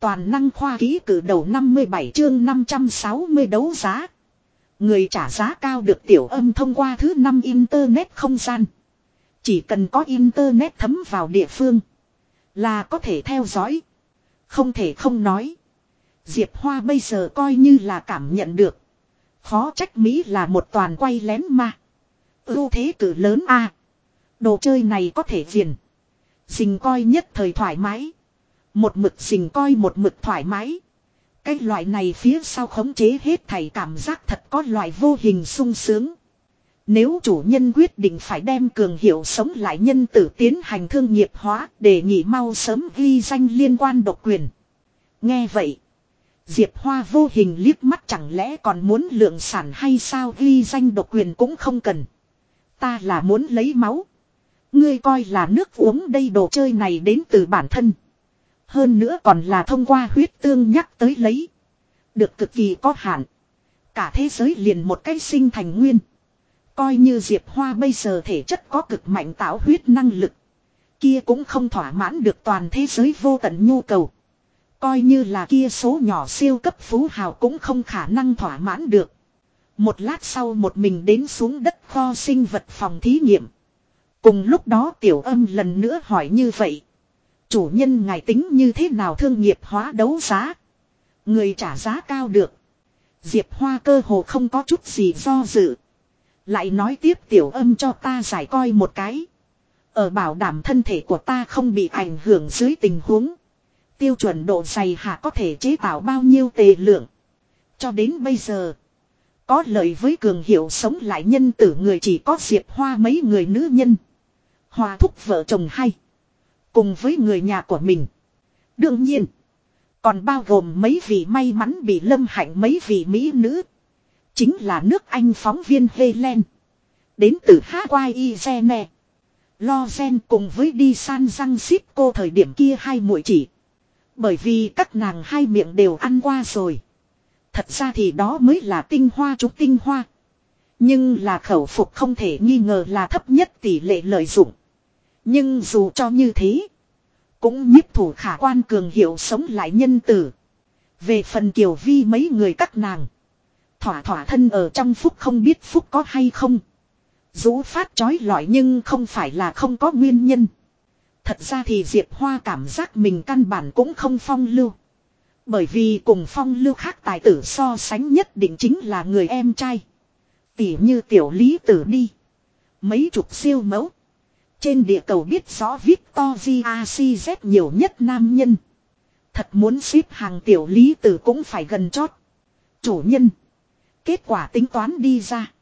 Toàn năng khoa ký cử đầu 57 chương 560 đấu giá. Người trả giá cao được tiểu âm thông qua thứ năm Internet không gian. Chỉ cần có Internet thấm vào địa phương. Là có thể theo dõi. Không thể không nói. Diệp Hoa bây giờ coi như là cảm nhận được. Khó trách Mỹ là một toàn quay lén mà ưu thế cử lớn a Đồ chơi này có thể viền. Dình coi nhất thời thoải mái. Một mực xình coi một mực thoải mái. Cái loại này phía sau khống chế hết thảy cảm giác thật có loại vô hình sung sướng. Nếu chủ nhân quyết định phải đem cường hiệu sống lại nhân tử tiến hành thương nghiệp hóa để nghỉ mau sớm ghi danh liên quan độc quyền. Nghe vậy. Diệp Hoa vô hình liếc mắt chẳng lẽ còn muốn lượng sản hay sao ghi danh độc quyền cũng không cần. Ta là muốn lấy máu. Ngươi coi là nước uống đây đồ chơi này đến từ bản thân. Hơn nữa còn là thông qua huyết tương nhắc tới lấy. Được cực kỳ có hạn. Cả thế giới liền một cái sinh thành nguyên. Coi như Diệp Hoa bây giờ thể chất có cực mạnh tạo huyết năng lực. Kia cũng không thỏa mãn được toàn thế giới vô tận nhu cầu. Coi như là kia số nhỏ siêu cấp phú hào cũng không khả năng thỏa mãn được. Một lát sau một mình đến xuống đất kho sinh vật phòng thí nghiệm. Cùng lúc đó tiểu âm lần nữa hỏi như vậy. Chủ nhân ngài tính như thế nào thương nghiệp hóa đấu giá. Người trả giá cao được. Diệp Hoa cơ hồ không có chút gì do dự. Lại nói tiếp tiểu âm cho ta giải coi một cái. Ở bảo đảm thân thể của ta không bị ảnh hưởng dưới tình huống. Tiêu chuẩn độ dày hạ có thể chế tạo bao nhiêu tề lượng. Cho đến bây giờ. Có lợi với cường hiệu sống lại nhân tử người chỉ có Diệp Hoa mấy người nữ nhân. hoa thúc vợ chồng hay. Cùng với người nhà của mình. Đương nhiên. Còn bao gồm mấy vị may mắn bị lâm hạnh mấy vị mỹ nữ. Chính là nước Anh phóng viên Helen. Đến từ Hawaii Gene. Lo gen cùng với đi san răng ship cô thời điểm kia hai muội chỉ. Bởi vì các nàng hai miệng đều ăn qua rồi. Thật ra thì đó mới là tinh hoa chúc tinh hoa. Nhưng là khẩu phục không thể nghi ngờ là thấp nhất tỷ lệ lợi dụng. Nhưng dù cho như thế. Cũng nhiếp thủ khả quan cường hiệu sống lại nhân tử. Về phần kiều vi mấy người các nàng. Thỏa thỏa thân ở trong phúc không biết phúc có hay không. Dũ phát chói lọi nhưng không phải là không có nguyên nhân. Thật ra thì Diệp Hoa cảm giác mình căn bản cũng không phong lưu. Bởi vì cùng phong lưu khác tài tử so sánh nhất định chính là người em trai. Tỉ như tiểu lý tử đi. Mấy chục siêu mẫu. Trên địa cầu biết rõ Victoria CZ nhiều nhất nam nhân. Thật muốn xếp hàng tiểu lý tử cũng phải gần chót. Chủ nhân. Kết quả tính toán đi ra.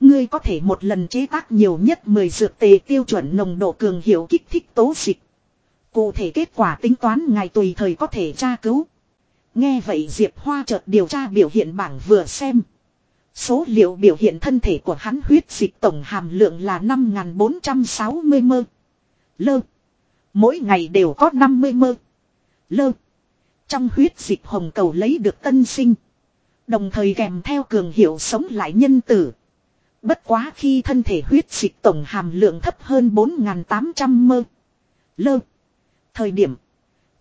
Ngươi có thể một lần chế tác nhiều nhất 10 dược tề tiêu chuẩn nồng độ cường hiệu kích thích tố dịch. Cụ thể kết quả tính toán ngài tùy thời có thể tra cứu. Nghe vậy Diệp Hoa chợt điều tra biểu hiện bảng vừa xem. Số liệu biểu hiện thân thể của hắn huyết dịch tổng hàm lượng là 5.460 mơ. Lơ. Mỗi ngày đều có 50 mơ. Lơ. Trong huyết dịch hồng cầu lấy được tân sinh. Đồng thời kèm theo cường hiệu sống lại nhân tử. Bất quá khi thân thể huyết dịch tổng hàm lượng thấp hơn 4.800 mơ. Lơ. Thời điểm.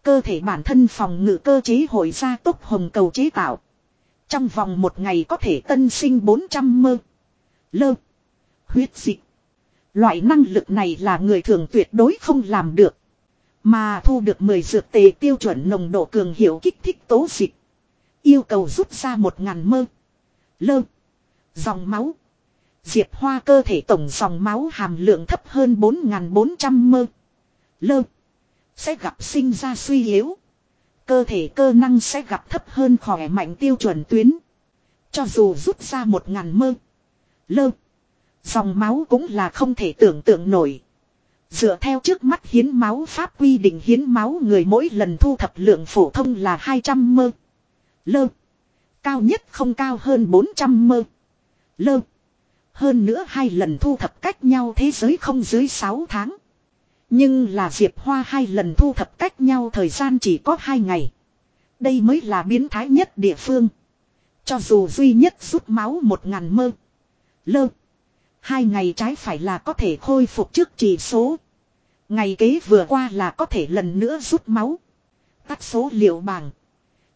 Cơ thể bản thân phòng ngự cơ chế hội ra tốc hồng cầu chế tạo. Trong vòng một ngày có thể tân sinh 400 mơ. Lơ. Huyết dịch. Loại năng lực này là người thường tuyệt đối không làm được. Mà thu được 10 dược tề tiêu chuẩn nồng độ cường hiệu kích thích tố dịch. Yêu cầu rút ra 1.000 mơ. Lơ. Dòng máu. Diệp Hoa cơ thể tổng dòng máu hàm lượng thấp hơn 4.400 mơ. Lơ. Sẽ gặp sinh ra suy yếu. Cơ thể cơ năng sẽ gặp thấp hơn khỏe mạnh tiêu chuẩn tuyến. Cho dù rút ra một ngàn mơ. Lơ. Dòng máu cũng là không thể tưởng tượng nổi. Dựa theo trước mắt hiến máu pháp quy định hiến máu người mỗi lần thu thập lượng phổ thông là 200 mơ. Lơ. Cao nhất không cao hơn 400 mơ. Lơ. Hơn nữa hai lần thu thập cách nhau thế giới không dưới 6 tháng. Nhưng là Diệp Hoa hai lần thu thập cách nhau thời gian chỉ có hai ngày. Đây mới là biến thái nhất địa phương. Cho dù duy nhất rút máu một ngàn mơ. Lơ. Hai ngày trái phải là có thể khôi phục trước chỉ số. Ngày kế vừa qua là có thể lần nữa rút máu. Tắt số liệu bảng.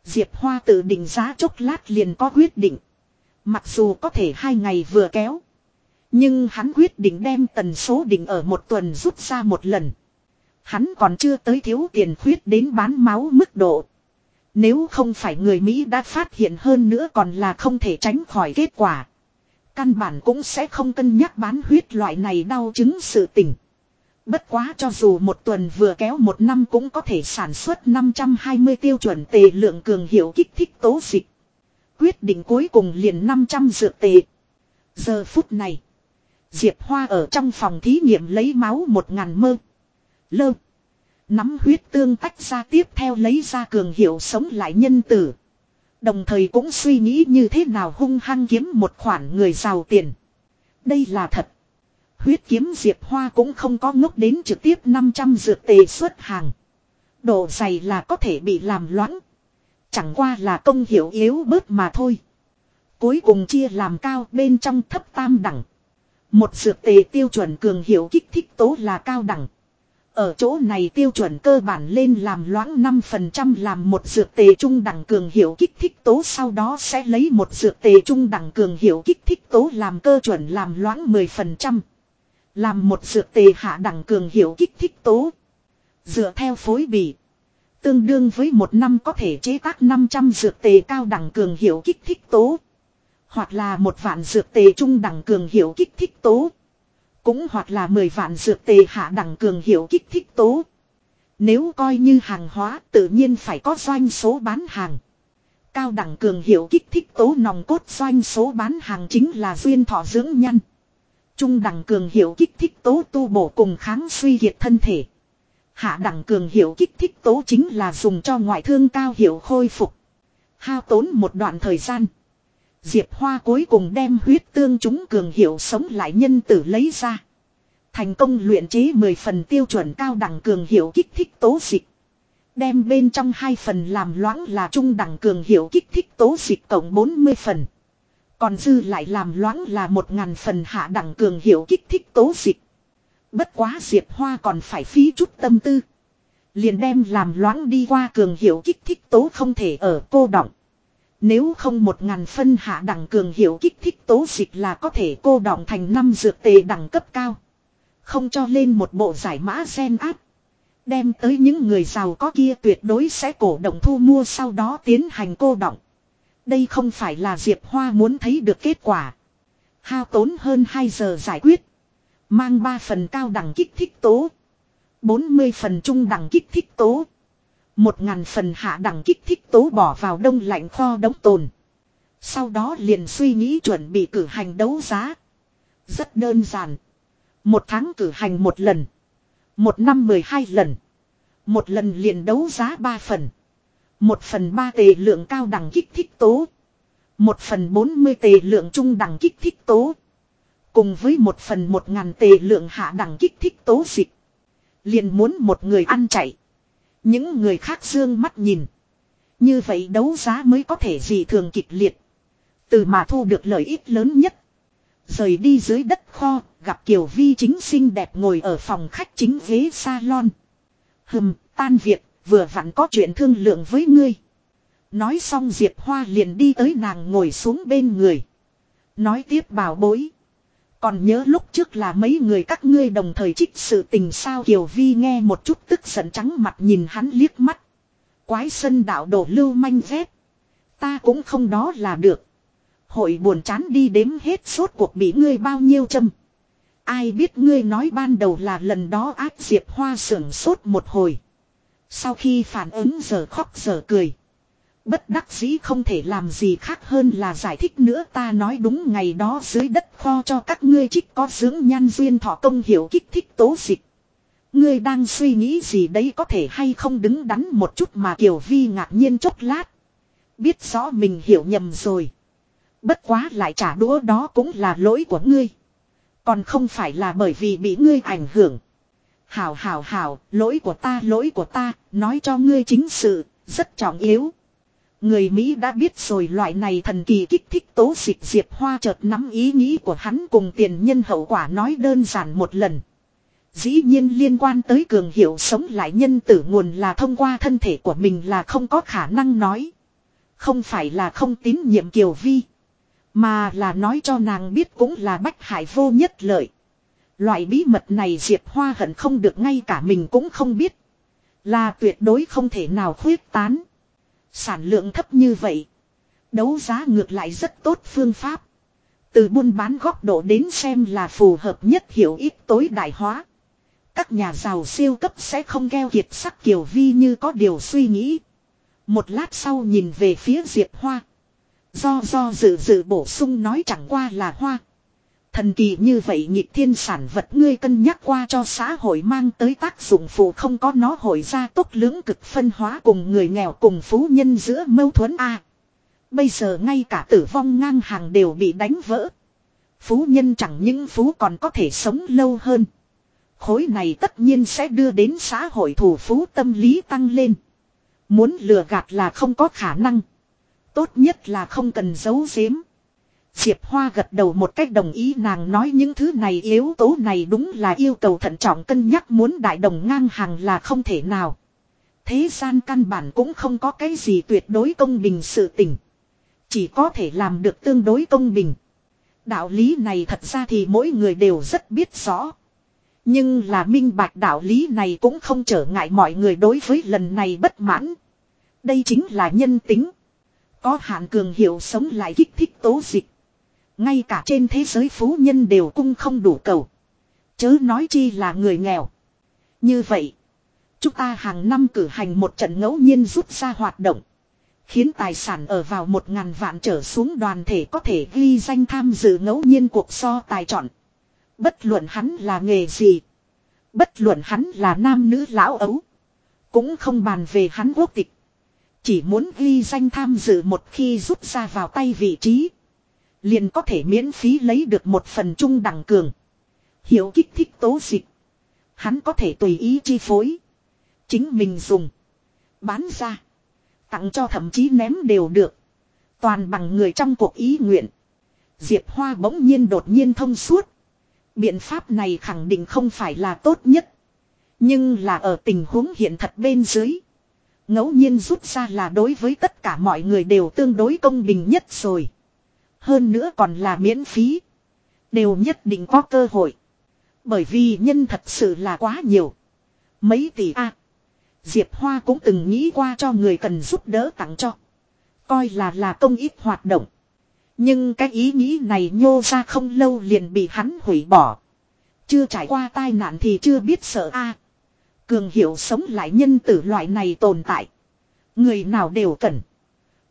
Diệp Hoa tự định giá chốc lát liền có quyết định. Mặc dù có thể hai ngày vừa kéo. Nhưng hắn quyết định đem tần số định ở một tuần rút ra một lần. Hắn còn chưa tới thiếu tiền khuyết đến bán máu mức độ. Nếu không phải người Mỹ đã phát hiện hơn nữa còn là không thể tránh khỏi kết quả. Căn bản cũng sẽ không cân nhắc bán huyết loại này đau chứng sự tình. Bất quá cho dù một tuần vừa kéo một năm cũng có thể sản xuất 520 tiêu chuẩn tề lượng cường hiệu kích thích tố dịch. Quyết định cuối cùng liền 500 dược tệ. Giờ phút này. Diệp Hoa ở trong phòng thí nghiệm lấy máu một ngàn mơ. Lơ. Nắm huyết tương tách ra tiếp theo lấy ra cường hiệu sống lại nhân tử. Đồng thời cũng suy nghĩ như thế nào hung hăng kiếm một khoản người giàu tiền. Đây là thật. Huyết kiếm Diệp Hoa cũng không có ngốc đến trực tiếp 500 dược tề xuất hàng. Độ dày là có thể bị làm loãng. Chẳng qua là công hiệu yếu bớt mà thôi. Cuối cùng chia làm cao bên trong thấp tam đẳng. Một dược tề tiêu chuẩn cường hiệu kích thích tố là cao đẳng. Ở chỗ này tiêu chuẩn cơ bản lên làm loãng 5% làm một dược tề trung đẳng cường hiệu kích thích tố, sau đó sẽ lấy một dược tề trung đẳng cường hiệu kích thích tố làm cơ chuẩn làm loãng 10%. Làm một dược tề hạ đẳng cường hiệu kích thích tố. Dựa theo phối bì. Tương đương với một năm có thể chế tác 500 dược tề cao đẳng cường hiệu kích thích tố. Hoặc là một vạn dược tề trung đẳng cường hiệu kích thích tố. Cũng hoặc là 10 vạn dược tề hạ đẳng cường hiệu kích thích tố. Nếu coi như hàng hóa, tự nhiên phải có doanh số bán hàng. Cao đẳng cường hiệu kích thích tố nòng cốt doanh số bán hàng chính là duyên thọ dưỡng nhân. Trung đẳng cường hiệu kích thích tố tu bổ cùng kháng suy kiệt thân thể. Hạ đẳng cường hiệu kích thích tố chính là dùng cho ngoại thương cao hiệu khôi phục. Hao tốn một đoạn thời gian. Diệp Hoa cuối cùng đem huyết tương chúng cường hiệu sống lại nhân tử lấy ra. Thành công luyện chế 10 phần tiêu chuẩn cao đẳng cường hiệu kích thích tố dịch. Đem bên trong hai phần làm loãng là trung đẳng cường hiệu kích thích tố dịch cộng 40 phần. Còn dư lại làm loãng là 1.000 phần hạ đẳng cường hiệu kích thích tố dịch. Bất quá Diệp Hoa còn phải phí chút tâm tư. Liền đem làm loãng đi qua cường hiệu kích thích tố không thể ở cô động. Nếu không một ngàn phân hạ đẳng cường hiệu kích thích tố dịch là có thể cô đọng thành năm dược tề đẳng cấp cao. Không cho lên một bộ giải mã gen áp. Đem tới những người giàu có kia tuyệt đối sẽ cổ động thu mua sau đó tiến hành cô đọng. Đây không phải là Diệp Hoa muốn thấy được kết quả. Hao tốn hơn 2 giờ giải quyết. Mang 3 phần cao đẳng kích thích tố. 40 phần trung đẳng kích thích tố. Một ngàn phần hạ đẳng kích thích tố bỏ vào đông lạnh kho đóng tồn. Sau đó liền suy nghĩ chuẩn bị cử hành đấu giá. Rất đơn giản. Một tháng cử hành một lần. Một năm mười hai lần. Một lần liền đấu giá ba phần. Một phần ba tề lượng cao đẳng kích thích tố. Một phần bốn mươi tề lượng trung đẳng kích thích tố. Cùng với một phần một ngàn tề lượng hạ đẳng kích thích tố dịch. Liền muốn một người ăn chạy. Những người khác dương mắt nhìn. Như vậy đấu giá mới có thể gì thường kịch liệt. Từ mà thu được lợi ích lớn nhất. Rời đi dưới đất kho, gặp Kiều Vi chính xinh đẹp ngồi ở phòng khách chính ghế salon. Hừm, tan việc, vừa vặn có chuyện thương lượng với ngươi. Nói xong Diệp Hoa liền đi tới nàng ngồi xuống bên người. Nói tiếp bảo bối. Còn nhớ lúc trước là mấy người các ngươi đồng thời trích sự tình sao Kiều Vi nghe một chút tức giận trắng mặt nhìn hắn liếc mắt. Quái sân đạo đổ lưu manh vét. Ta cũng không đó là được. Hội buồn chán đi đếm hết suốt cuộc bị ngươi bao nhiêu châm. Ai biết ngươi nói ban đầu là lần đó ác diệp hoa sưởng sốt một hồi. Sau khi phản ứng giờ khóc giờ cười. Bất đắc dĩ không thể làm gì khác hơn là giải thích nữa ta nói đúng ngày đó dưới đất kho cho các ngươi trích có dưỡng nhan duyên thọ công hiểu kích thích tố dịch. Ngươi đang suy nghĩ gì đấy có thể hay không đứng đắn một chút mà Kiều Vi ngạc nhiên chốc lát. Biết rõ mình hiểu nhầm rồi. Bất quá lại trả đũa đó cũng là lỗi của ngươi. Còn không phải là bởi vì bị ngươi ảnh hưởng. Hảo hảo hảo, lỗi của ta lỗi của ta, nói cho ngươi chính sự, rất trọng yếu. Người Mỹ đã biết rồi loại này thần kỳ kích thích tố dịch diệp hoa chợt nắm ý nghĩ của hắn cùng tiền nhân hậu quả nói đơn giản một lần. Dĩ nhiên liên quan tới cường hiệu sống lại nhân tử nguồn là thông qua thân thể của mình là không có khả năng nói. Không phải là không tín nhiệm Kiều Vi. Mà là nói cho nàng biết cũng là bách hại vô nhất lợi. Loại bí mật này Diệp Hoa hận không được ngay cả mình cũng không biết. Là tuyệt đối không thể nào khuyết tán. Sản lượng thấp như vậy. Đấu giá ngược lại rất tốt phương pháp. Từ buôn bán góc độ đến xem là phù hợp nhất hiểu ít tối đại hóa. Các nhà giàu siêu cấp sẽ không gheo kiệt sắc kiểu Vi như có điều suy nghĩ. Một lát sau nhìn về phía Diệp Hoa. Do do dự dự bổ sung nói chẳng qua là hoa. Thần kỳ như vậy nhịp thiên sản vật ngươi cân nhắc qua cho xã hội mang tới tác dụng phụ không có nó hội ra tốt lưỡng cực phân hóa cùng người nghèo cùng phú nhân giữa mâu thuẫn A. bây giờ ngay cả tử vong ngang hàng đều bị đánh vỡ. Phú nhân chẳng những phú còn có thể sống lâu hơn. Khối này tất nhiên sẽ đưa đến xã hội thủ phú tâm lý tăng lên. Muốn lừa gạt là không có khả năng. Tốt nhất là không cần giấu giếm. Diệp Hoa gật đầu một cách đồng ý, nàng nói những thứ này yếu tố này đúng là yêu cầu thận trọng cân nhắc, muốn đại đồng ngang hàng là không thể nào. Thế gian căn bản cũng không có cái gì tuyệt đối công bình sự tình. Chỉ có thể làm được tương đối công bình. Đạo lý này thật ra thì mỗi người đều rất biết rõ. Nhưng là minh bạch đạo lý này cũng không trở ngại mọi người đối với lần này bất mãn. Đây chính là nhân tính. Có hạn cường hiệu sống lại kích thích tố dịch. Ngay cả trên thế giới phú nhân đều cung không đủ cầu. Chớ nói chi là người nghèo. Như vậy. Chúng ta hàng năm cử hành một trận ngẫu nhiên rút ra hoạt động. Khiến tài sản ở vào một ngàn vạn trở xuống đoàn thể có thể ghi danh tham dự ngẫu nhiên cuộc so tài chọn. Bất luận hắn là nghề gì. Bất luận hắn là nam nữ lão ấu. Cũng không bàn về hắn quốc tịch. Chỉ muốn ghi danh tham dự một khi rút ra vào tay vị trí. Liền có thể miễn phí lấy được một phần trung đẳng cường. Hiểu kích thích tố dịch. Hắn có thể tùy ý chi phối. Chính mình dùng. Bán ra. Tặng cho thậm chí ném đều được. Toàn bằng người trong cuộc ý nguyện. Diệp Hoa bỗng nhiên đột nhiên thông suốt. Biện pháp này khẳng định không phải là tốt nhất. Nhưng là ở tình huống hiện thật bên dưới. ngẫu nhiên rút ra là đối với tất cả mọi người đều tương đối công bình nhất rồi. Hơn nữa còn là miễn phí. Đều nhất định có cơ hội. Bởi vì nhân thật sự là quá nhiều. Mấy tỷ a Diệp Hoa cũng từng nghĩ qua cho người cần giúp đỡ tặng cho. Coi là là công ít hoạt động. Nhưng cái ý nghĩ này nhô ra không lâu liền bị hắn hủy bỏ. Chưa trải qua tai nạn thì chưa biết sợ a. Cường hiểu sống lại nhân tử loại này tồn tại. Người nào đều cần.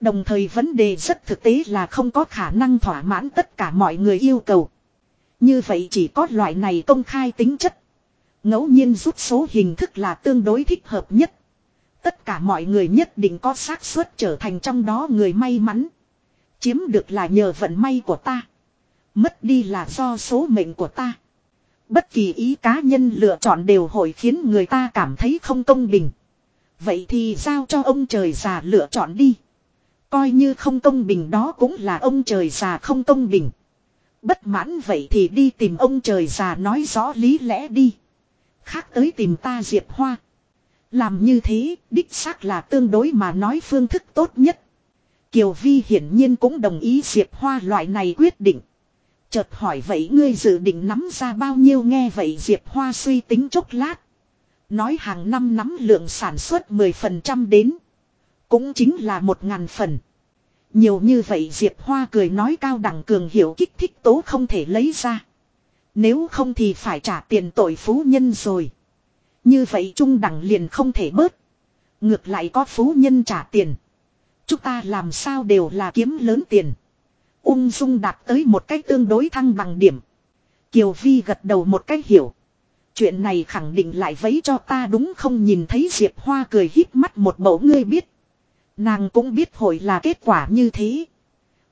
Đồng thời vấn đề rất thực tế là không có khả năng thỏa mãn tất cả mọi người yêu cầu. Như vậy chỉ có loại này công khai tính chất. ngẫu nhiên rút số hình thức là tương đối thích hợp nhất. Tất cả mọi người nhất định có xác suất trở thành trong đó người may mắn. Chiếm được là nhờ vận may của ta. Mất đi là do số mệnh của ta. Bất kỳ ý cá nhân lựa chọn đều hội khiến người ta cảm thấy không công bình. Vậy thì giao cho ông trời già lựa chọn đi. Coi như không công bình đó cũng là ông trời già không công bình. Bất mãn vậy thì đi tìm ông trời già nói rõ lý lẽ đi. Khác tới tìm ta Diệp Hoa. Làm như thế, đích xác là tương đối mà nói phương thức tốt nhất. Kiều Vi hiển nhiên cũng đồng ý Diệp Hoa loại này quyết định. Chợt hỏi vậy ngươi dự định nắm ra bao nhiêu nghe vậy Diệp Hoa suy tính chốc lát. Nói hàng năm nắm lượng sản xuất 10% đến. Cũng chính là một ngàn phần. Nhiều như vậy Diệp Hoa cười nói cao đẳng cường hiểu kích thích tố không thể lấy ra. Nếu không thì phải trả tiền tội phú nhân rồi. Như vậy trung đẳng liền không thể bớt. Ngược lại có phú nhân trả tiền. Chúng ta làm sao đều là kiếm lớn tiền. Ung dung đạt tới một cách tương đối thăng bằng điểm. Kiều Vi gật đầu một cách hiểu. Chuyện này khẳng định lại vấy cho ta đúng không nhìn thấy Diệp Hoa cười hít mắt một bầu, ngươi biết. Nàng cũng biết hội là kết quả như thế.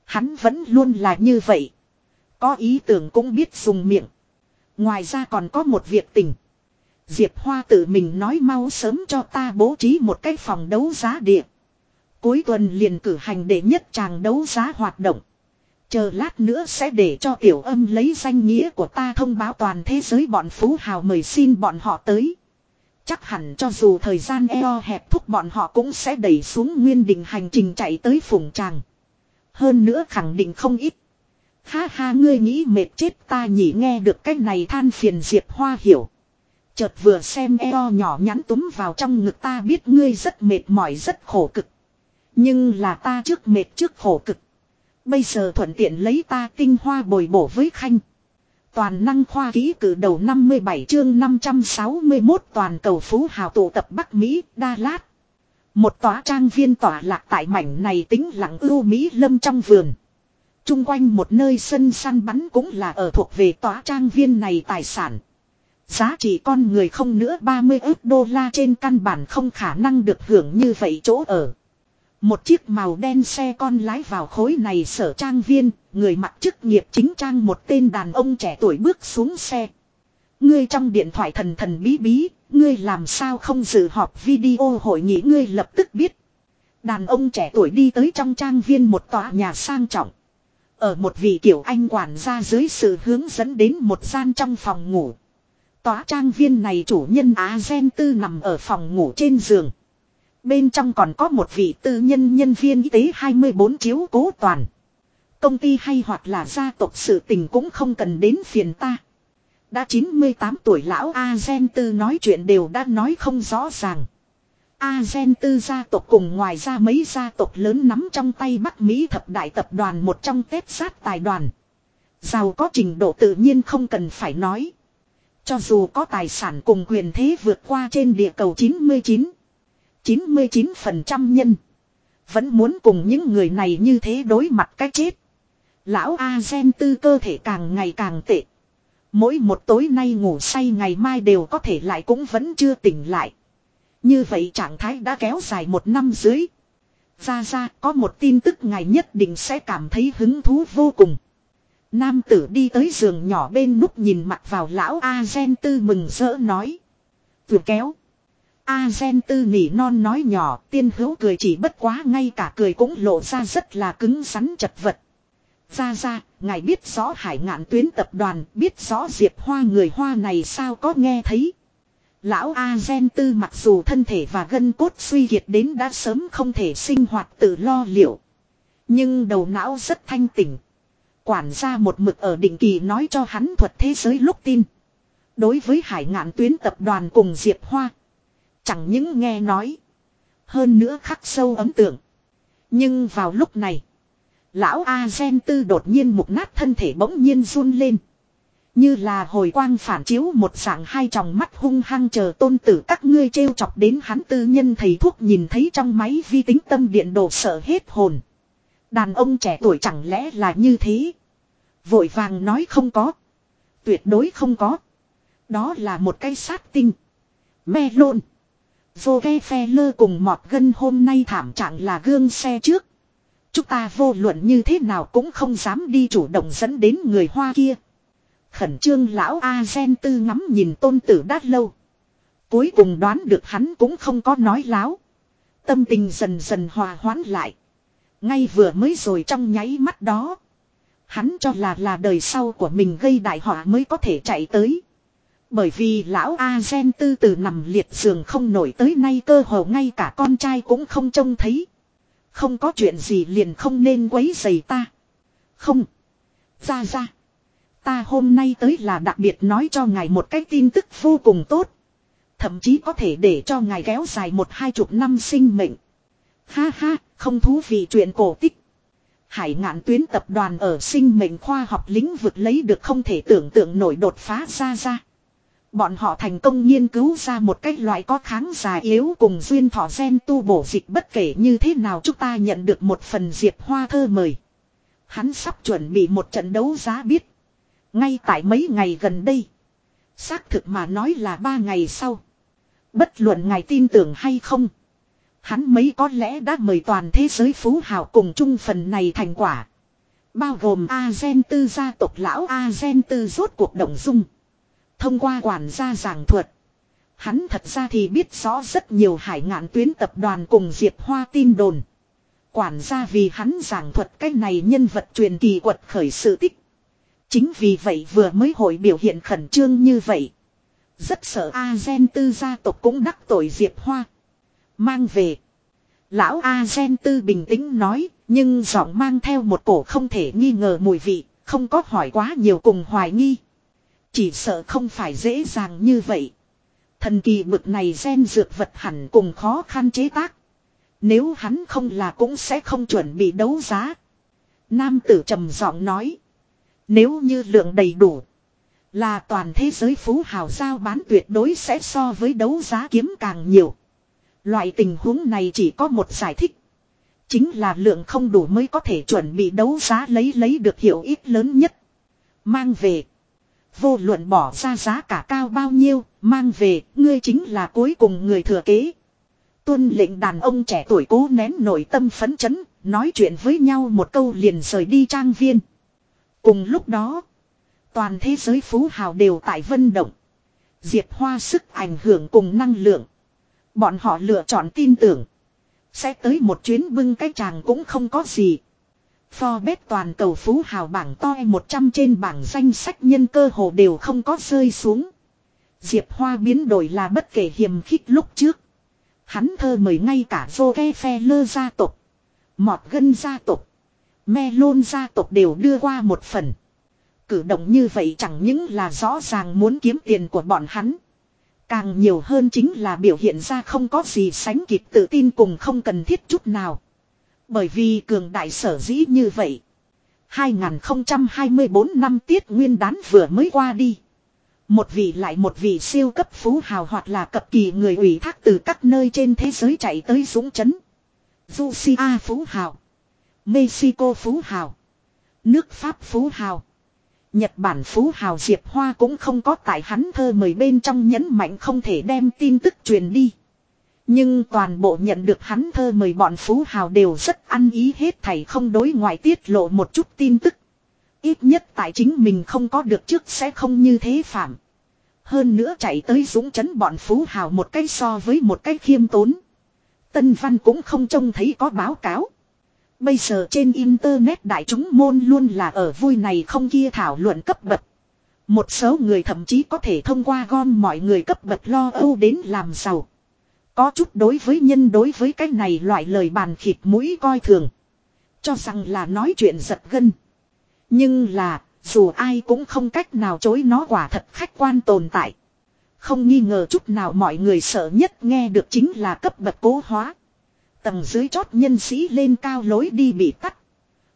Hắn vẫn luôn là như vậy. Có ý tưởng cũng biết dùng miệng. Ngoài ra còn có một việc tình. Diệp Hoa tự mình nói mau sớm cho ta bố trí một cái phòng đấu giá địa. Cuối tuần liền cử hành để nhất chàng đấu giá hoạt động. Chờ lát nữa sẽ để cho tiểu âm lấy danh nghĩa của ta thông báo toàn thế giới bọn phú hào mời xin bọn họ tới. Chắc hẳn cho dù thời gian eo hẹp thúc bọn họ cũng sẽ đẩy xuống nguyên định hành trình chạy tới phùng tràng. Hơn nữa khẳng định không ít. Ha ha, ngươi nghĩ mệt chết ta nhỉ nghe được cái này than phiền Diệp Hoa hiểu. Chợt vừa xem eo nhỏ nhắn túm vào trong ngực ta biết ngươi rất mệt mỏi, rất khổ cực. Nhưng là ta trước mệt trước khổ cực. Bây giờ thuận tiện lấy ta tinh hoa bồi bổ với khanh. Toàn năng khoa ký cử đầu 57 chương 561 toàn cầu phú hào tụ tập Bắc Mỹ, Đa Lát. Một tòa trang viên tỏa lạc tại mảnh này tính lặng ưu Mỹ lâm trong vườn. Trung quanh một nơi sân săn bắn cũng là ở thuộc về tòa trang viên này tài sản. Giá trị con người không nữa 30 ức đô la trên căn bản không khả năng được hưởng như vậy chỗ ở. Một chiếc màu đen xe con lái vào khối này sở trang viên, người mặc chức nghiệp chính trang một tên đàn ông trẻ tuổi bước xuống xe. Ngươi trong điện thoại thần thần bí bí, ngươi làm sao không dự họp video hội nghị ngươi lập tức biết. Đàn ông trẻ tuổi đi tới trong trang viên một tòa nhà sang trọng. Ở một vị kiểu anh quản gia dưới sự hướng dẫn đến một gian trong phòng ngủ. Tòa trang viên này chủ nhân Á Gen Tư nằm ở phòng ngủ trên giường. Bên trong còn có một vị tư nhân nhân viên y tế 24 chiếu cố toàn. Công ty hay hoặc là gia tộc sự tình cũng không cần đến phiền ta. Đã 98 tuổi lão A Gen Tư nói chuyện đều đã nói không rõ ràng. A Gen Tư gia tộc cùng ngoài ra mấy gia tộc lớn nắm trong tay Bắc Mỹ thập đại tập đoàn một trong tết sát tài đoàn. Giàu có trình độ tự nhiên không cần phải nói. Cho dù có tài sản cùng quyền thế vượt qua trên địa cầu 99. 99% nhân. Vẫn muốn cùng những người này như thế đối mặt cái chết. Lão A gen tư cơ thể càng ngày càng tệ. Mỗi một tối nay ngủ say ngày mai đều có thể lại cũng vẫn chưa tỉnh lại. Như vậy trạng thái đã kéo dài một năm dưới. Ra ra, có một tin tức ngài nhất định sẽ cảm thấy hứng thú vô cùng. Nam tử đi tới giường nhỏ bên nút nhìn mặt vào lão A gen tư mừng rỡ nói. Vừa kéo. A gen tư nỉ non nói nhỏ tiên hữu cười chỉ bất quá ngay cả cười cũng lộ ra rất là cứng rắn chật vật. Ra ra, ngài biết rõ hải ngạn tuyến tập đoàn, biết rõ diệp hoa người hoa này sao có nghe thấy. Lão A gen tư mặc dù thân thể và gân cốt suy kiệt đến đã sớm không thể sinh hoạt tự lo liệu. Nhưng đầu não rất thanh tỉnh. Quản gia một mực ở định kỳ nói cho hắn thuật thế giới lúc tin. Đối với hải ngạn tuyến tập đoàn cùng Diệp Hoa. Chẳng những nghe nói. Hơn nữa khắc sâu ấn tượng. Nhưng vào lúc này. Lão A Gen Tư đột nhiên mục nát thân thể bỗng nhiên run lên. Như là hồi quang phản chiếu một dạng hai tròng mắt hung hăng chờ tôn tử các ngươi trêu chọc đến hắn tư nhân thầy thuốc nhìn thấy trong máy vi tính tâm điện đồ sợ hết hồn. Đàn ông trẻ tuổi chẳng lẽ là như thế. Vội vàng nói không có. Tuyệt đối không có. Đó là một cái sát tinh. Me lộn. Vô ghe phe lơ cùng mọt gân hôm nay thảm trạng là gương xe trước. Chúng ta vô luận như thế nào cũng không dám đi chủ động dẫn đến người hoa kia. Khẩn trương lão A Gen tư ngắm nhìn tôn tử đát lâu. Cuối cùng đoán được hắn cũng không có nói láo. Tâm tình dần dần hòa hoãn lại. Ngay vừa mới rồi trong nháy mắt đó. Hắn cho là là đời sau của mình gây đại họa mới có thể chạy tới. Bởi vì lão A Gen tư từ nằm liệt giường không nổi tới nay cơ hồ ngay cả con trai cũng không trông thấy. Không có chuyện gì liền không nên quấy rầy ta. Không. Ra ra. Ta hôm nay tới là đặc biệt nói cho ngài một cái tin tức vô cùng tốt. Thậm chí có thể để cho ngài kéo dài một hai chục năm sinh mệnh. Ha ha, không thú vị chuyện cổ tích. Hải ngạn tuyến tập đoàn ở sinh mệnh khoa học lĩnh vực lấy được không thể tưởng tượng nổi đột phá ra ra. Bọn họ thành công nghiên cứu ra một cách loại có kháng già yếu cùng duyên thọ gen tu bổ dịch bất kể như thế nào, chúng ta nhận được một phần diệp hoa thơ mời. Hắn sắp chuẩn bị một trận đấu giá biết. Ngay tại mấy ngày gần đây. Xác thực mà nói là ba ngày sau. Bất luận ngài tin tưởng hay không. Hắn mấy có lẽ đã mời toàn thế giới phú hào cùng chung phần này thành quả. Bao gồm A Gen Tư gia tộc lão A Gen Tư rốt cuộc động dung. Thông qua quản gia giảng thuật. Hắn thật ra thì biết rõ rất nhiều hải ngạn tuyến tập đoàn cùng Diệp Hoa tin đồn. Quản gia vì hắn giảng thuật cái này nhân vật truyền kỳ quật khởi sự tích. Chính vì vậy vừa mới hội biểu hiện khẩn trương như vậy. Rất sợ A Gen tư gia tộc cũng đắc tội Diệp Hoa. Mang về. Lão A Gen tư bình tĩnh nói, nhưng giọng mang theo một cổ không thể nghi ngờ mùi vị, không có hỏi quá nhiều cùng hoài nghi. Chỉ sợ không phải dễ dàng như vậy. Thần kỳ bực này gen dược vật hẳn cùng khó khăn chế tác. Nếu hắn không là cũng sẽ không chuẩn bị đấu giá. Nam tử trầm giọng nói. Nếu như lượng đầy đủ. Là toàn thế giới phú hào giao bán tuyệt đối sẽ so với đấu giá kiếm càng nhiều. Loại tình huống này chỉ có một giải thích. Chính là lượng không đủ mới có thể chuẩn bị đấu giá lấy lấy được hiệu ích lớn nhất. Mang về. Vô luận bỏ ra giá cả cao bao nhiêu, mang về, ngươi chính là cuối cùng người thừa kế. Tuân lệnh đàn ông trẻ tuổi cố nén nội tâm phấn chấn, nói chuyện với nhau một câu liền rời đi trang viên. Cùng lúc đó, toàn thế giới phú hào đều tại vân động. Diệp Hoa sức ảnh hưởng cùng năng lượng. Bọn họ lựa chọn tin tưởng. Sẽ tới một chuyến bưng cái chàng cũng không có gì. Forbes toàn cầu phú hào bảng to e 100 trên bảng danh sách nhân cơ hồ đều không có rơi xuống. Diệp Hoa biến đổi là bất kể hiềm khích lúc trước. Hắn thơ mời ngay cả vô ghe phe lơ gia tộc. Mọt gân gia tộc. Me lôn gia tộc đều đưa qua một phần. Cử động như vậy chẳng những là rõ ràng muốn kiếm tiền của bọn hắn. Càng nhiều hơn chính là biểu hiện ra không có gì sánh kịp tự tin cùng không cần thiết chút nào. Bởi vì cường đại sở dĩ như vậy. 2024 năm tiết nguyên đán vừa mới qua đi. Một vị lại một vị siêu cấp phú hào hoặc là cập kỳ người ủy thác từ các nơi trên thế giới chạy tới dũng chấn. Lucia phú hào. Mexico phú hào. Nước Pháp phú hào. Nhật Bản phú hào Diệp Hoa cũng không có tại hắn thơ mời bên trong nhấn mạnh không thể đem tin tức truyền đi. Nhưng toàn bộ nhận được hắn thơ mời bọn phú hào đều rất ăn ý hết thảy không đối ngoại tiết lộ một chút tin tức. Ít nhất tại chính mình không có được trước sẽ không như thế phạm. Hơn nữa chạy tới dũng chấn bọn phú hào một cách so với một cách khiêm tốn. Tân Văn cũng không trông thấy có báo cáo. Bây giờ trên Internet đại chúng môn luôn là ở vui này không kia thảo luận cấp bậc. Một số người thậm chí có thể thông qua gom mọi người cấp bậc lo âu đến làm giàu. Có chút đối với nhân đối với cái này loại lời bàn khịt mũi coi thường. Cho rằng là nói chuyện giật gân. Nhưng là, dù ai cũng không cách nào chối nó quả thật khách quan tồn tại. Không nghi ngờ chút nào mọi người sợ nhất nghe được chính là cấp bậc cố hóa. Tầng dưới chót nhân sĩ lên cao lối đi bị tắt.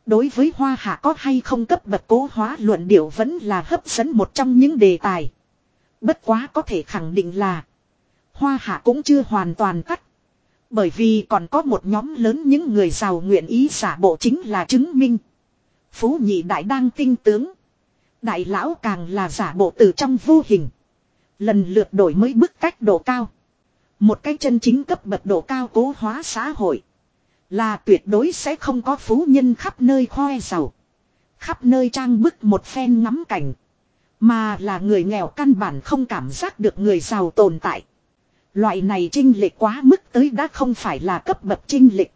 Đối với hoa hạ có hay không cấp bậc cố hóa luận điệu vẫn là hấp dẫn một trong những đề tài. Bất quá có thể khẳng định là Hoa hạ cũng chưa hoàn toàn cắt, Bởi vì còn có một nhóm lớn những người giàu nguyện ý giả bộ chính là chứng minh. Phú nhị đại đang tinh tướng. Đại lão càng là giả bộ từ trong vô hình. Lần lượt đổi mới bức cách độ cao. Một cái chân chính cấp bậc độ cao cố hóa xã hội. Là tuyệt đối sẽ không có phú nhân khắp nơi khoe giàu. Khắp nơi trang bức một phen ngắm cảnh. Mà là người nghèo căn bản không cảm giác được người giàu tồn tại. Loại này trinh lệch quá mức tới đã không phải là cấp bậc trinh lệch.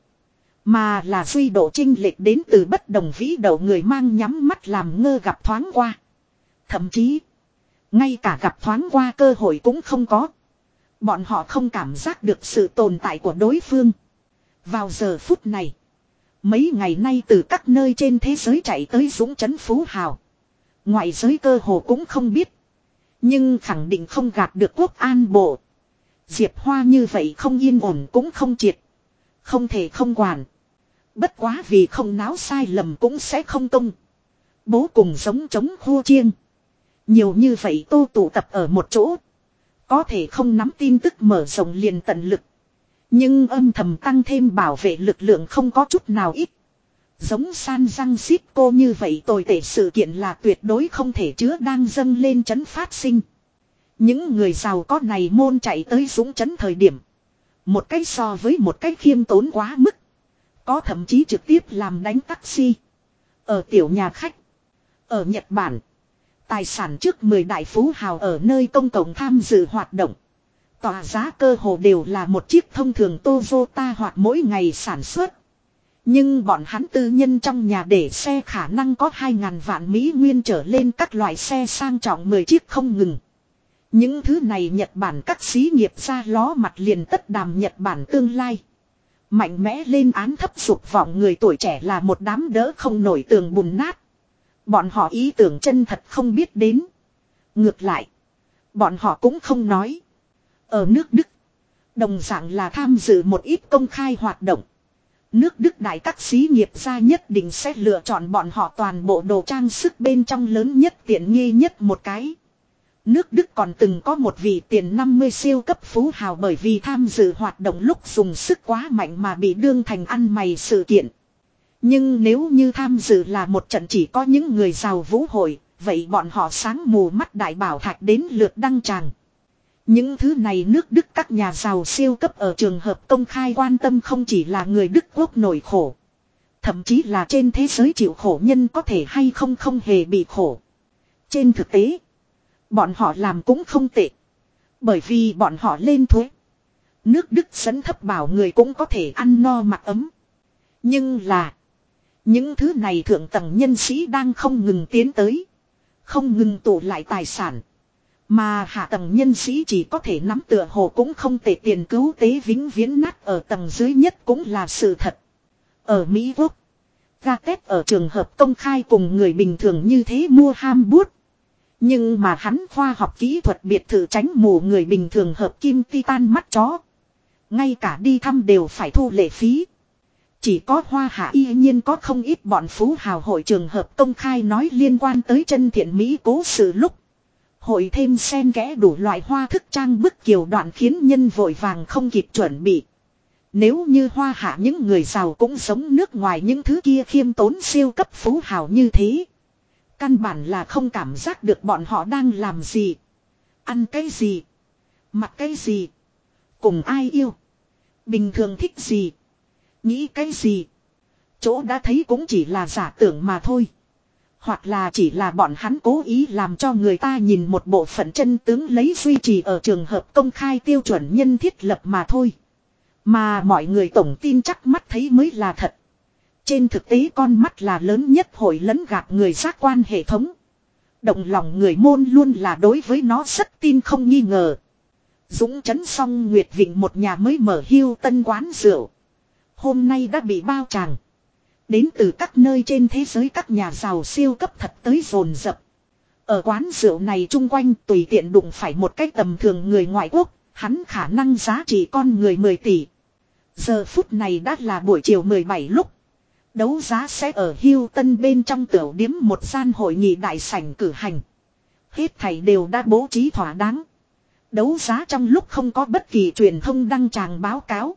Mà là suy độ trinh lệch đến từ bất đồng vĩ độ người mang nhắm mắt làm ngơ gặp thoáng qua. Thậm chí, ngay cả gặp thoáng qua cơ hội cũng không có. Bọn họ không cảm giác được sự tồn tại của đối phương. Vào giờ phút này, mấy ngày nay từ các nơi trên thế giới chạy tới dũng chấn phú hào. Ngoại giới cơ hồ cũng không biết. Nhưng khẳng định không gạt được quốc an bộ. Diệp Hoa như vậy không yên ổn cũng không triệt. Không thể không quản. Bất quá vì không náo sai lầm cũng sẽ không công. Bố cùng giống chống khô chiêng. Nhiều như vậy tô tụ tập ở một chỗ. Có thể không nắm tin tức mở rộng liền tận lực. Nhưng âm thầm tăng thêm bảo vệ lực lượng không có chút nào ít. Giống san răng xít cô như vậy tồi tệ sự kiện là tuyệt đối không thể chứa đang dâng lên chấn phát sinh. Những người giàu có này môn chạy tới dũng chấn thời điểm. Một cách so với một cách khiêm tốn quá mức. Có thậm chí trực tiếp làm đánh taxi. Ở tiểu nhà khách. Ở Nhật Bản. Tài sản trước 10 đại phú hào ở nơi công cộng tham dự hoạt động. Tòa giá cơ hồ đều là một chiếc thông thường Toyota hoặc mỗi ngày sản xuất. Nhưng bọn hắn tư nhân trong nhà để xe khả năng có 2.000 vạn Mỹ nguyên trở lên các loại xe sang trọng 10 chiếc không ngừng. Những thứ này Nhật Bản các xí nghiệp ra ló mặt liền tất đàm Nhật Bản tương lai. Mạnh mẽ lên án thấp dục vọng người tuổi trẻ là một đám đỡ không nổi tường bùn nát. Bọn họ ý tưởng chân thật không biết đến. Ngược lại. Bọn họ cũng không nói. Ở nước Đức. Đồng dạng là tham dự một ít công khai hoạt động. Nước Đức đại các xí nghiệp gia nhất định sẽ lựa chọn bọn họ toàn bộ đồ trang sức bên trong lớn nhất tiện nghi nhất một cái. Nước Đức còn từng có một vị tiền 50 siêu cấp phú hào bởi vì tham dự hoạt động lúc dùng sức quá mạnh mà bị đương thành ăn mày sự kiện. Nhưng nếu như tham dự là một trận chỉ có những người giàu vũ hội, vậy bọn họ sáng mù mắt đại bảo thạch đến lượt đăng tràng. Những thứ này nước Đức các nhà giàu siêu cấp ở trường hợp công khai quan tâm không chỉ là người Đức quốc nổi khổ. Thậm chí là trên thế giới chịu khổ nhân có thể hay không không hề bị khổ. Trên thực tế, bọn họ làm cũng không tệ. Bởi vì bọn họ lên thuế. Nước Đức sấn thấp bảo người cũng có thể ăn no mặc ấm. Nhưng là, những thứ này thượng tầng nhân sĩ đang không ngừng tiến tới. Không ngừng tụ lại tài sản. Mà hạ tầng nhân sĩ chỉ có thể nắm tựa hồ cũng không tệ tiền cứu tế vĩnh viễn nát ở tầng dưới nhất cũng là sự thật. Ở Mỹ Quốc, Gatet ở trường hợp công khai cùng người bình thường như thế mua ham bút. Nhưng mà hắn khoa học kỹ thuật biệt thự tránh mù người bình thường hợp kim titan mắt chó. Ngay cả đi thăm đều phải thu lệ phí. Chỉ có hoa hạ y nhiên có không ít bọn phú hào hội trường hợp công khai nói liên quan tới chân thiện Mỹ cố sự lúc. Hội thêm xen kẽ đủ loại hoa thức trang bức kiều đoạn khiến nhân vội vàng không kịp chuẩn bị. Nếu như hoa hạ những người giàu cũng sống nước ngoài những thứ kia khiêm tốn siêu cấp phú hào như thế. Căn bản là không cảm giác được bọn họ đang làm gì. Ăn cái gì. Mặc cái gì. Cùng ai yêu. Bình thường thích gì. Nghĩ cái gì. Chỗ đã thấy cũng chỉ là giả tưởng mà thôi. Hoặc là chỉ là bọn hắn cố ý làm cho người ta nhìn một bộ phận chân tướng lấy duy trì ở trường hợp công khai tiêu chuẩn nhân thiết lập mà thôi. Mà mọi người tổng tin chắc mắt thấy mới là thật. Trên thực tế con mắt là lớn nhất hội lẫn gạt người giác quan hệ thống. Động lòng người môn luôn là đối với nó rất tin không nghi ngờ. Dũng chấn xong Nguyệt Vịnh một nhà mới mở hưu tân quán rượu. Hôm nay đã bị bao tràng. Đến từ các nơi trên thế giới các nhà giàu siêu cấp thật tới rồn rập. Ở quán rượu này chung quanh tùy tiện đụng phải một cách tầm thường người ngoại quốc, hắn khả năng giá trị con người 10 tỷ. Giờ phút này đã là buổi chiều 17 lúc. Đấu giá sẽ ở Hưu Tân bên trong tiểu điếm một gian hội nghị đại sảnh cử hành. Hết thảy đều đã bố trí thỏa đáng. Đấu giá trong lúc không có bất kỳ truyền thông đăng tràng báo cáo.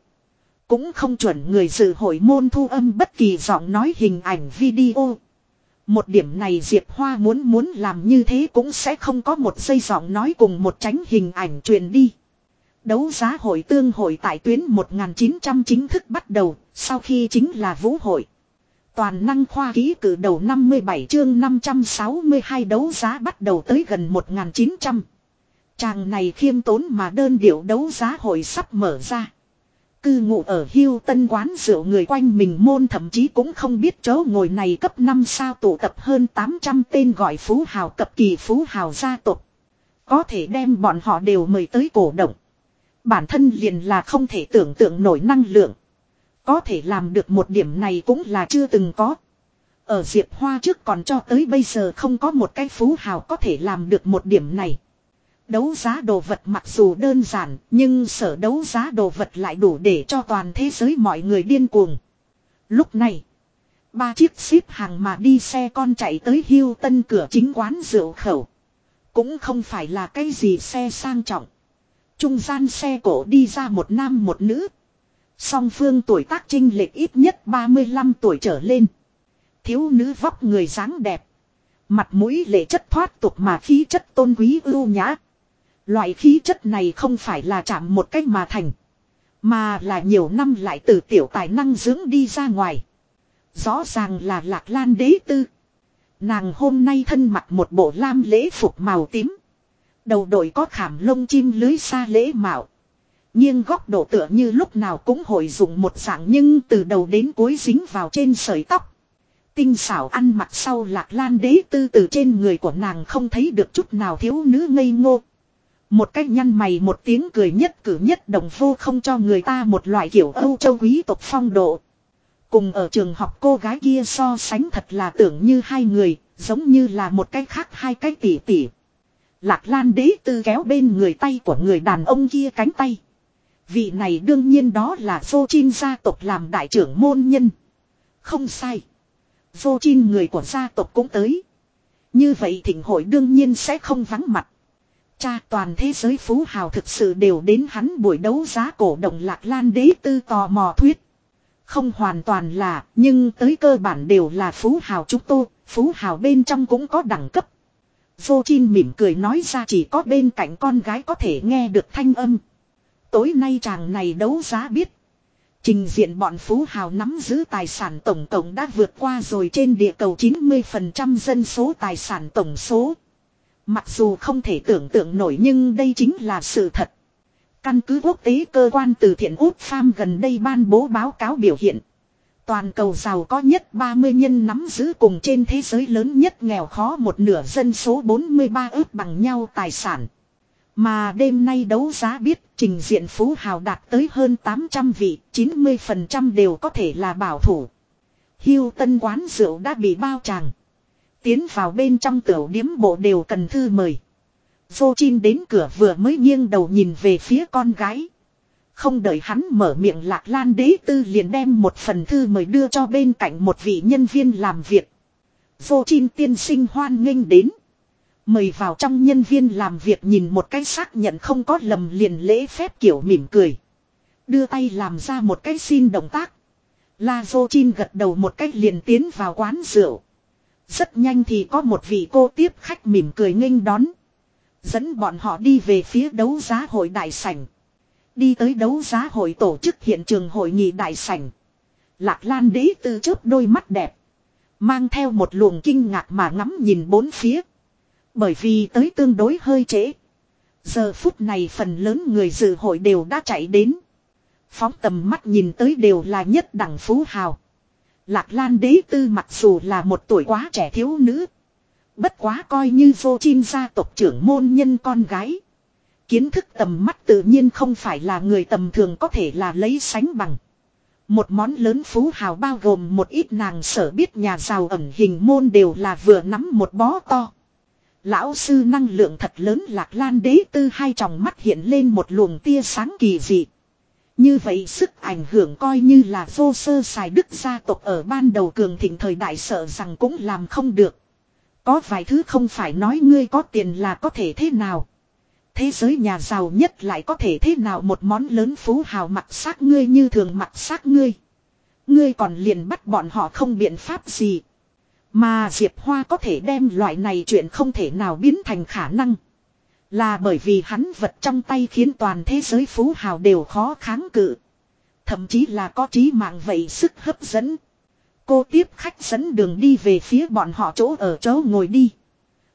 Cũng không chuẩn người dự hội môn thu âm bất kỳ giọng nói hình ảnh video. Một điểm này Diệp Hoa muốn muốn làm như thế cũng sẽ không có một giây giọng nói cùng một tránh hình ảnh truyền đi. Đấu giá hội tương hội tại tuyến 1900 chính thức bắt đầu, sau khi chính là vũ hội. Toàn năng khoa ký cử đầu 57 chương 562 đấu giá bắt đầu tới gần 1900. Chàng này khiêm tốn mà đơn điệu đấu giá hội sắp mở ra. Cư ngụ ở hưu tân quán rượu người quanh mình môn thậm chí cũng không biết chỗ ngồi này cấp 5 sao tụ tập hơn 800 tên gọi phú hào cập kỳ phú hào gia tộc. Có thể đem bọn họ đều mời tới cổ động. Bản thân liền là không thể tưởng tượng nổi năng lượng. Có thể làm được một điểm này cũng là chưa từng có. Ở Diệp Hoa trước còn cho tới bây giờ không có một cái phú hào có thể làm được một điểm này. Đấu giá đồ vật mặc dù đơn giản, nhưng sở đấu giá đồ vật lại đủ để cho toàn thế giới mọi người điên cuồng. Lúc này, ba chiếc xếp hàng mà đi xe con chạy tới hưu tân cửa chính quán rượu khẩu. Cũng không phải là cái gì xe sang trọng. Trung gian xe cổ đi ra một nam một nữ. Song phương tuổi tác trinh lệch ít nhất 35 tuổi trở lên. Thiếu nữ vóc người dáng đẹp. Mặt mũi lệ chất thoát tục mà khí chất tôn quý ưu nhã. Loại khí chất này không phải là chạm một cách mà thành. Mà là nhiều năm lại từ tiểu tài năng dưỡng đi ra ngoài. Rõ ràng là lạc lan đế tư. Nàng hôm nay thân mặc một bộ lam lễ phục màu tím. Đầu đội có khảm lông chim lưới xa lễ mạo nghiêng góc độ tựa như lúc nào cũng hồi dụng một dạng nhưng từ đầu đến cuối dính vào trên sợi tóc. Tinh xảo ăn mặc sau lạc lan đế tư từ trên người của nàng không thấy được chút nào thiếu nữ ngây ngô. Một cách nhăn mày một tiếng cười nhất cử nhất đồng vô không cho người ta một loại kiểu Âu châu quý tộc phong độ. Cùng ở trường học cô gái kia so sánh thật là tưởng như hai người, giống như là một cái khác hai cái tỉ tỉ. Lạc Lan đế tư kéo bên người tay của người đàn ông kia cánh tay. Vị này đương nhiên đó là vô Chin gia tộc làm đại trưởng môn nhân. Không sai. vô Chin người của gia tộc cũng tới. Như vậy thỉnh hội đương nhiên sẽ không vắng mặt. Cha toàn thế giới phú hào thực sự đều đến hắn buổi đấu giá cổ động lạc lan đế tư tò mò thuyết. Không hoàn toàn là, nhưng tới cơ bản đều là phú hào chúng tôi, phú hào bên trong cũng có đẳng cấp. Vô Chin mỉm cười nói ra chỉ có bên cạnh con gái có thể nghe được thanh âm. Tối nay chàng này đấu giá biết. Trình diện bọn phú hào nắm giữ tài sản tổng tổng đã vượt qua rồi trên địa cầu 90% dân số tài sản tổng số. Mặc dù không thể tưởng tượng nổi nhưng đây chính là sự thật. Căn cứ quốc tế cơ quan từ thiện út Pham gần đây ban bố báo cáo biểu hiện. Toàn cầu giàu có nhất 30 nhân nắm giữ cùng trên thế giới lớn nhất nghèo khó một nửa dân số 43 ước bằng nhau tài sản. Mà đêm nay đấu giá biết trình diện phú hào đạt tới hơn 800 vị, 90% đều có thể là bảo thủ. Hưu tân quán rượu đã bị bao tràng. Tiến vào bên trong tiểu điếm bộ đều cần thư mời. Vô Chin đến cửa vừa mới nghiêng đầu nhìn về phía con gái. Không đợi hắn mở miệng lạc lan đế tư liền đem một phần thư mời đưa cho bên cạnh một vị nhân viên làm việc. Vô Chin tiên sinh hoan nghênh đến. Mời vào trong nhân viên làm việc nhìn một cái xác nhận không có lầm liền lễ phép kiểu mỉm cười. Đưa tay làm ra một cái xin động tác. La Vô Chin gật đầu một cách liền tiến vào quán rượu. Rất nhanh thì có một vị cô tiếp khách mỉm cười nghênh đón. Dẫn bọn họ đi về phía đấu giá hội đại sảnh. Đi tới đấu giá hội tổ chức hiện trường hội nghị đại sảnh. Lạc Lan đế tư chớp đôi mắt đẹp. Mang theo một luồng kinh ngạc mà ngắm nhìn bốn phía. Bởi vì tới tương đối hơi trễ. Giờ phút này phần lớn người dự hội đều đã chạy đến. Phóng tầm mắt nhìn tới đều là nhất đẳng phú hào. Lạc Lan đế tư mặc dù là một tuổi quá trẻ thiếu nữ. Bất quá coi như vô chim gia tộc trưởng môn nhân con gái. Kiến thức tầm mắt tự nhiên không phải là người tầm thường có thể là lấy sánh bằng. Một món lớn phú hào bao gồm một ít nàng sở biết nhà giàu ẩn hình môn đều là vừa nắm một bó to. Lão sư năng lượng thật lớn lạc lan đế tư hai tròng mắt hiện lên một luồng tia sáng kỳ dị. Như vậy sức ảnh hưởng coi như là vô sơ xài đức gia tộc ở ban đầu cường thịnh thời đại sợ rằng cũng làm không được. Có vài thứ không phải nói ngươi có tiền là có thể thế nào. Thế giới nhà giàu nhất lại có thể thế nào một món lớn phú hào mặt xác ngươi như thường mặt xác ngươi. Ngươi còn liền bắt bọn họ không biện pháp gì. Mà Diệp Hoa có thể đem loại này chuyện không thể nào biến thành khả năng. Là bởi vì hắn vật trong tay khiến toàn thế giới phú hào đều khó kháng cự. Thậm chí là có trí mạng vậy sức hấp dẫn. Cô tiếp khách dẫn đường đi về phía bọn họ chỗ ở chỗ ngồi đi.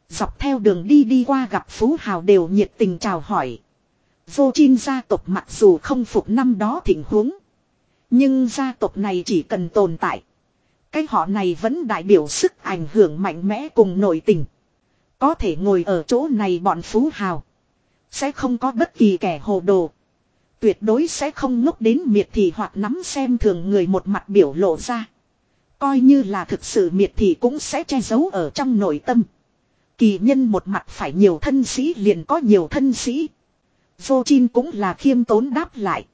Dọc theo đường đi đi qua gặp phú hào đều nhiệt tình chào hỏi. Vô Chin gia tộc mặc dù không phục năm đó thỉnh huống. Nhưng gia tộc này chỉ cần tồn tại. Cái họ này vẫn đại biểu sức ảnh hưởng mạnh mẽ cùng nội tình. Có thể ngồi ở chỗ này bọn phú hào. Sẽ không có bất kỳ kẻ hồ đồ. Tuyệt đối sẽ không ngốc đến miệt thị hoặc nắm xem thường người một mặt biểu lộ ra. Coi như là thực sự miệt thị cũng sẽ che giấu ở trong nội tâm. Kỳ nhân một mặt phải nhiều thân sĩ liền có nhiều thân sĩ. Vô Chin cũng là khiêm tốn đáp lại.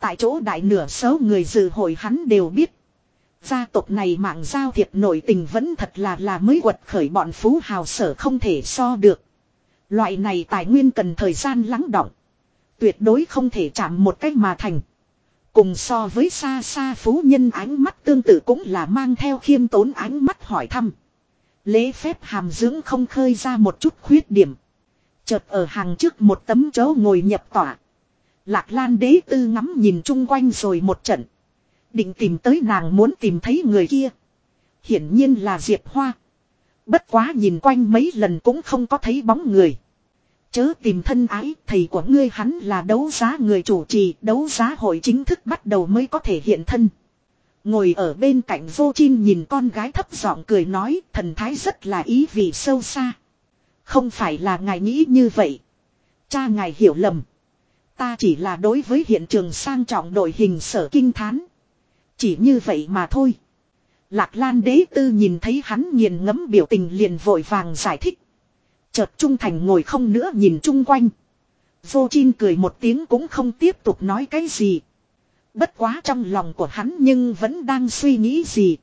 Tại chỗ đại nửa số người dự hội hắn đều biết. Gia tộc này mạng giao thiệp nổi tình vẫn thật là là mới quật khởi bọn phú hào sở không thể so được. Loại này tài nguyên cần thời gian lắng động. Tuyệt đối không thể chạm một cách mà thành. Cùng so với xa xa phú nhân ánh mắt tương tự cũng là mang theo khiêm tốn ánh mắt hỏi thăm. Lễ phép hàm dưỡng không khơi ra một chút khuyết điểm. Chợt ở hàng trước một tấm chỗ ngồi nhập tỏa. Lạc Lan đế tư ngắm nhìn chung quanh rồi một trận. Định tìm tới nàng muốn tìm thấy người kia. Hiển nhiên là Diệp Hoa. Bất quá nhìn quanh mấy lần cũng không có thấy bóng người. Chớ tìm thân ái, thầy của ngươi hắn là đấu giá người chủ trì, đấu giá hội chính thức bắt đầu mới có thể hiện thân. Ngồi ở bên cạnh vô chim nhìn con gái thấp giọng cười nói, thần thái rất là ý vị sâu xa. Không phải là ngài nghĩ như vậy. Cha ngài hiểu lầm. Ta chỉ là đối với hiện trường sang trọng đội hình sở kinh thán. Chỉ như vậy mà thôi. Lạc Lan đế tư nhìn thấy hắn nghiền ngẫm biểu tình liền vội vàng giải thích. Chợt trung thành ngồi không nữa nhìn chung quanh. Vô Chin cười một tiếng cũng không tiếp tục nói cái gì. Bất quá trong lòng của hắn nhưng vẫn đang suy nghĩ gì.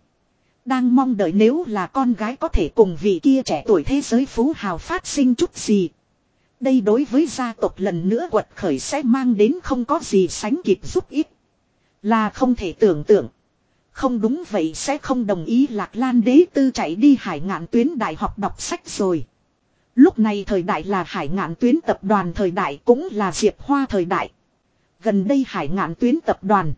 Đang mong đợi nếu là con gái có thể cùng vị kia trẻ tuổi thế giới phú hào phát sinh chút gì. Đây đối với gia tộc lần nữa quật khởi sẽ mang đến không có gì sánh kịp giúp ích. Là không thể tưởng tượng. Không đúng vậy sẽ không đồng ý Lạc Lan đế tư chạy đi hải ngạn tuyến đại học đọc sách rồi. Lúc này thời đại là hải ngạn tuyến tập đoàn, thời đại cũng là diệp hoa thời đại. Gần đây hải ngạn tuyến tập đoàn.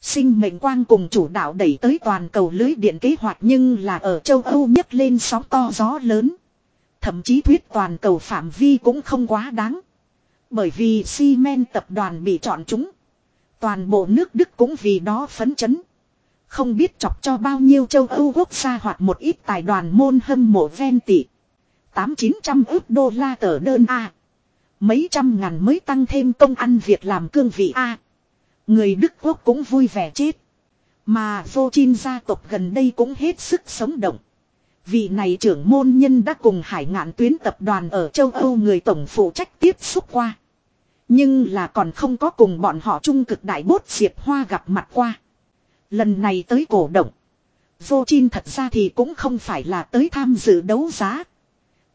Sinh mệnh quang cùng chủ đạo đẩy tới toàn cầu lưới điện kế hoạch nhưng là ở châu Âu nhấc lên sóng to gió lớn. Thậm chí thuyết toàn cầu phạm vi cũng không quá đáng. Bởi vì Siemens tập đoàn bị chọn chúng. Toàn bộ nước Đức cũng vì đó phấn chấn. Không biết chọc cho bao nhiêu châu Âu quốc gia hoặc một ít tài đoàn môn hâm mộ ven tỷ. Tám chín trăm ước đô la tờ đơn A. Mấy trăm ngàn mới tăng thêm công ăn việc làm cương vị A. Người Đức quốc cũng vui vẻ chết. Mà vô chin gia tộc gần đây cũng hết sức sống động. Vị này trưởng môn nhân đã cùng hải ngạn tuyến tập đoàn ở châu Âu người tổng phụ trách tiếp xúc qua. Nhưng là còn không có cùng bọn họ trung cực đại bốt diệp hoa gặp mặt qua. Lần này tới cổ động. Vô Chin thật ra thì cũng không phải là tới tham dự đấu giá.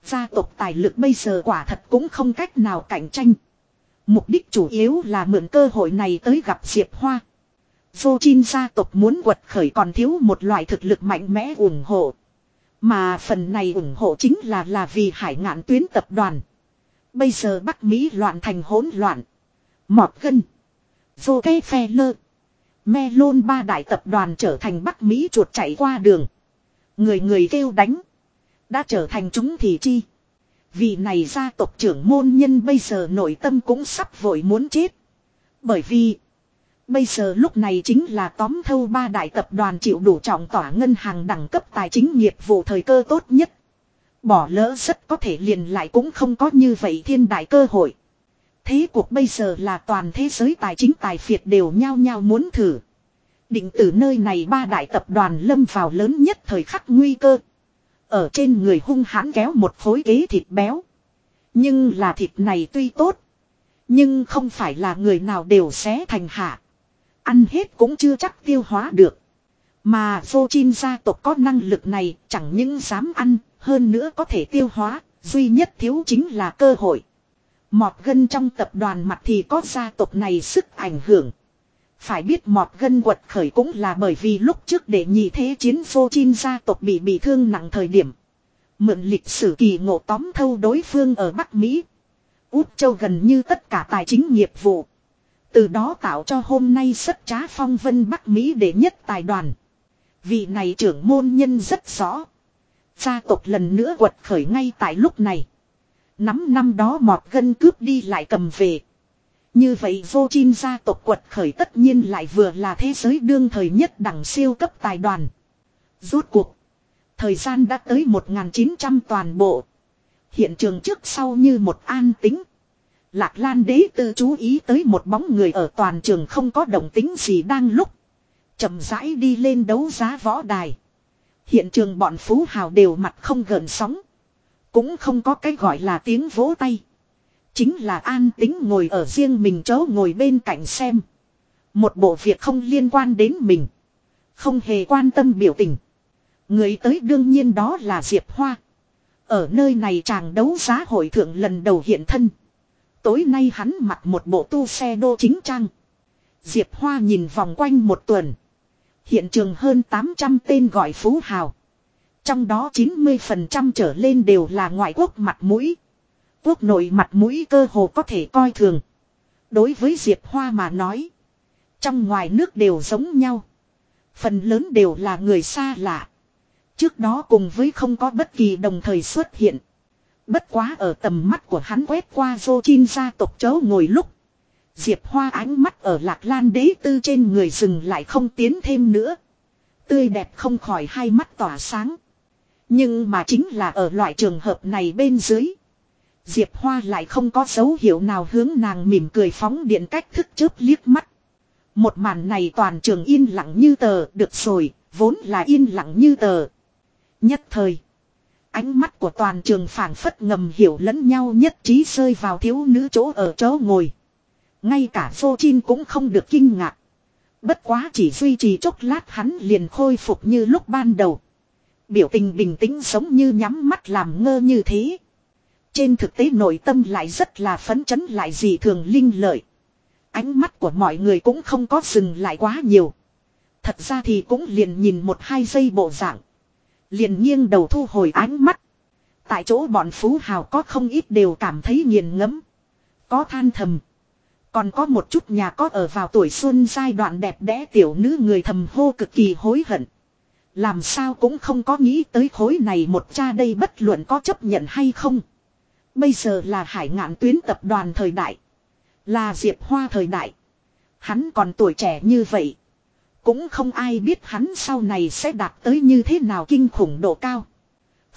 Gia tộc tài lực bây giờ quả thật cũng không cách nào cạnh tranh. Mục đích chủ yếu là mượn cơ hội này tới gặp Diệp Hoa. Vô Chin gia tộc muốn quật khởi còn thiếu một loại thực lực mạnh mẽ ủng hộ. Mà phần này ủng hộ chính là là vì hải ngạn tuyến tập đoàn. Bây giờ Bắc Mỹ loạn thành hỗn loạn. Mọt gân. Vô cây phe lơ. Melon ba đại tập đoàn trở thành Bắc Mỹ chuột chạy qua đường. Người người kêu đánh. Đã trở thành chúng thì chi. Vì này gia tộc trưởng môn nhân bây giờ nội tâm cũng sắp vội muốn chết. Bởi vì. Bây giờ lúc này chính là tóm thâu ba đại tập đoàn chịu đủ trọng tỏa ngân hàng đẳng cấp tài chính nghiệp vụ thời cơ tốt nhất. Bỏ lỡ rất có thể liền lại cũng không có như vậy thiên đại cơ hội. Thế cuộc bây giờ là toàn thế giới tài chính tài phiệt đều nhao nhao muốn thử. Định từ nơi này ba đại tập đoàn lâm vào lớn nhất thời khắc nguy cơ. Ở trên người hung hãn kéo một khối kế thịt béo. Nhưng là thịt này tuy tốt. Nhưng không phải là người nào đều xé thành hạ. Ăn hết cũng chưa chắc tiêu hóa được. Mà vô chin gia tộc có năng lực này chẳng những dám ăn, hơn nữa có thể tiêu hóa, duy nhất thiếu chính là cơ hội. Mọt gân trong tập đoàn mặt thì có gia tộc này sức ảnh hưởng. Phải biết mọt gân quật khởi cũng là bởi vì lúc trước để nhị thế chiến vô chin gia tộc bị bị thương nặng thời điểm. Mượn lịch sử kỳ ngộ tóm thâu đối phương ở Bắc Mỹ. Út châu gần như tất cả tài chính nghiệp vụ. Từ đó tạo cho hôm nay rất trá phong vân Bắc Mỹ để nhất tài đoàn. Vị này trưởng môn nhân rất rõ. Gia tộc lần nữa quật khởi ngay tại lúc này. Nắm năm đó mọt gân cướp đi lại cầm về. Như vậy vô chin gia tộc quật khởi tất nhiên lại vừa là thế giới đương thời nhất đẳng siêu cấp tài đoàn. Rốt cuộc. Thời gian đã tới 1900 toàn bộ. Hiện trường trước sau như một an tính. Lạc Lan đế tư chú ý tới một bóng người ở toàn trường không có động tính gì đang lúc. chậm rãi đi lên đấu giá võ đài. Hiện trường bọn phú hào đều mặt không gần sóng. Cũng không có cái gọi là tiếng vỗ tay. Chính là an tính ngồi ở riêng mình chỗ ngồi bên cạnh xem. Một bộ việc không liên quan đến mình. Không hề quan tâm biểu tình. Người tới đương nhiên đó là Diệp Hoa. Ở nơi này chàng đấu giá hội thượng lần đầu hiện thân. Tối nay hắn mặc một bộ tu xe đô chính trang. Diệp Hoa nhìn vòng quanh một tuần. Hiện trường hơn 800 tên gọi phú hào. Trong đó 90% trở lên đều là ngoại quốc mặt mũi. Quốc nội mặt mũi cơ hồ có thể coi thường. Đối với Diệp Hoa mà nói. Trong ngoài nước đều giống nhau. Phần lớn đều là người xa lạ. Trước đó cùng với không có bất kỳ đồng thời xuất hiện. Bất quá ở tầm mắt của hắn quét qua vô chin gia tộc chấu ngồi lúc. Diệp Hoa ánh mắt ở lạc lan đế tư trên người dừng lại không tiến thêm nữa. Tươi đẹp không khỏi hai mắt tỏa sáng. Nhưng mà chính là ở loại trường hợp này bên dưới. Diệp Hoa lại không có dấu hiệu nào hướng nàng mỉm cười phóng điện cách thức chớp liếc mắt. Một màn này toàn trường yên lặng như tờ, được rồi, vốn là yên lặng như tờ. Nhất thời, ánh mắt của toàn trường phảng phất ngầm hiểu lẫn nhau nhất trí rơi vào thiếu nữ chỗ ở chỗ ngồi. Ngay cả vô chin cũng không được kinh ngạc. Bất quá chỉ duy trì chốc lát hắn liền khôi phục như lúc ban đầu. Biểu tình bình tĩnh giống như nhắm mắt làm ngơ như thế. Trên thực tế nội tâm lại rất là phấn chấn lại gì thường linh lợi. Ánh mắt của mọi người cũng không có dừng lại quá nhiều. Thật ra thì cũng liền nhìn một hai giây bộ dạng. Liền nghiêng đầu thu hồi ánh mắt. Tại chỗ bọn phú hào có không ít đều cảm thấy nghiền ngẫm Có than thầm. Còn có một chút nhà có ở vào tuổi xuân giai đoạn đẹp đẽ tiểu nữ người thầm hô cực kỳ hối hận. Làm sao cũng không có nghĩ tới khối này một cha đây bất luận có chấp nhận hay không. Bây giờ là hải ngạn tuyến tập đoàn thời đại. Là Diệp Hoa thời đại. Hắn còn tuổi trẻ như vậy. Cũng không ai biết hắn sau này sẽ đạt tới như thế nào kinh khủng độ cao.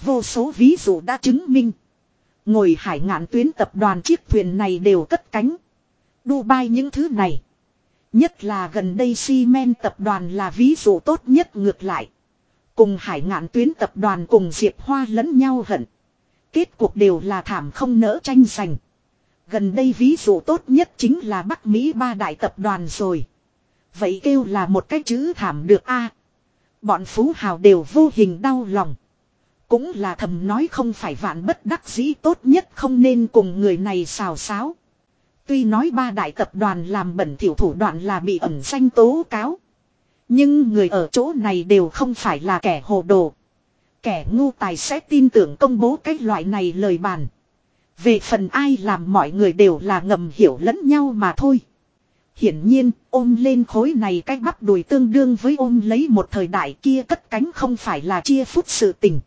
Vô số ví dụ đã chứng minh. Ngồi hải ngạn tuyến tập đoàn chiếc thuyền này đều cất cánh. Dubai những thứ này. Nhất là gần đây Siemens tập đoàn là ví dụ tốt nhất ngược lại. Cùng hải ngạn tuyến tập đoàn cùng Diệp Hoa lẫn nhau hận. Kết cuộc đều là thảm không nỡ tranh giành. Gần đây ví dụ tốt nhất chính là Bắc Mỹ ba đại tập đoàn rồi. Vậy kêu là một cái chữ thảm được a Bọn phú hào đều vô hình đau lòng. Cũng là thầm nói không phải vạn bất đắc dĩ tốt nhất không nên cùng người này xào xáo. Tuy nói ba đại tập đoàn làm bẩn thiểu thủ đoạn là bị ẩn danh tố cáo. Nhưng người ở chỗ này đều không phải là kẻ hồ đồ. Kẻ ngu tài sẽ tin tưởng công bố cái loại này lời bàn. Về phần ai làm mọi người đều là ngầm hiểu lẫn nhau mà thôi. Hiển nhiên, ôm lên khối này cái bắp đùi tương đương với ôm lấy một thời đại kia cất cánh không phải là chia phút sự tình.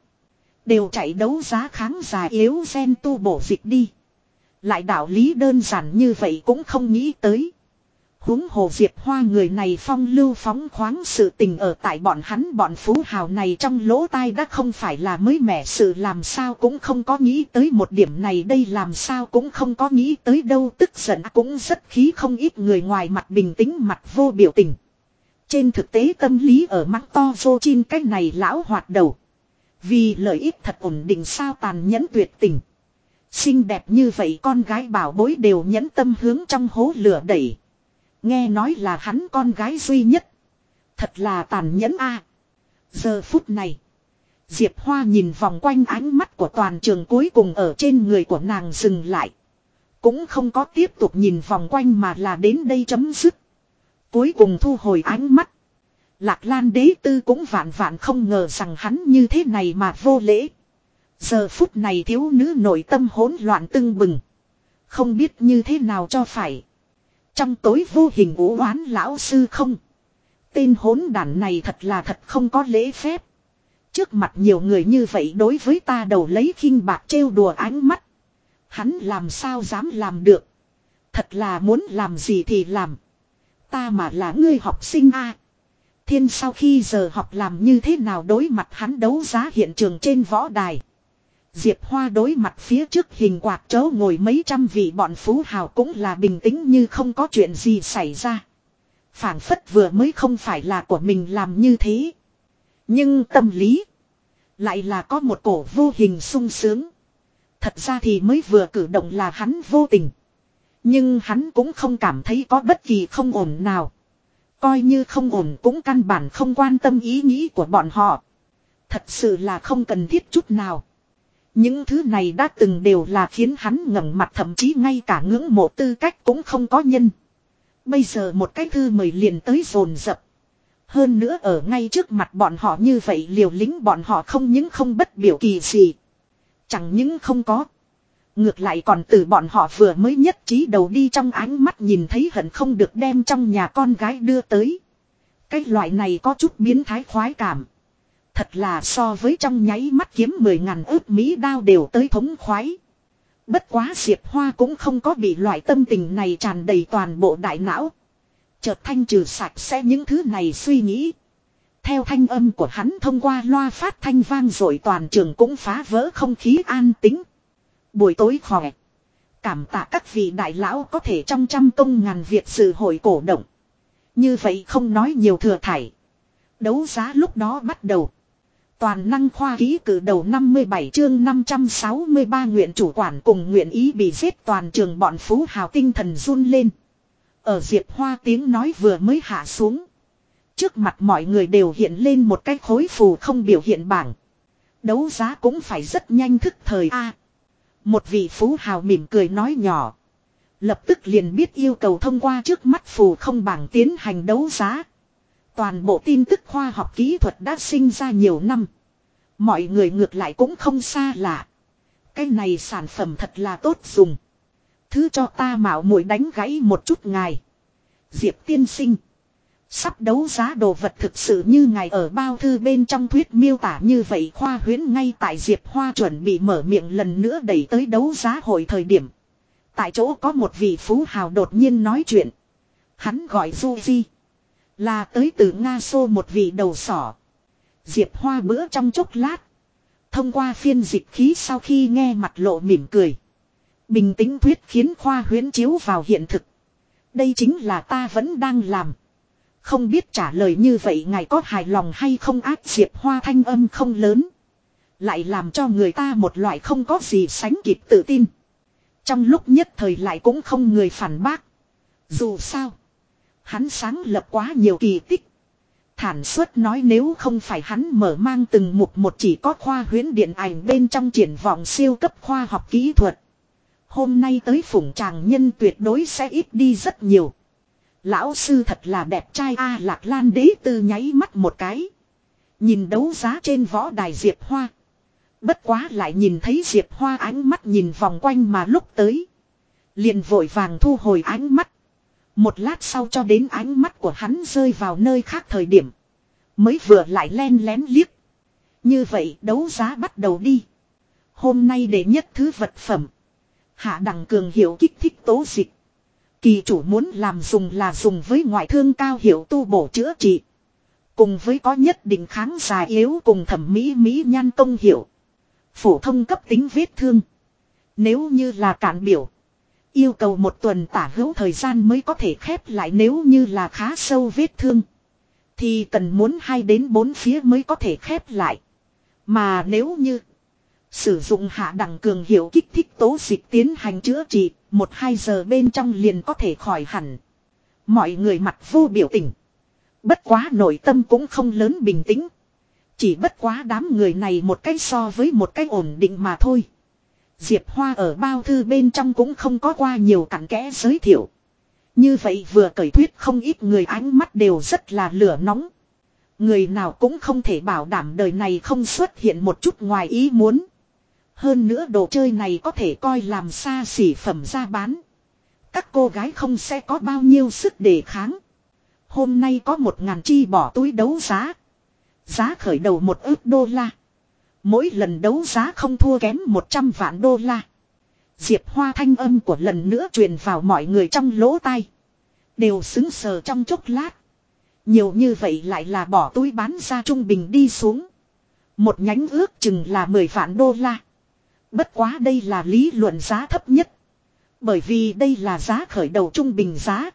Đều chạy đấu giá kháng giả yếu gen tu bổ dịch đi. Lại đạo lý đơn giản như vậy cũng không nghĩ tới huống hồ diệp hoa người này phong lưu phóng khoáng sự tình ở tại bọn hắn bọn phú hào này trong lỗ tai đã không phải là mới mẻ sự làm sao cũng không có nghĩ tới một điểm này đây làm sao cũng không có nghĩ tới đâu, tức giận cũng rất khí không ít người ngoài mặt bình tĩnh mặt vô biểu tình. Trên thực tế tâm lý ở mắt to vô chin cái này lão hoạt đầu. Vì lợi ích thật ổn định sao tàn nhẫn tuyệt tình. Xinh đẹp như vậy con gái bảo bối đều nhẫn tâm hướng trong hố lửa đẩy. Nghe nói là hắn con gái duy nhất. Thật là tàn nhẫn a. Giờ phút này. Diệp Hoa nhìn vòng quanh ánh mắt của toàn trường cuối cùng ở trên người của nàng dừng lại. Cũng không có tiếp tục nhìn vòng quanh mà là đến đây chấm dứt. Cuối cùng thu hồi ánh mắt. Lạc Lan đế tư cũng vạn vạn không ngờ rằng hắn như thế này mà vô lễ. Giờ phút này thiếu nữ nội tâm hỗn loạn tưng bừng. Không biết như thế nào cho phải. Trong tối vô hình ủ oán lão sư không. Tên hỗn đản này thật là thật không có lễ phép. Trước mặt nhiều người như vậy đối với ta đầu lấy khinh bạc trêu đùa ánh mắt. Hắn làm sao dám làm được. Thật là muốn làm gì thì làm. Ta mà là ngươi học sinh a Thiên sau khi giờ học làm như thế nào đối mặt hắn đấu giá hiện trường trên võ đài. Diệp Hoa đối mặt phía trước hình quạt chấu ngồi mấy trăm vị bọn phú hào cũng là bình tĩnh như không có chuyện gì xảy ra. Phản phất vừa mới không phải là của mình làm như thế. Nhưng tâm lý. Lại là có một cổ vô hình sung sướng. Thật ra thì mới vừa cử động là hắn vô tình. Nhưng hắn cũng không cảm thấy có bất kỳ không ổn nào. Coi như không ổn cũng căn bản không quan tâm ý nghĩ của bọn họ. Thật sự là không cần thiết chút nào. Những thứ này đã từng đều là khiến hắn ngẩng mặt thậm chí ngay cả ngưỡng mộ tư cách cũng không có nhân. Bây giờ một cái thư mời liền tới rồn rập. Hơn nữa ở ngay trước mặt bọn họ như vậy liều lính bọn họ không những không bất biểu kỳ gì. Chẳng những không có. Ngược lại còn từ bọn họ vừa mới nhất trí đầu đi trong ánh mắt nhìn thấy hận không được đem trong nhà con gái đưa tới. Cái loại này có chút biến thái khoái cảm. Thật là so với trong nháy mắt kiếm 10 ngàn ước Mỹ đao đều tới thống khoái. Bất quá Diệp Hoa cũng không có bị loại tâm tình này tràn đầy toàn bộ đại não. Chợt thanh trừ sạch sẽ những thứ này suy nghĩ. Theo thanh âm của hắn thông qua loa phát thanh vang rồi toàn trường cũng phá vỡ không khí an tĩnh. Buổi tối khỏe. Cảm tạ các vị đại lão có thể trong trăm công ngàn việc sự hội cổ động. Như vậy không nói nhiều thừa thải. Đấu giá lúc đó bắt đầu. Toàn năng khoa ký cử đầu 57 chương 563 nguyện chủ quản cùng nguyện ý bị giết toàn trường bọn phú hào tinh thần run lên. Ở Diệp Hoa tiếng nói vừa mới hạ xuống. Trước mặt mọi người đều hiện lên một cái khối phù không biểu hiện bảng. Đấu giá cũng phải rất nhanh thức thời a. một vị phú hào mỉm cười nói nhỏ. Lập tức liền biết yêu cầu thông qua trước mắt phù không bảng tiến hành đấu giá. Toàn bộ tin tức khoa học kỹ thuật đã sinh ra nhiều năm. Mọi người ngược lại cũng không xa lạ. Cái này sản phẩm thật là tốt dùng. Thứ cho ta mạo muội đánh gãy một chút ngài. Diệp tiên sinh. Sắp đấu giá đồ vật thực sự như ngài ở bao thư bên trong thuyết miêu tả như vậy khoa huyến ngay tại Diệp Hoa chuẩn bị mở miệng lần nữa đẩy tới đấu giá hội thời điểm. Tại chỗ có một vị phú hào đột nhiên nói chuyện. Hắn gọi Du Di. Là tới từ Nga Xô một vị đầu sỏ. Diệp Hoa bữa trong chốc lát. Thông qua phiên dịch khí sau khi nghe mặt lộ mỉm cười. Bình tĩnh thuyết khiến khoa huyến chiếu vào hiện thực. Đây chính là ta vẫn đang làm. Không biết trả lời như vậy ngài có hài lòng hay không ác diệp hoa thanh âm không lớn. Lại làm cho người ta một loại không có gì sánh kịp tự tin. Trong lúc nhất thời lại cũng không người phản bác. Dù sao. Hắn sáng lập quá nhiều kỳ tích. Thản suất nói nếu không phải hắn mở mang từng mục một chỉ có khoa huyến điện ảnh bên trong triển vọng siêu cấp khoa học kỹ thuật. Hôm nay tới phủng tràng nhân tuyệt đối sẽ ít đi rất nhiều. Lão sư thật là đẹp trai a lạc lan đế tư nháy mắt một cái. Nhìn đấu giá trên võ đài Diệp Hoa. Bất quá lại nhìn thấy Diệp Hoa ánh mắt nhìn vòng quanh mà lúc tới. Liền vội vàng thu hồi ánh mắt. Một lát sau cho đến ánh mắt của hắn rơi vào nơi khác thời điểm. Mới vừa lại len lén liếc. Như vậy đấu giá bắt đầu đi. Hôm nay để nhất thứ vật phẩm. Hạ đẳng cường hiệu kích thích tố dịch. Kỳ chủ muốn làm dùng là dùng với ngoại thương cao hiệu tu bổ chữa trị. Cùng với có nhất định kháng già yếu cùng thẩm mỹ mỹ nhan công hiệu. Phổ thông cấp tính vết thương. Nếu như là cản biểu. Yêu cầu một tuần tả hữu thời gian mới có thể khép lại nếu như là khá sâu vết thương. Thì cần muốn hai đến bốn phía mới có thể khép lại. Mà nếu như sử dụng hạ đẳng cường hiệu kích thích tố dịch tiến hành chữa trị, một hai giờ bên trong liền có thể khỏi hẳn. Mọi người mặt vô biểu tình. Bất quá nội tâm cũng không lớn bình tĩnh. Chỉ bất quá đám người này một cách so với một cách ổn định mà thôi. Diệp Hoa ở bao thư bên trong cũng không có qua nhiều cặn kẽ giới thiệu. Như vậy vừa cởi thuyết không ít người ánh mắt đều rất là lửa nóng. Người nào cũng không thể bảo đảm đời này không xuất hiện một chút ngoài ý muốn. Hơn nữa đồ chơi này có thể coi làm xa xỉ phẩm ra bán. Các cô gái không sẽ có bao nhiêu sức đề kháng. Hôm nay có một ngàn chi bỏ túi đấu giá. Giá khởi đầu một ước đô la. Mỗi lần đấu giá không thua kém 100 vạn đô la. Diệp Hoa thanh âm của lần nữa truyền vào mọi người trong lỗ tai. Đều xứng sờ trong chốc lát. Nhiều như vậy lại là bỏ túi bán ra trung bình đi xuống. Một nhánh ước chừng là 10 vạn đô la. Bất quá đây là lý luận giá thấp nhất. Bởi vì đây là giá khởi đầu trung bình giá.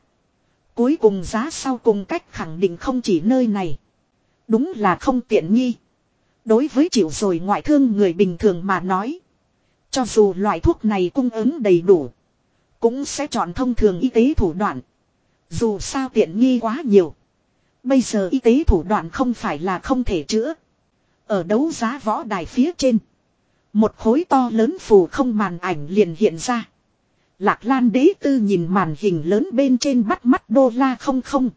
Cuối cùng giá sau cùng cách khẳng định không chỉ nơi này. Đúng là không tiện nghi. Đối với chịu rồi ngoại thương người bình thường mà nói. Cho dù loại thuốc này cung ứng đầy đủ. Cũng sẽ chọn thông thường y tế thủ đoạn. Dù sao tiện nghi quá nhiều. Bây giờ y tế thủ đoạn không phải là không thể chữa. Ở đấu giá võ đài phía trên. Một khối to lớn phù không màn ảnh liền hiện ra. Lạc Lan đế tư nhìn màn hình lớn bên trên bắt mắt đô la không không.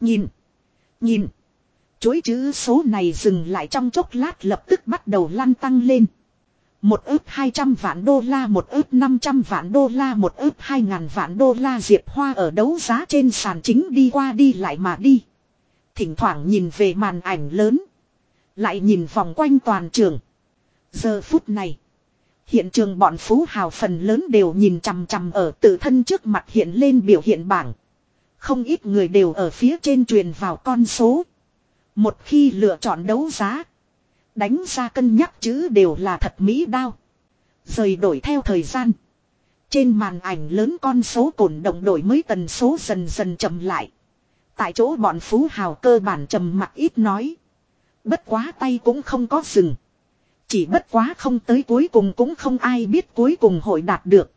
Nhìn. Nhìn. Chối chữ số này dừng lại trong chốc lát lập tức bắt đầu lăn tăng lên. Một ước 200 vạn đô la, một ước 500 vạn đô la, một ước 2 ngàn vạn đô la Diệp Hoa ở đấu giá trên sàn chính đi qua đi lại mà đi. Thỉnh thoảng nhìn về màn ảnh lớn. Lại nhìn vòng quanh toàn trường. Giờ phút này. Hiện trường bọn phú hào phần lớn đều nhìn chằm chằm ở tự thân trước mặt hiện lên biểu hiện bảng. Không ít người đều ở phía trên truyền vào con số. Một khi lựa chọn đấu giá. Đánh ra cân nhắc chứ đều là thật mỹ đao. Rời đổi theo thời gian. Trên màn ảnh lớn con số cổn động đổi mới tần số dần dần chậm lại. Tại chỗ bọn phú hào cơ bản trầm mặt ít nói. Bất quá tay cũng không có dừng. Chỉ bất quá không tới cuối cùng cũng không ai biết cuối cùng hội đạt được.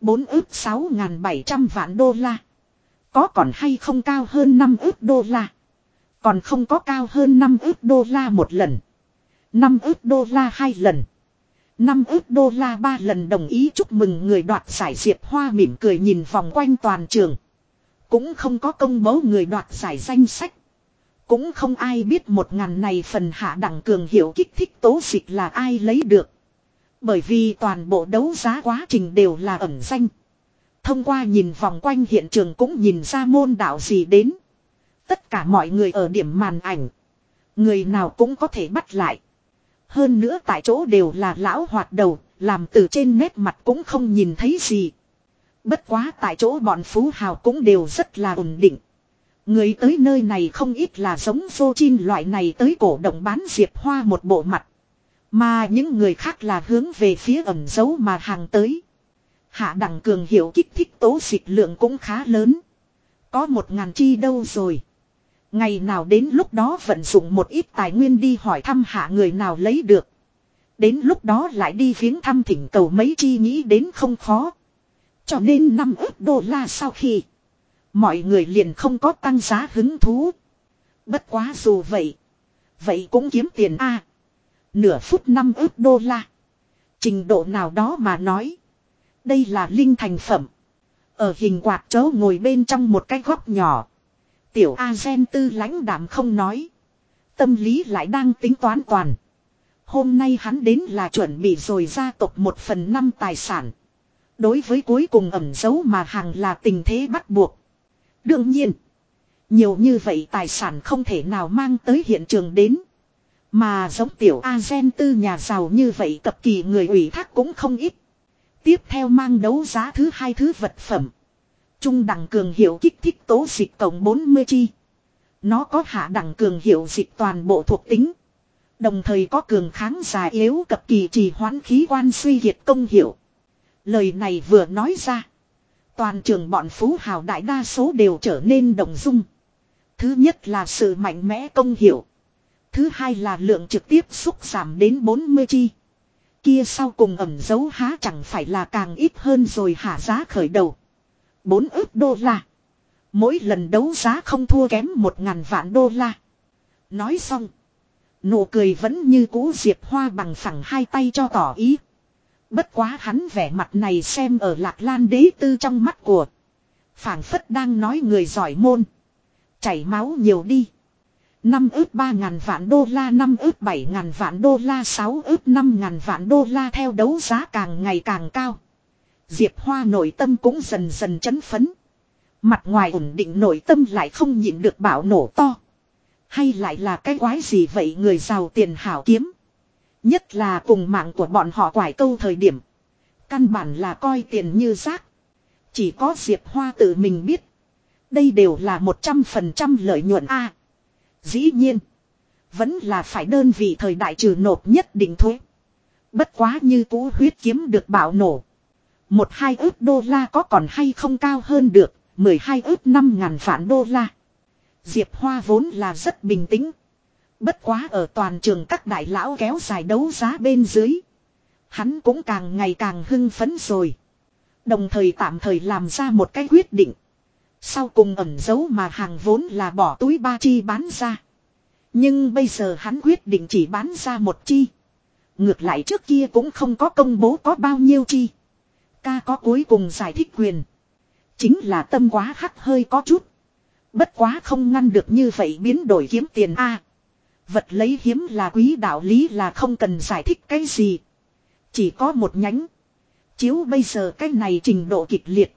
Bốn ước sáu bảy trăm vạn đô la. Có còn hay không cao hơn 5 ước đô la. Còn không có cao hơn 5 ước đô la một lần. 5 ước đô la hai lần. 5 ước đô la ba lần đồng ý chúc mừng người đoạt giải Diệp Hoa mỉm cười nhìn vòng quanh toàn trường. Cũng không có công bố người đoạt giải danh sách. Cũng không ai biết một ngàn này phần hạ đẳng cường hiệu kích thích tố dịch là ai lấy được. Bởi vì toàn bộ đấu giá quá trình đều là ẩn danh. Thông qua nhìn vòng quanh hiện trường cũng nhìn ra môn đạo gì đến. Tất cả mọi người ở điểm màn ảnh. Người nào cũng có thể bắt lại. Hơn nữa tại chỗ đều là lão hoạt đầu, làm từ trên nét mặt cũng không nhìn thấy gì. Bất quá tại chỗ bọn phú hào cũng đều rất là ổn định. Người tới nơi này không ít là giống vô chin loại này tới cổ động bán diệp hoa một bộ mặt. Mà những người khác là hướng về phía ẩn dấu mà hàng tới. Hạ đẳng cường hiệu kích thích tố dịch lượng cũng khá lớn. Có một ngàn chi đâu rồi. Ngày nào đến lúc đó vận dụng một ít tài nguyên đi hỏi thăm hạ người nào lấy được. Đến lúc đó lại đi viếng thăm thỉnh cầu mấy chi nghĩ đến không khó. Cho nên năm ước đô la sau khi. Mọi người liền không có tăng giá hứng thú. Bất quá dù vậy. Vậy cũng kiếm tiền a Nửa phút năm ước đô la. Trình độ nào đó mà nói. Đây là linh thành phẩm. Ở hình quạt chấu ngồi bên trong một cái góc nhỏ. Tiểu A gen tư lãnh đảm không nói. Tâm lý lại đang tính toán toàn. Hôm nay hắn đến là chuẩn bị rồi gia tộc một phần năm tài sản. Đối với cuối cùng ẩm dấu mà hàng là tình thế bắt buộc. Đương nhiên. Nhiều như vậy tài sản không thể nào mang tới hiện trường đến. Mà giống tiểu A gen tư nhà giàu như vậy cập kỳ người ủy thác cũng không ít. Tiếp theo mang đấu giá thứ hai thứ vật phẩm. Trung đẳng cường hiệu kích thích tố dịch tổng 40 chi. Nó có hạ đẳng cường hiệu dịch toàn bộ thuộc tính. Đồng thời có cường kháng già yếu cập kỳ trì hoãn khí quan suy hiệt công hiệu. Lời này vừa nói ra. Toàn trường bọn phú hào đại đa số đều trở nên đồng dung. Thứ nhất là sự mạnh mẽ công hiệu. Thứ hai là lượng trực tiếp xúc giảm đến 40 chi. Kia sau cùng ẩm dấu há chẳng phải là càng ít hơn rồi hạ giá khởi đầu. 4 ước đô la. Mỗi lần đấu giá không thua kém một ngàn vạn đô la. Nói xong. Nụ cười vẫn như cũ Diệp Hoa bằng phẳng hai tay cho tỏ ý. Bất quá hắn vẻ mặt này xem ở lạc lan đế tư trong mắt của. phảng phất đang nói người giỏi môn. Chảy máu nhiều đi. Năm ước ba ngàn vạn đô la, năm ước bảy ngàn vạn đô la, sáu ước năm ngàn vạn đô la theo đấu giá càng ngày càng cao. Diệp Hoa nội tâm cũng dần dần chấn phấn. Mặt ngoài ổn định nội tâm lại không nhịn được bảo nổ to. Hay lại là cái quái gì vậy người giàu tiền hảo kiếm. Nhất là cùng mạng của bọn họ quải câu thời điểm. Căn bản là coi tiền như rác. Chỉ có Diệp Hoa tự mình biết. Đây đều là 100% lợi nhuận A. dĩ nhiên. Vẫn là phải đơn vị thời đại trừ nộp nhất định thuế. Bất quá như cũ huyết kiếm được bảo nổ. Một hai ước đô la có còn hay không cao hơn được. 12 ước 5 ngàn phản đô la. Diệp Hoa vốn là rất bình tĩnh. Bất quá ở toàn trường các đại lão kéo dài đấu giá bên dưới. Hắn cũng càng ngày càng hưng phấn rồi. Đồng thời tạm thời làm ra một cái quyết định. Sau cùng ẩn giấu mà hàng vốn là bỏ túi ba chi bán ra. Nhưng bây giờ hắn quyết định chỉ bán ra một chi. Ngược lại trước kia cũng không có công bố có bao nhiêu chi. Ca có cuối cùng giải thích quyền. Chính là tâm quá hắc hơi có chút. Bất quá không ngăn được như vậy biến đổi kiếm tiền A. vật lấy hiếm là quý đạo lý là không cần giải thích cái gì. Chỉ có một nhánh. Chiếu bây giờ cái này trình độ kịch liệt.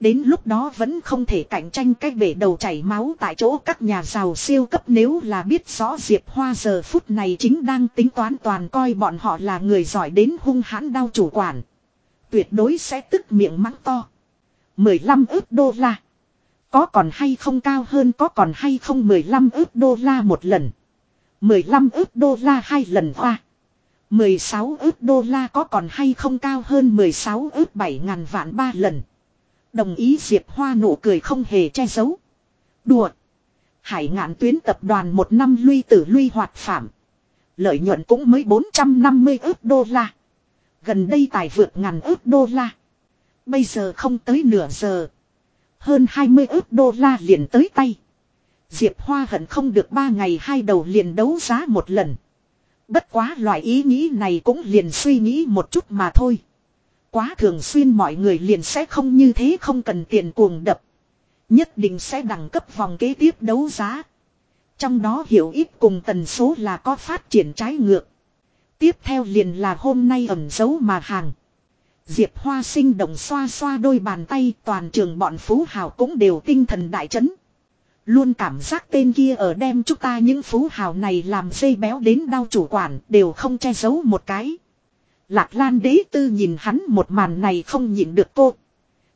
Đến lúc đó vẫn không thể cạnh tranh cách bể đầu chảy máu tại chỗ các nhà giàu siêu cấp nếu là biết rõ Diệp Hoa giờ phút này chính đang tính toán toàn coi bọn họ là người giỏi đến hung hãn đau chủ quản. Tuyệt đối sẽ tức miệng mắng to. 15 ước đô la. Có còn hay không cao hơn, có còn hay không 15 ước đô la một lần. 15 ước đô la hai lần hoa. 16 ước đô la có còn hay không cao hơn 16 ước 7 ngàn vạn ba lần. Đồng ý Diệp Hoa nụ cười không hề che giấu. Đùa. Hải ngạn tuyến tập đoàn một năm luy tử luy hoạt phạm. Lợi nhuận cũng mới 450 ước đô la. Gần đây tài vượt ngàn ước đô la. Bây giờ không tới nửa giờ. Hơn 20 ước đô la liền tới tay. Diệp Hoa hận không được ba ngày hai đầu liền đấu giá một lần. Bất quá loại ý nghĩ này cũng liền suy nghĩ một chút mà thôi. Quá thường xuyên mọi người liền sẽ không như thế không cần tiền cuồng đập. Nhất định sẽ đẳng cấp vòng kế tiếp đấu giá. Trong đó hiểu ít cùng tần số là có phát triển trái ngược. Tiếp theo liền là hôm nay ẩn dấu mà hàng. Diệp Hoa sinh động xoa xoa đôi bàn tay, toàn trường bọn phú hào cũng đều tinh thần đại chấn. Luôn cảm giác tên kia ở đem chúng ta những phú hào này làm dây béo đến đau chủ quản, đều không che giấu một cái. Lạc Lan đế tư nhìn hắn một màn này không nhịn được cô.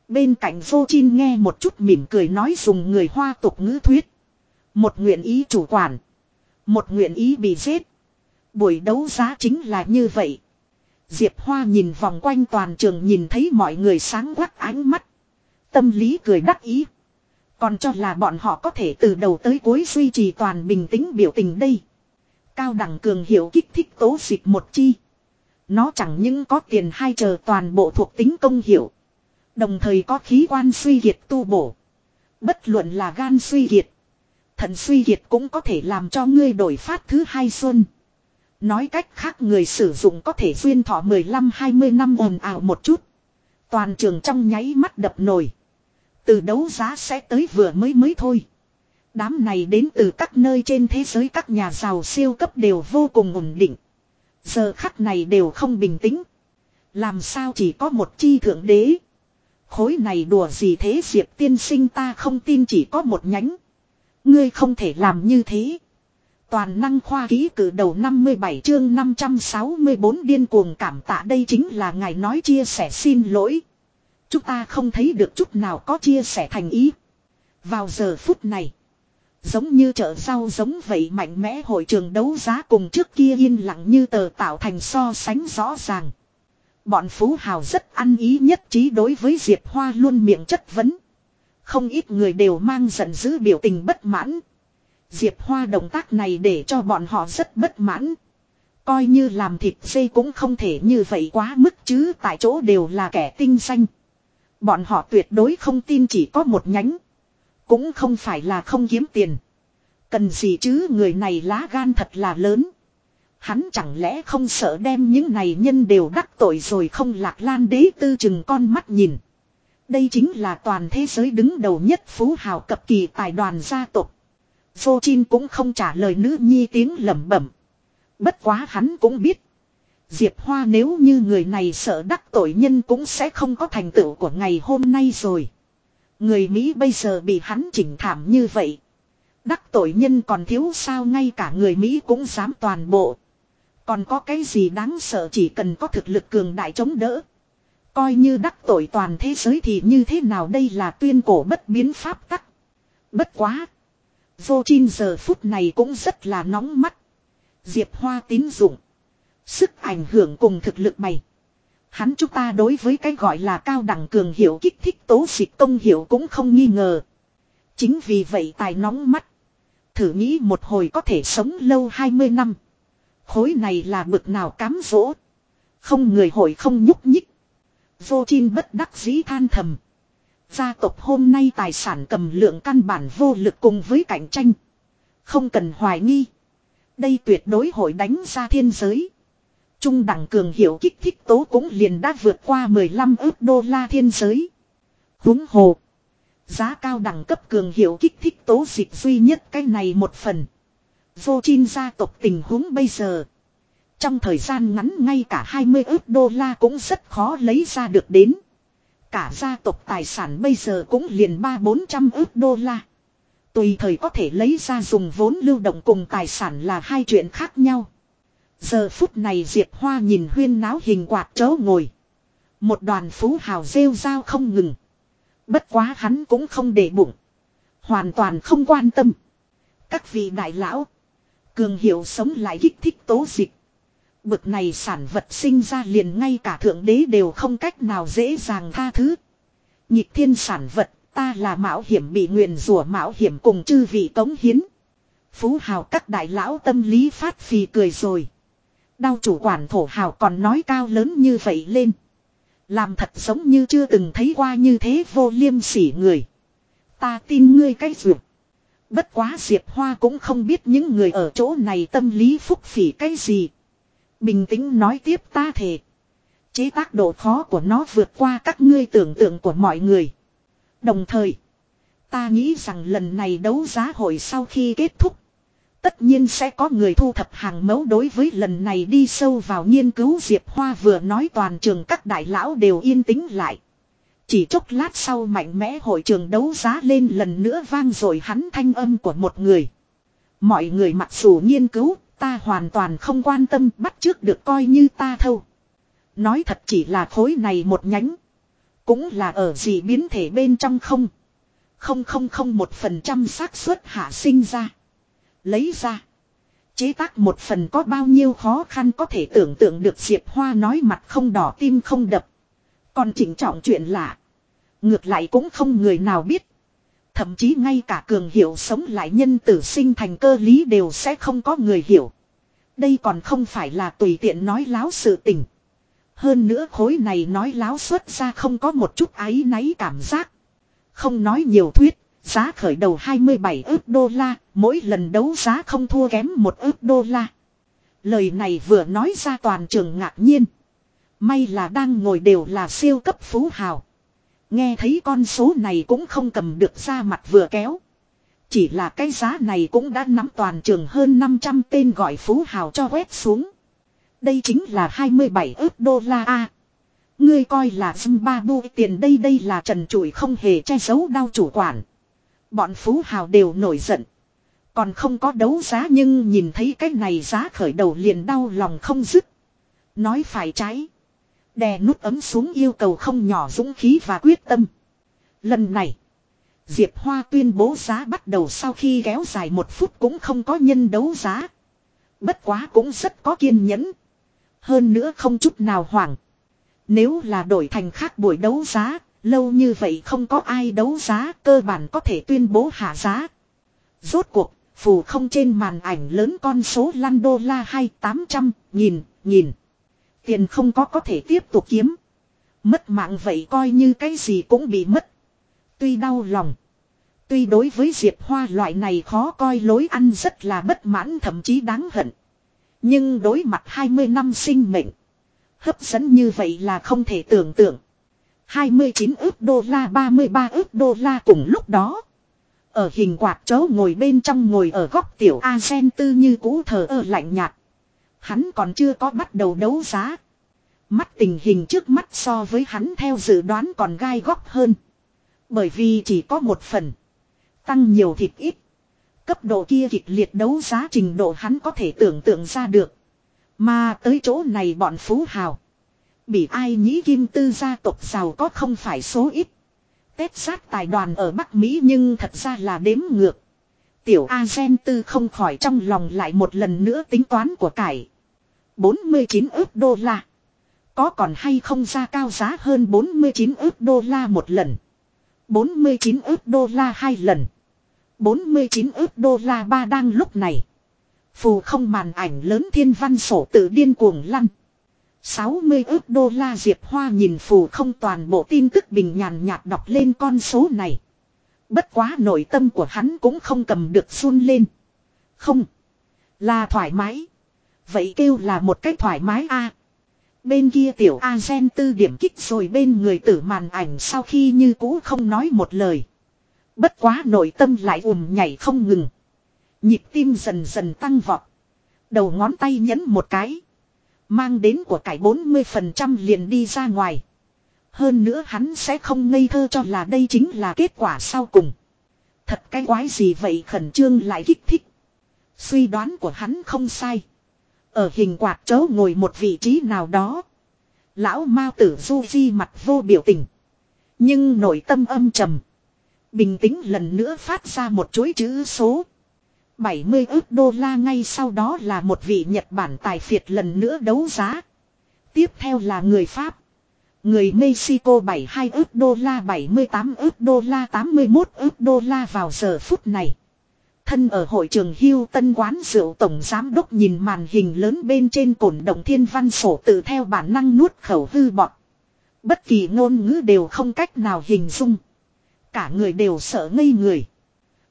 Bên cạnh vô chin nghe một chút mỉm cười nói dùng người hoa tục ngữ thuyết. Một nguyện ý chủ quản. Một nguyện ý bị giết. Buổi đấu giá chính là như vậy. Diệp Hoa nhìn vòng quanh toàn trường nhìn thấy mọi người sáng quắc ánh mắt. Tâm lý cười đắc ý. Còn cho là bọn họ có thể từ đầu tới cuối duy trì toàn bình tĩnh biểu tình đây. Cao đẳng cường hiệu kích thích tố dịch một chi. Nó chẳng những có tiền hai chờ toàn bộ thuộc tính công hiệu. Đồng thời có khí quan suy kiệt tu bổ. Bất luận là gan suy kiệt. Thận suy kiệt cũng có thể làm cho ngươi đổi phát thứ hai xuân. Nói cách khác người sử dụng có thể duyên thọ 15-20 năm ồn ào một chút. Toàn trường trong nháy mắt đập nổi. Từ đấu giá sẽ tới vừa mới mới thôi. Đám này đến từ các nơi trên thế giới các nhà giàu siêu cấp đều vô cùng ổn định. Giờ khắc này đều không bình tĩnh. Làm sao chỉ có một chi thượng đế. Khối này đùa gì thế Diệp tiên sinh ta không tin chỉ có một nhánh. Ngươi không thể làm như thế. Toàn năng khoa ký cử đầu 57 chương 564 điên cuồng cảm tạ đây chính là ngài nói chia sẻ xin lỗi. Chúng ta không thấy được chút nào có chia sẻ thành ý. Vào giờ phút này. Giống như chợ rau giống vậy mạnh mẽ hội trường đấu giá cùng trước kia yên lặng như tờ tạo thành so sánh rõ ràng. Bọn phú hào rất ăn ý nhất trí đối với Diệp Hoa luôn miệng chất vấn. Không ít người đều mang giận dữ biểu tình bất mãn. Diệp Hoa động tác này để cho bọn họ rất bất mãn. Coi như làm thịt dây cũng không thể như vậy quá mức chứ, tại chỗ đều là kẻ tinh xanh. Bọn họ tuyệt đối không tin chỉ có một nhánh. Cũng không phải là không kiếm tiền. Cần gì chứ, người này lá gan thật là lớn. Hắn chẳng lẽ không sợ đem những này nhân đều đắc tội rồi không lạc lan đế tư chừng con mắt nhìn. Đây chính là toàn thế giới đứng đầu nhất phú hào cập kỳ tài đoàn gia tộc. Vô Chin cũng không trả lời nữ nhi tiếng lẩm bẩm. Bất quá hắn cũng biết. Diệp Hoa nếu như người này sợ đắc tội nhân cũng sẽ không có thành tựu của ngày hôm nay rồi. Người Mỹ bây giờ bị hắn chỉnh thảm như vậy. Đắc tội nhân còn thiếu sao ngay cả người Mỹ cũng dám toàn bộ. Còn có cái gì đáng sợ chỉ cần có thực lực cường đại chống đỡ. Coi như đắc tội toàn thế giới thì như thế nào đây là tuyên cổ bất biến pháp tắc. Bất quá. Vô Chin giờ phút này cũng rất là nóng mắt. Diệp Hoa tín dụng. Sức ảnh hưởng cùng thực lực mày. Hắn chúng ta đối với cái gọi là cao đẳng cường hiệu kích thích tố dịch công hiệu cũng không nghi ngờ. Chính vì vậy tài nóng mắt. Thử nghĩ một hồi có thể sống lâu 20 năm. Khối này là bực nào cám dỗ. Không người hội không nhúc nhích. Vô Chin bất đắc dĩ than thầm. Gia tộc hôm nay tài sản cầm lượng căn bản vô lực cùng với cạnh tranh. Không cần hoài nghi. Đây tuyệt đối hội đánh ra thiên giới. Trung đẳng cường hiệu kích thích tố cũng liền đã vượt qua 15 ước đô la thiên giới. Húng hồ. Giá cao đẳng cấp cường hiệu kích thích tố dịch duy nhất cái này một phần. Vô chin gia tộc tình huống bây giờ. Trong thời gian ngắn ngay cả 20 ước đô la cũng rất khó lấy ra được đến. Cả gia tộc tài sản bây giờ cũng liền ba bốn trăm ước đô la. Tùy thời có thể lấy ra dùng vốn lưu động cùng tài sản là hai chuyện khác nhau. Giờ phút này Diệp Hoa nhìn huyên náo hình quạt chớ ngồi. Một đoàn phú hào rêu rao không ngừng. Bất quá hắn cũng không để bụng. Hoàn toàn không quan tâm. Các vị đại lão. Cường hiệu sống lại kích thích tố dịch. Bực này sản vật sinh ra liền ngay cả thượng đế đều không cách nào dễ dàng tha thứ. Nhịp thiên sản vật, ta là mạo hiểm bị nguyền rủa mạo hiểm cùng chư vị cống hiến. Phú hào các đại lão tâm lý phát phì cười rồi. Đau chủ quản thổ hào còn nói cao lớn như vậy lên. Làm thật giống như chưa từng thấy qua như thế vô liêm sỉ người. Ta tin ngươi cái duyệt. Bất quá Diệp Hoa cũng không biết những người ở chỗ này tâm lý phúc phỉ cái gì. Bình tĩnh nói tiếp ta thề. Chế tác độ khó của nó vượt qua các ngươi tưởng tượng của mọi người. Đồng thời, ta nghĩ rằng lần này đấu giá hội sau khi kết thúc, tất nhiên sẽ có người thu thập hàng mẫu đối với lần này đi sâu vào nghiên cứu Diệp Hoa vừa nói toàn trường các đại lão đều yên tĩnh lại. Chỉ chốc lát sau mạnh mẽ hội trường đấu giá lên lần nữa vang rồi hắn thanh âm của một người. Mọi người mặc dù nghiên cứu, ta hoàn toàn không quan tâm, bắt trước được coi như ta thâu. Nói thật chỉ là khối này một nhánh. Cũng là ở gì biến thể bên trong không. Không không không một phần trăm xác suất hạ sinh ra. Lấy ra. Chế tác một phần có bao nhiêu khó khăn có thể tưởng tượng được Diệp Hoa nói mặt không đỏ, tim không đập. Còn chỉnh trọng chuyện lạ. Ngược lại cũng không người nào biết. Thậm chí ngay cả cường hiểu sống lại nhân tử sinh thành cơ lý đều sẽ không có người hiểu. Đây còn không phải là tùy tiện nói láo sự tình. Hơn nữa khối này nói láo xuất ra không có một chút áy náy cảm giác. Không nói nhiều thuyết, giá khởi đầu 27 ước đô la, mỗi lần đấu giá không thua kém một ước đô la. Lời này vừa nói ra toàn trường ngạc nhiên. May là đang ngồi đều là siêu cấp phú hào. Nghe thấy con số này cũng không cầm được ra mặt vừa kéo. Chỉ là cái giá này cũng đã nắm toàn trường hơn 500 tên gọi phú hào cho quét xuống. Đây chính là 27 ước đô la A. Ngươi coi là Zimbabwe tiền đây đây là trần trụi không hề che giấu đau chủ quản. Bọn phú hào đều nổi giận. Còn không có đấu giá nhưng nhìn thấy cái này giá khởi đầu liền đau lòng không dứt. Nói phải trái. Đè nút ấm xuống yêu cầu không nhỏ dũng khí và quyết tâm. Lần này. Diệp Hoa tuyên bố giá bắt đầu sau khi kéo dài một phút cũng không có nhân đấu giá. Bất quá cũng rất có kiên nhẫn. Hơn nữa không chút nào hoảng. Nếu là đổi thành khác buổi đấu giá, lâu như vậy không có ai đấu giá, cơ bản có thể tuyên bố hạ giá. Rốt cuộc, phù không trên màn ảnh lớn con số lăn đô la hay tám trăm nghìn, nghìn. Tiền không có có thể tiếp tục kiếm. Mất mạng vậy coi như cái gì cũng bị mất. Tuy đau lòng. Tuy đối với Diệp Hoa loại này khó coi lối ăn rất là bất mãn thậm chí đáng hận. Nhưng đối mặt 20 năm sinh mệnh. Hấp dẫn như vậy là không thể tưởng tượng. 29 ước đô la 33 ước đô la cùng lúc đó. Ở hình quạt chấu ngồi bên trong ngồi ở góc tiểu A-sen tư như cũ thờ ơ lạnh nhạt. Hắn còn chưa có bắt đầu đấu giá. Mắt tình hình trước mắt so với hắn theo dự đoán còn gai góc hơn. Bởi vì chỉ có một phần. Tăng nhiều thịt ít. Cấp độ kia kịch liệt đấu giá trình độ hắn có thể tưởng tượng ra được. Mà tới chỗ này bọn phú hào. Bị ai nhĩ kim tư gia tộc giàu có không phải số ít. Tết sát tài đoàn ở Bắc Mỹ nhưng thật ra là đếm ngược. Tiểu A Gen Tư không khỏi trong lòng lại một lần nữa tính toán của cải. 49 ước đô la. Có còn hay không ra cao giá hơn 49 ước đô la một lần. 49 ước đô la hai lần. 49 ước đô la ba đang lúc này. Phù không màn ảnh lớn thiên văn sổ tự điên cuồng lăn. 60 ước đô la Diệp Hoa nhìn phù không toàn bộ tin tức bình nhàn nhạt đọc lên con số này. Bất quá nội tâm của hắn cũng không cầm được run lên. Không. Là thoải mái. Vậy kêu là một cách thoải mái a. Bên kia tiểu A gen tư điểm kích rồi bên người tử màn ảnh sau khi như cũ không nói một lời. Bất quá nội tâm lại ùm nhảy không ngừng. Nhịp tim dần dần tăng vọt. Đầu ngón tay nhấn một cái. Mang đến của cải 40% liền đi ra ngoài. Hơn nữa hắn sẽ không ngây thơ cho là đây chính là kết quả sau cùng. Thật cái quái gì vậy khẩn trương lại kích thích. Suy đoán của hắn không sai. Ở hình quạt chấu ngồi một vị trí nào đó. Lão Mao tử du di mặt vô biểu tình. Nhưng nội tâm âm trầm. Bình tĩnh lần nữa phát ra một chuỗi chữ số. 70 ước đô la ngay sau đó là một vị Nhật Bản tài phiệt lần nữa đấu giá. Tiếp theo là người Pháp. Người Mexico 72 ước đô la 78 ước đô la 81 ước đô la vào giờ phút này. Thân ở hội trường hưu tân quán rượu tổng giám đốc nhìn màn hình lớn bên trên cổn động thiên văn sổ tự theo bản năng nuốt khẩu hư bọt. Bất kỳ ngôn ngữ đều không cách nào hình dung. Cả người đều sợ ngây người.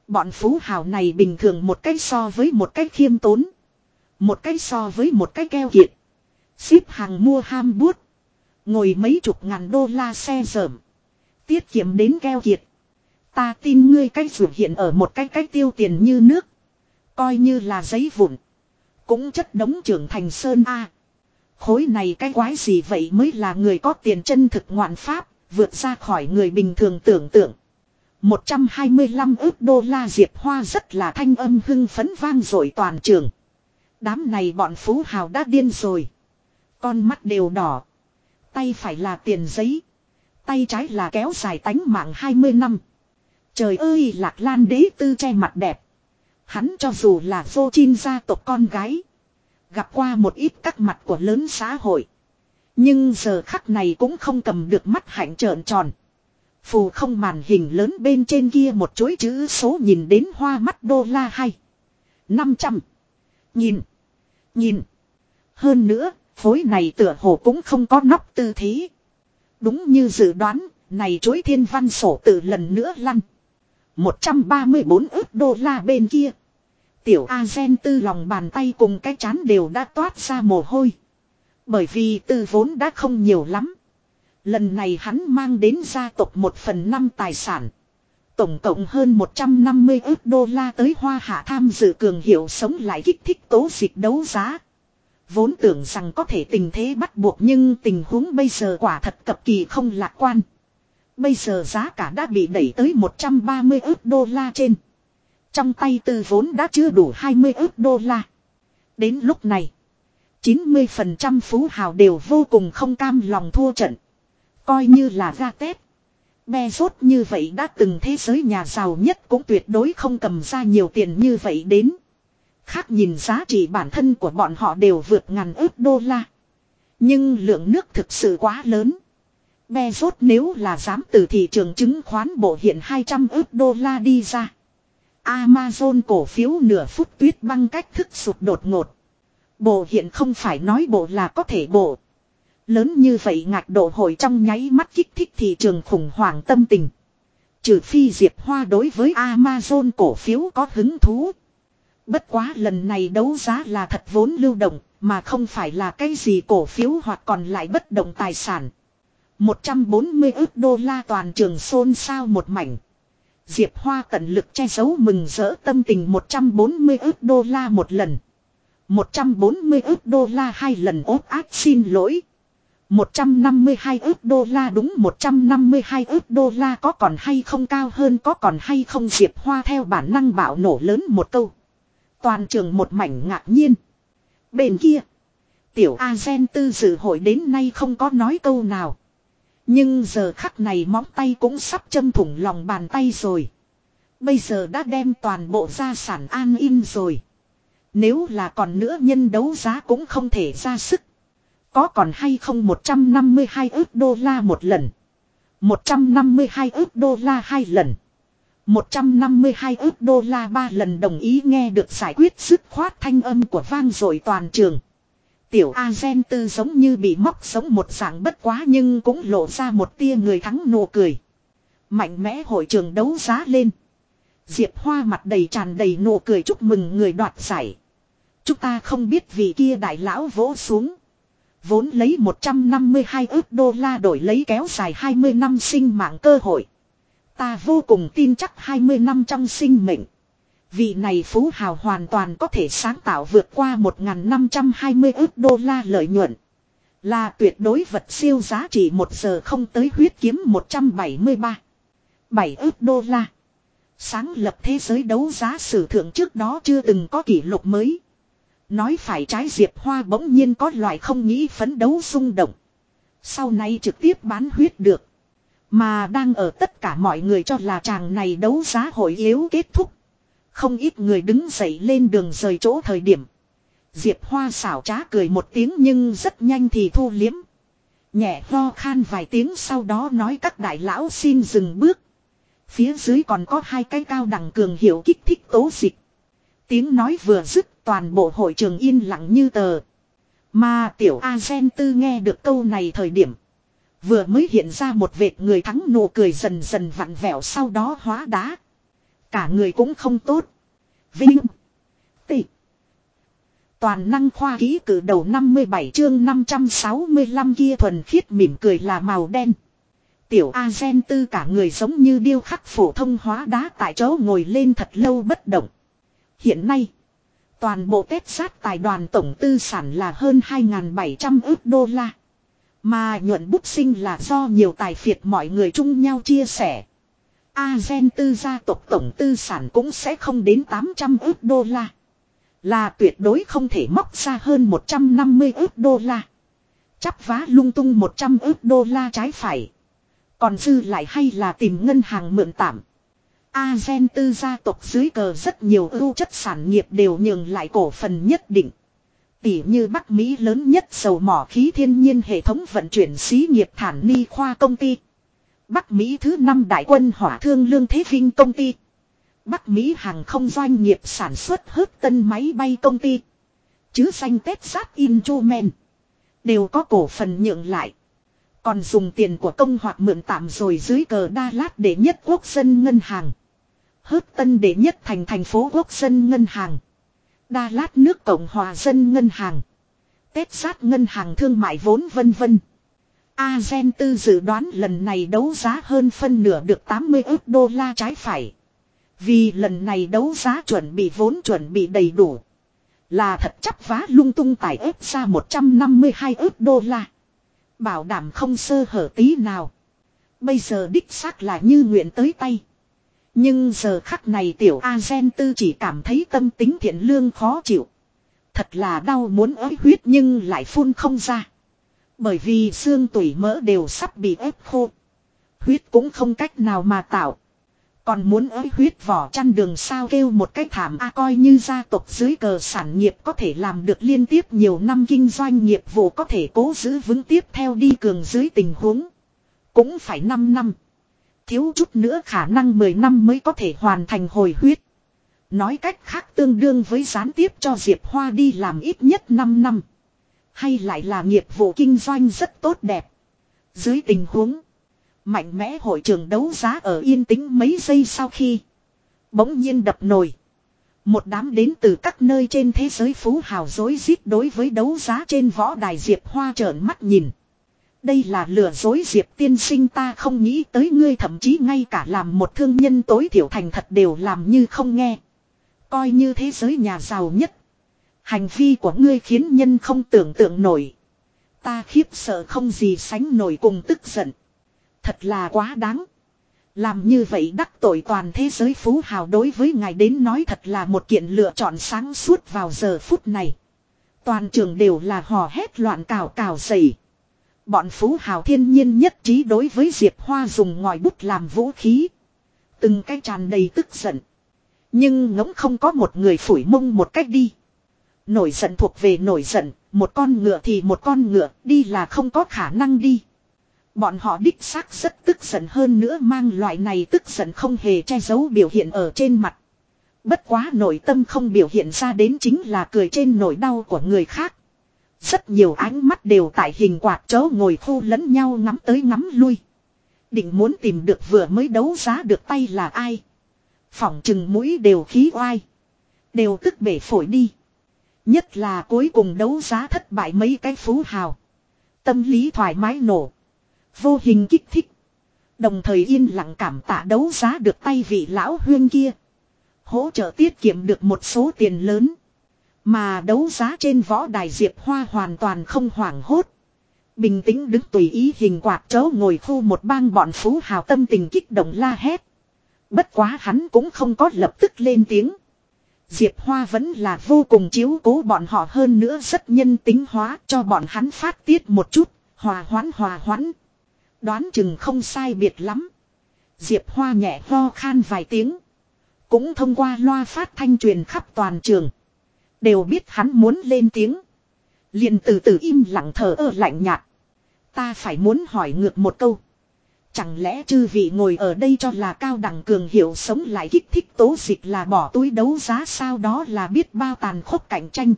Bọn phú hào này bình thường một cách so với một cách khiêm tốn. Một cách so với một cách keo kiệt. xếp hàng mua ham bút. Ngồi mấy chục ngàn đô la xe dởm. Tiết kiệm đến keo kiệt. Ta tin ngươi cách dù hiện ở một cái cách tiêu tiền như nước. Coi như là giấy vụn. Cũng chất đống trưởng thành sơn A. Khối này cái quái gì vậy mới là người có tiền chân thực ngoạn pháp, vượt ra khỏi người bình thường tưởng tượng. 125 ước đô la Diệp Hoa rất là thanh âm hưng phấn vang rồi toàn trường. Đám này bọn phú hào đã điên rồi. Con mắt đều đỏ. Tay phải là tiền giấy. Tay trái là kéo dài tánh mạng 20 năm. Trời ơi lạc lan đế tư che mặt đẹp. Hắn cho dù là vô chin gia tộc con gái. Gặp qua một ít các mặt của lớn xã hội. Nhưng giờ khắc này cũng không cầm được mắt hạnh trợn tròn. Phù không màn hình lớn bên trên kia một chuỗi chữ số nhìn đến hoa mắt đô la hay. 500. Nhìn. Nhìn. Hơn nữa, phối này tựa hồ cũng không có nóc tư thế. Đúng như dự đoán, này chuỗi thiên văn sổ tự lần nữa lăn. 134 ức đô la bên kia. Tiểu A gen tư lòng bàn tay cùng cái chán đều đã toát ra mồ hôi. Bởi vì tư vốn đã không nhiều lắm. Lần này hắn mang đến gia tộc một phần năm tài sản. Tổng cộng hơn 150 ức đô la tới hoa hạ tham dự cường hiệu sống lại kích thích tố dịch đấu giá. Vốn tưởng rằng có thể tình thế bắt buộc nhưng tình huống bây giờ quả thật cập kỳ không lạc quan. Bây giờ giá cả đã bị đẩy tới 130 ước đô la trên. Trong tay tư vốn đã chưa đủ 20 ước đô la. Đến lúc này, 90% phú hào đều vô cùng không cam lòng thua trận. Coi như là ra Tết. Be rốt như vậy đã từng thế giới nhà giàu nhất cũng tuyệt đối không cầm ra nhiều tiền như vậy đến. Khác nhìn giá trị bản thân của bọn họ đều vượt ngàn ước đô la. Nhưng lượng nước thực sự quá lớn. Bezos nếu là dám từ thị trường chứng khoán bộ hiện 200 ước đô la đi ra. Amazon cổ phiếu nửa phút tuyết băng cách thức sụt đột ngột. Bộ hiện không phải nói bộ là có thể bộ. Lớn như vậy ngạc độ hồi trong nháy mắt kích thích thị trường khủng hoảng tâm tình. Trừ phi Diệp Hoa đối với Amazon cổ phiếu có hứng thú. Bất quá lần này đấu giá là thật vốn lưu động, mà không phải là cái gì cổ phiếu hoặc còn lại bất động tài sản. 140 ức đô la toàn trường xôn xao một mảnh. Diệp Hoa tận lực che giấu mừng rỡ tâm tình 140 ức đô la một lần. 140 ức đô la hai lần ốp ác xin lỗi. 152 ức đô la đúng 152 ức đô la có còn hay không cao hơn có còn hay không Diệp Hoa theo bản năng bạo nổ lớn một câu. Toàn trường một mảnh ngạc nhiên. Bên kia. Tiểu A Gen tư dự hội đến nay không có nói câu nào. Nhưng giờ khắc này móng tay cũng sắp châm thủng lòng bàn tay rồi. Bây giờ đã đem toàn bộ gia sản an in rồi. Nếu là còn nữa nhân đấu giá cũng không thể ra sức. Có còn hay không 152 ước đô la một lần. 152 ước đô la hai lần. 152 ước đô la ba lần đồng ý nghe được giải quyết sức khoát thanh âm của vang rồi toàn trường. Tiểu A Gen tư giống như bị móc sống một dạng bất quá nhưng cũng lộ ra một tia người thắng nụ cười. Mạnh mẽ hội trường đấu giá lên. Diệp Hoa mặt đầy tràn đầy nụ cười chúc mừng người đoạt giải. Chúng ta không biết vì kia đại lão vỗ xuống. Vốn lấy 152 ước đô la đổi lấy kéo dài 20 năm sinh mạng cơ hội. Ta vô cùng tin chắc 20 năm trong sinh mệnh. Vị này phú hào hoàn toàn có thể sáng tạo vượt qua 1.520 ước đô la lợi nhuận. Là tuyệt đối vật siêu giá trị một giờ không tới huyết kiếm 173. 7 ước đô la. Sáng lập thế giới đấu giá sử thượng trước đó chưa từng có kỷ lục mới. Nói phải trái Diệp Hoa bỗng nhiên có loại không nghĩ phấn đấu xung động. Sau này trực tiếp bán huyết được. Mà đang ở tất cả mọi người cho là chàng này đấu giá hội yếu kết thúc. Không ít người đứng dậy lên đường rời chỗ thời điểm. Diệp Hoa xảo trá cười một tiếng nhưng rất nhanh thì thu liếm. Nhẹ ho khan vài tiếng sau đó nói các đại lão xin dừng bước. Phía dưới còn có hai cái cao đẳng cường hiệu kích thích tố dịch. Tiếng nói vừa dứt toàn bộ hội trường yên lặng như tờ. Mà tiểu A Gen Tư nghe được câu này thời điểm. Vừa mới hiện ra một vệt người thắng nụ cười dần dần vặn vẹo sau đó hóa đá. Cả người cũng không tốt. Vinh. Tị. Toàn năng khoa ký cử đầu 57 chương 565 kia thuần khiết mỉm cười là màu đen. Tiểu A Gen tư cả người giống như điêu khắc phổ thông hóa đá tại chỗ ngồi lên thật lâu bất động. Hiện nay, toàn bộ Tết sát tài đoàn tổng tư sản là hơn 2.700 ước đô la. Mà nhuận bút sinh là do nhiều tài phiệt mọi người chung nhau chia sẻ. A Gen tư gia tộc tổng tư sản cũng sẽ không đến 800 ước đô la. Là tuyệt đối không thể móc ra hơn 150 ước đô la. Chắp vá lung tung 100 ước đô la trái phải. Còn dư lại hay là tìm ngân hàng mượn tạm. A gen tư gia tộc dưới cờ rất nhiều ưu chất sản nghiệp đều nhường lại cổ phần nhất định. Tỷ như Bắc Mỹ lớn nhất dầu mỏ khí thiên nhiên hệ thống vận chuyển xí nghiệp thản ni khoa công ty. Bắc Mỹ thứ năm đại quân hỏa thương lương thế vinh công ty. Bắc Mỹ hàng không doanh nghiệp sản xuất hớt tân máy bay công ty. Chứ xanh Tết sát Inchumen. Đều có cổ phần nhượng lại. Còn dùng tiền của công hoặc mượn tạm rồi dưới cờ Đa Lát để nhất quốc dân ngân hàng. Hớt tân để nhất thành thành phố quốc dân ngân hàng. Đa Lát nước Cộng hòa dân ngân hàng. Tết sát ngân hàng thương mại vốn vân vân. Azen tư dự đoán lần này đấu giá hơn phân nửa được 80 ức đô la trái phải. Vì lần này đấu giá chuẩn bị vốn chuẩn bị đầy đủ. Là thật chấp vá lung tung tài ép ra 152 ức đô la. Bảo đảm không sơ hở tí nào. Bây giờ đích xác là như nguyện tới tay. Nhưng giờ khắc này tiểu A-gen tư chỉ cảm thấy tâm tính thiện lương khó chịu. Thật là đau muốn ới huyết nhưng lại phun không ra. Bởi vì xương tủy mỡ đều sắp bị ép khô. Huyết cũng không cách nào mà tạo. Còn muốn ới huyết vỏ chăn đường sao kêu một cái thảm a coi như gia tộc dưới cờ sản nghiệp có thể làm được liên tiếp nhiều năm kinh doanh nghiệp vụ có thể cố giữ vững tiếp theo đi cường dưới tình huống. Cũng phải 5 năm. Thiếu chút nữa khả năng 10 năm mới có thể hoàn thành hồi huyết. Nói cách khác tương đương với gián tiếp cho Diệp Hoa đi làm ít nhất 5 năm. Hay lại là nghiệp vụ kinh doanh rất tốt đẹp. Dưới tình huống, Mạnh mẽ hội trường đấu giá ở yên tĩnh mấy giây sau khi. Bỗng nhiên đập nồi. Một đám đến từ các nơi trên thế giới phú hào dối rít đối với đấu giá trên võ đài Diệp Hoa trợn mắt nhìn. Đây là lừa dối Diệp tiên sinh ta không nghĩ tới ngươi thậm chí ngay cả làm một thương nhân tối thiểu thành thật đều làm như không nghe. Coi như thế giới nhà giàu nhất. Hành vi của ngươi khiến nhân không tưởng tượng nổi. Ta khiếp sợ không gì sánh nổi cùng tức giận. Thật là quá đáng. Làm như vậy đắc tội toàn thế giới phú hào đối với ngài đến nói thật là một kiện lựa chọn sáng suốt vào giờ phút này. Toàn trường đều là hò hét loạn cào cào dày. Bọn phú hào thiên nhiên nhất trí đối với Diệp Hoa dùng ngòi bút làm vũ khí. Từng cái tràn đầy tức giận. Nhưng ngỗng không có một người phủi mông một cách đi. Nổi giận thuộc về nổi giận, một con ngựa thì một con ngựa, đi là không có khả năng đi. Bọn họ đích xác rất tức giận hơn nữa mang loại này tức giận không hề che giấu biểu hiện ở trên mặt. Bất quá nội tâm không biểu hiện ra đến chính là cười trên nỗi đau của người khác. Rất nhiều ánh mắt đều tại hình quạt chó ngồi khu lẫn nhau ngắm tới ngắm lui. Định muốn tìm được vừa mới đấu giá được tay là ai. Phỏng chừng mũi đều khí oai. Đều tức bể phổi đi. Nhất là cuối cùng đấu giá thất bại mấy cái phú hào. Tâm lý thoải mái nổ. Vô hình kích thích. Đồng thời yên lặng cảm tạ đấu giá được tay vị lão huyên kia. Hỗ trợ tiết kiệm được một số tiền lớn. Mà đấu giá trên võ đài Diệp Hoa hoàn toàn không hoảng hốt. Bình tĩnh đứng tùy ý hình quạt chấu ngồi khu một bang bọn phú hào tâm tình kích động la hét. Bất quá hắn cũng không có lập tức lên tiếng. Diệp Hoa vẫn là vô cùng chiếu cố bọn họ hơn nữa rất nhân tính hóa cho bọn hắn phát tiết một chút, hòa hoãn hòa hoãn. Đoán chừng không sai biệt lắm. Diệp Hoa nhẹ ho khan vài tiếng. Cũng thông qua loa phát thanh truyền khắp toàn trường. Đều biết hắn muốn lên tiếng. liền từ từ im lặng thở ơ lạnh nhạt. Ta phải muốn hỏi ngược một câu. Chẳng lẽ chư vị ngồi ở đây cho là cao đẳng cường hiệu sống lại kích thích tố dịch là bỏ túi đấu giá sao đó là biết bao tàn khốc cạnh tranh.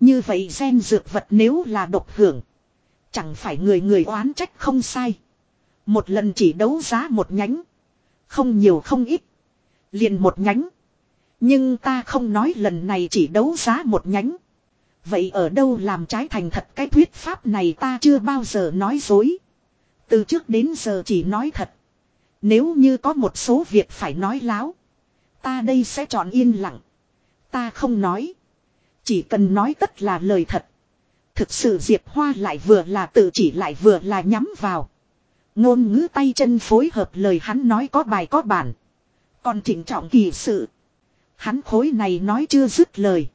Như vậy gen dược vật nếu là độc hưởng. Chẳng phải người người oán trách không sai. Một lần chỉ đấu giá một nhánh. Không nhiều không ít. Liền một nhánh. Nhưng ta không nói lần này chỉ đấu giá một nhánh. Vậy ở đâu làm trái thành thật cái thuyết pháp này ta chưa bao giờ nói dối. Từ trước đến giờ chỉ nói thật. Nếu như có một số việc phải nói láo. Ta đây sẽ chọn yên lặng. Ta không nói. Chỉ cần nói tất là lời thật. Thực sự Diệp Hoa lại vừa là tự chỉ lại vừa là nhắm vào. Ngôn ngữ tay chân phối hợp lời hắn nói có bài có bản. Còn chỉnh trọng kỳ sự. Hắn khối này nói chưa dứt lời.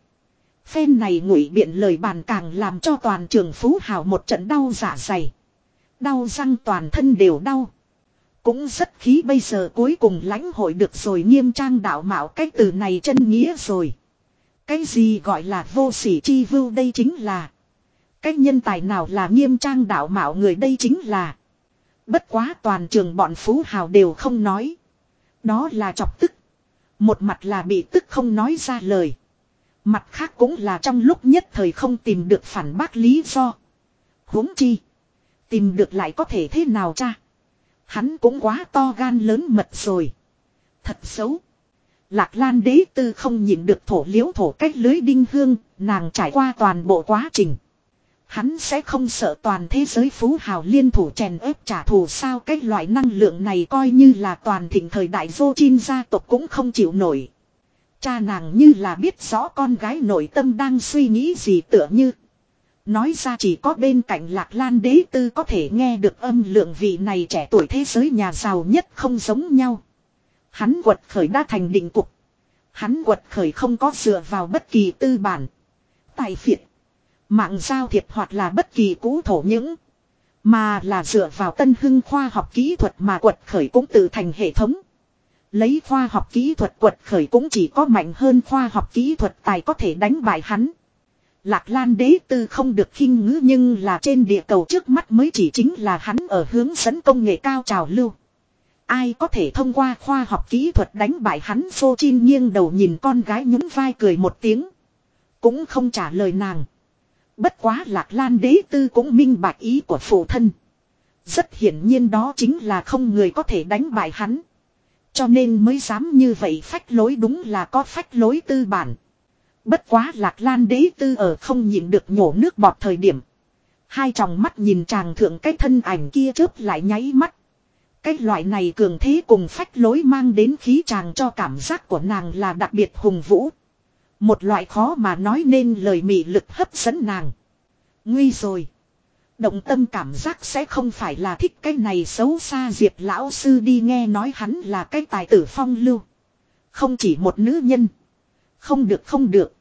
Phen này ngụy biện lời bàn càng làm cho toàn trường phú hào một trận đau dạ dày. Đau răng toàn thân đều đau. Cũng rất khí bây giờ cuối cùng lãnh hội được rồi nghiêm trang đạo mạo cái từ này chân nghĩa rồi. Cái gì gọi là vô sỉ chi vưu đây chính là. Cái nhân tài nào là nghiêm trang đạo mạo người đây chính là. Bất quá toàn trường bọn phú hào đều không nói. Đó là chọc tức. Một mặt là bị tức không nói ra lời. Mặt khác cũng là trong lúc nhất thời không tìm được phản bác lý do. huống chi. Tìm được lại có thể thế nào cha. Hắn cũng quá to gan lớn mật rồi. Thật xấu. Lạc Lan đế tư không nhìn được thổ liễu thổ cách lưới đinh hương, nàng trải qua toàn bộ quá trình. Hắn sẽ không sợ toàn thế giới phú hào liên thủ chèn ép trả thù sao cái loại năng lượng này coi như là toàn thịnh thời đại vô chim gia tộc cũng không chịu nổi. Cha nàng như là biết rõ con gái nội tâm đang suy nghĩ gì tựa như. Nói ra chỉ có bên cạnh lạc lan đế tư có thể nghe được âm lượng vị này trẻ tuổi thế giới nhà giàu nhất không giống nhau. Hắn quật khởi đã thành định cục. Hắn quật khởi không có dựa vào bất kỳ tư bản. Tài phiệt. Mạng giao thiệp hoặc là bất kỳ cũ thổ những. Mà là dựa vào tân hưng khoa học kỹ thuật mà quật khởi cũng tự thành hệ thống. Lấy khoa học kỹ thuật quật khởi cũng chỉ có mạnh hơn khoa học kỹ thuật tài có thể đánh bại hắn. Lạc Lan đế tư không được khinh ngữ nhưng là trên địa cầu trước mắt mới chỉ chính là hắn ở hướng dẫn công nghệ cao trào lưu. Ai có thể thông qua khoa học kỹ thuật đánh bại hắn phô chin nghiêng đầu nhìn con gái nhún vai cười một tiếng. Cũng không trả lời nàng. Bất quá lạc lan đế tư cũng minh bạch ý của phụ thân. Rất hiển nhiên đó chính là không người có thể đánh bại hắn. Cho nên mới dám như vậy phách lối đúng là có phách lối tư bản. Bất quá lạc lan đế tư ở không nhịn được nhổ nước bọt thời điểm. Hai tròng mắt nhìn chàng thượng cái thân ảnh kia chớp lại nháy mắt. Cái loại này cường thế cùng phách lối mang đến khí chàng cho cảm giác của nàng là đặc biệt hùng vũ. Một loại khó mà nói nên lời mị lực hấp dẫn nàng. Nguy rồi. Động tâm cảm giác sẽ không phải là thích cái này xấu xa diệp lão sư đi nghe nói hắn là cái tài tử phong lưu. Không chỉ một nữ nhân. Không được không được.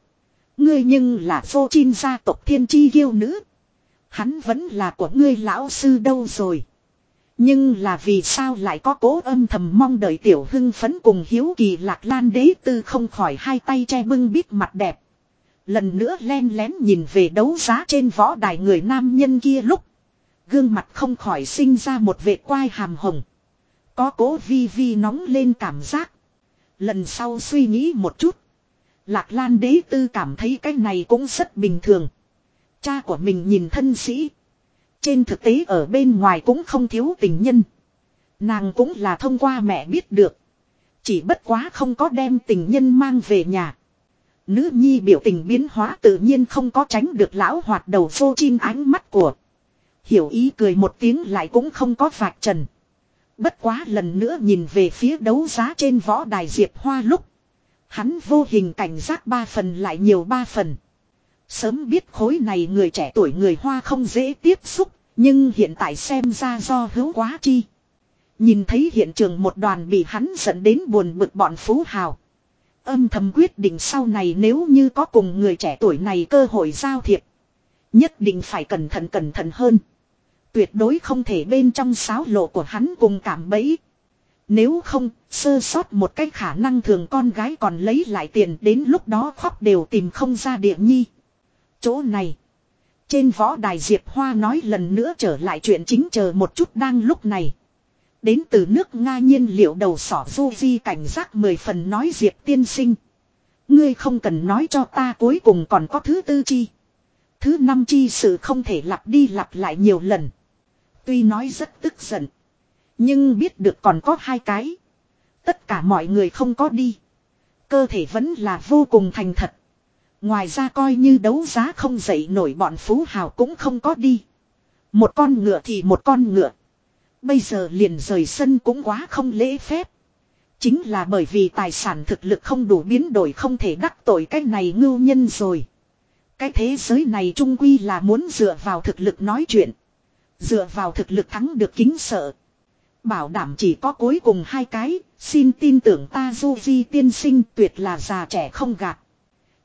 Ngươi nhưng là vô chin gia tộc thiên chi yêu nữ. Hắn vẫn là của ngươi lão sư đâu rồi. Nhưng là vì sao lại có cố âm thầm mong đợi tiểu hưng phấn cùng hiếu kỳ lạc lan đế tư không khỏi hai tay che bưng bít mặt đẹp. Lần nữa len lén nhìn về đấu giá trên võ đài người nam nhân kia lúc. Gương mặt không khỏi sinh ra một vệ quai hàm hồng. Có cố vi vi nóng lên cảm giác. Lần sau suy nghĩ một chút. Lạc Lan đế tư cảm thấy cái này cũng rất bình thường. Cha của mình nhìn thân sĩ. Trên thực tế ở bên ngoài cũng không thiếu tình nhân. Nàng cũng là thông qua mẹ biết được. Chỉ bất quá không có đem tình nhân mang về nhà. Nữ nhi biểu tình biến hóa tự nhiên không có tránh được lão hoạt đầu vô chim ánh mắt của. Hiểu ý cười một tiếng lại cũng không có vạch trần. Bất quá lần nữa nhìn về phía đấu giá trên võ đài Diệp Hoa lúc. Hắn vô hình cảnh giác ba phần lại nhiều ba phần. Sớm biết khối này người trẻ tuổi người Hoa không dễ tiếp xúc, Nhưng hiện tại xem ra do hữu quá chi. Nhìn thấy hiện trường một đoàn bị hắn dẫn đến buồn bực bọn phú hào. Âm thầm quyết định sau này nếu như có cùng người trẻ tuổi này cơ hội giao thiệp. Nhất định phải cẩn thận cẩn thận hơn. Tuyệt đối không thể bên trong sáo lộ của hắn cùng cảm bẫy. Nếu không, sơ sót một cái khả năng thường con gái còn lấy lại tiền đến lúc đó khóc đều tìm không ra địa nhi. Chỗ này. Trên võ đài Diệp Hoa nói lần nữa trở lại chuyện chính chờ một chút đang lúc này. Đến từ nước Nga nhiên liệu đầu sỏ du di cảnh giác mười phần nói Diệp tiên sinh. Ngươi không cần nói cho ta cuối cùng còn có thứ tư chi. Thứ năm chi sự không thể lặp đi lặp lại nhiều lần. Tuy nói rất tức giận. Nhưng biết được còn có hai cái. Tất cả mọi người không có đi. Cơ thể vẫn là vô cùng thành thật. Ngoài ra coi như đấu giá không dậy nổi bọn phú hào cũng không có đi. Một con ngựa thì một con ngựa. Bây giờ liền rời sân cũng quá không lễ phép. Chính là bởi vì tài sản thực lực không đủ biến đổi không thể đắc tội cái này ngưu nhân rồi. Cái thế giới này trung quy là muốn dựa vào thực lực nói chuyện. Dựa vào thực lực thắng được kính sợ. Bảo đảm chỉ có cuối cùng hai cái, xin tin tưởng ta du di tiên sinh tuyệt là già trẻ không gạt.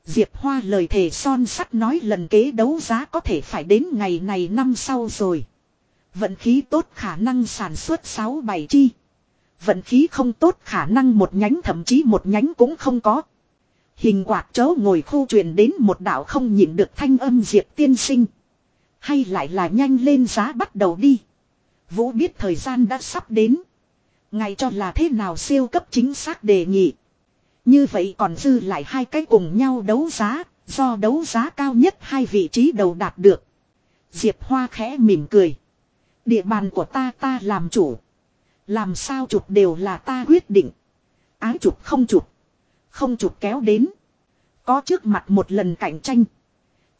Diệp Hoa lời thề son sắt nói lần kế đấu giá có thể phải đến ngày này năm sau rồi. Vận khí tốt khả năng sản xuất 6-7 chi. Vận khí không tốt khả năng một nhánh thậm chí một nhánh cũng không có. Hình quạt chớ ngồi khu truyền đến một đạo không nhịn được thanh âm Diệp tiên sinh. Hay lại là nhanh lên giá bắt đầu đi. Vũ biết thời gian đã sắp đến. Ngày cho là thế nào siêu cấp chính xác đề nghị. Như vậy còn dư lại hai cái cùng nhau đấu giá, do đấu giá cao nhất hai vị trí đầu đạt được. Diệp Hoa khẽ mỉm cười. Địa bàn của ta ta làm chủ. Làm sao chụp đều là ta quyết định. Ái chụp không chụp. Không chụp kéo đến. Có trước mặt một lần cạnh tranh.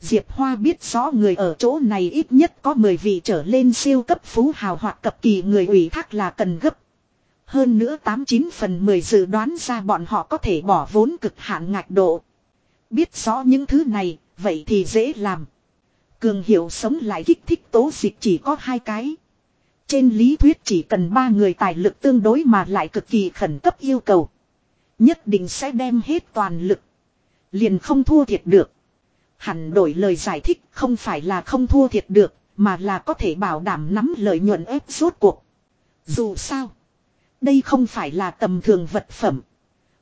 Diệp Hoa biết rõ người ở chỗ này ít nhất có 10 vị trở lên siêu cấp phú hào hoặc cập kỳ người ủy thác là cần gấp. Hơn nữa 89 phần 10 dự đoán ra bọn họ có thể bỏ vốn cực hạn ngạch độ. Biết rõ những thứ này, vậy thì dễ làm. Cường hiệu sống lại kích thích tố dịch chỉ có hai cái. Trên lý thuyết chỉ cần ba người tài lực tương đối mà lại cực kỳ khẩn cấp yêu cầu. Nhất định sẽ đem hết toàn lực. Liền không thua thiệt được. Hẳn đổi lời giải thích không phải là không thua thiệt được, mà là có thể bảo đảm nắm lợi nhuận ép suốt cuộc. Dù sao, đây không phải là tầm thường vật phẩm.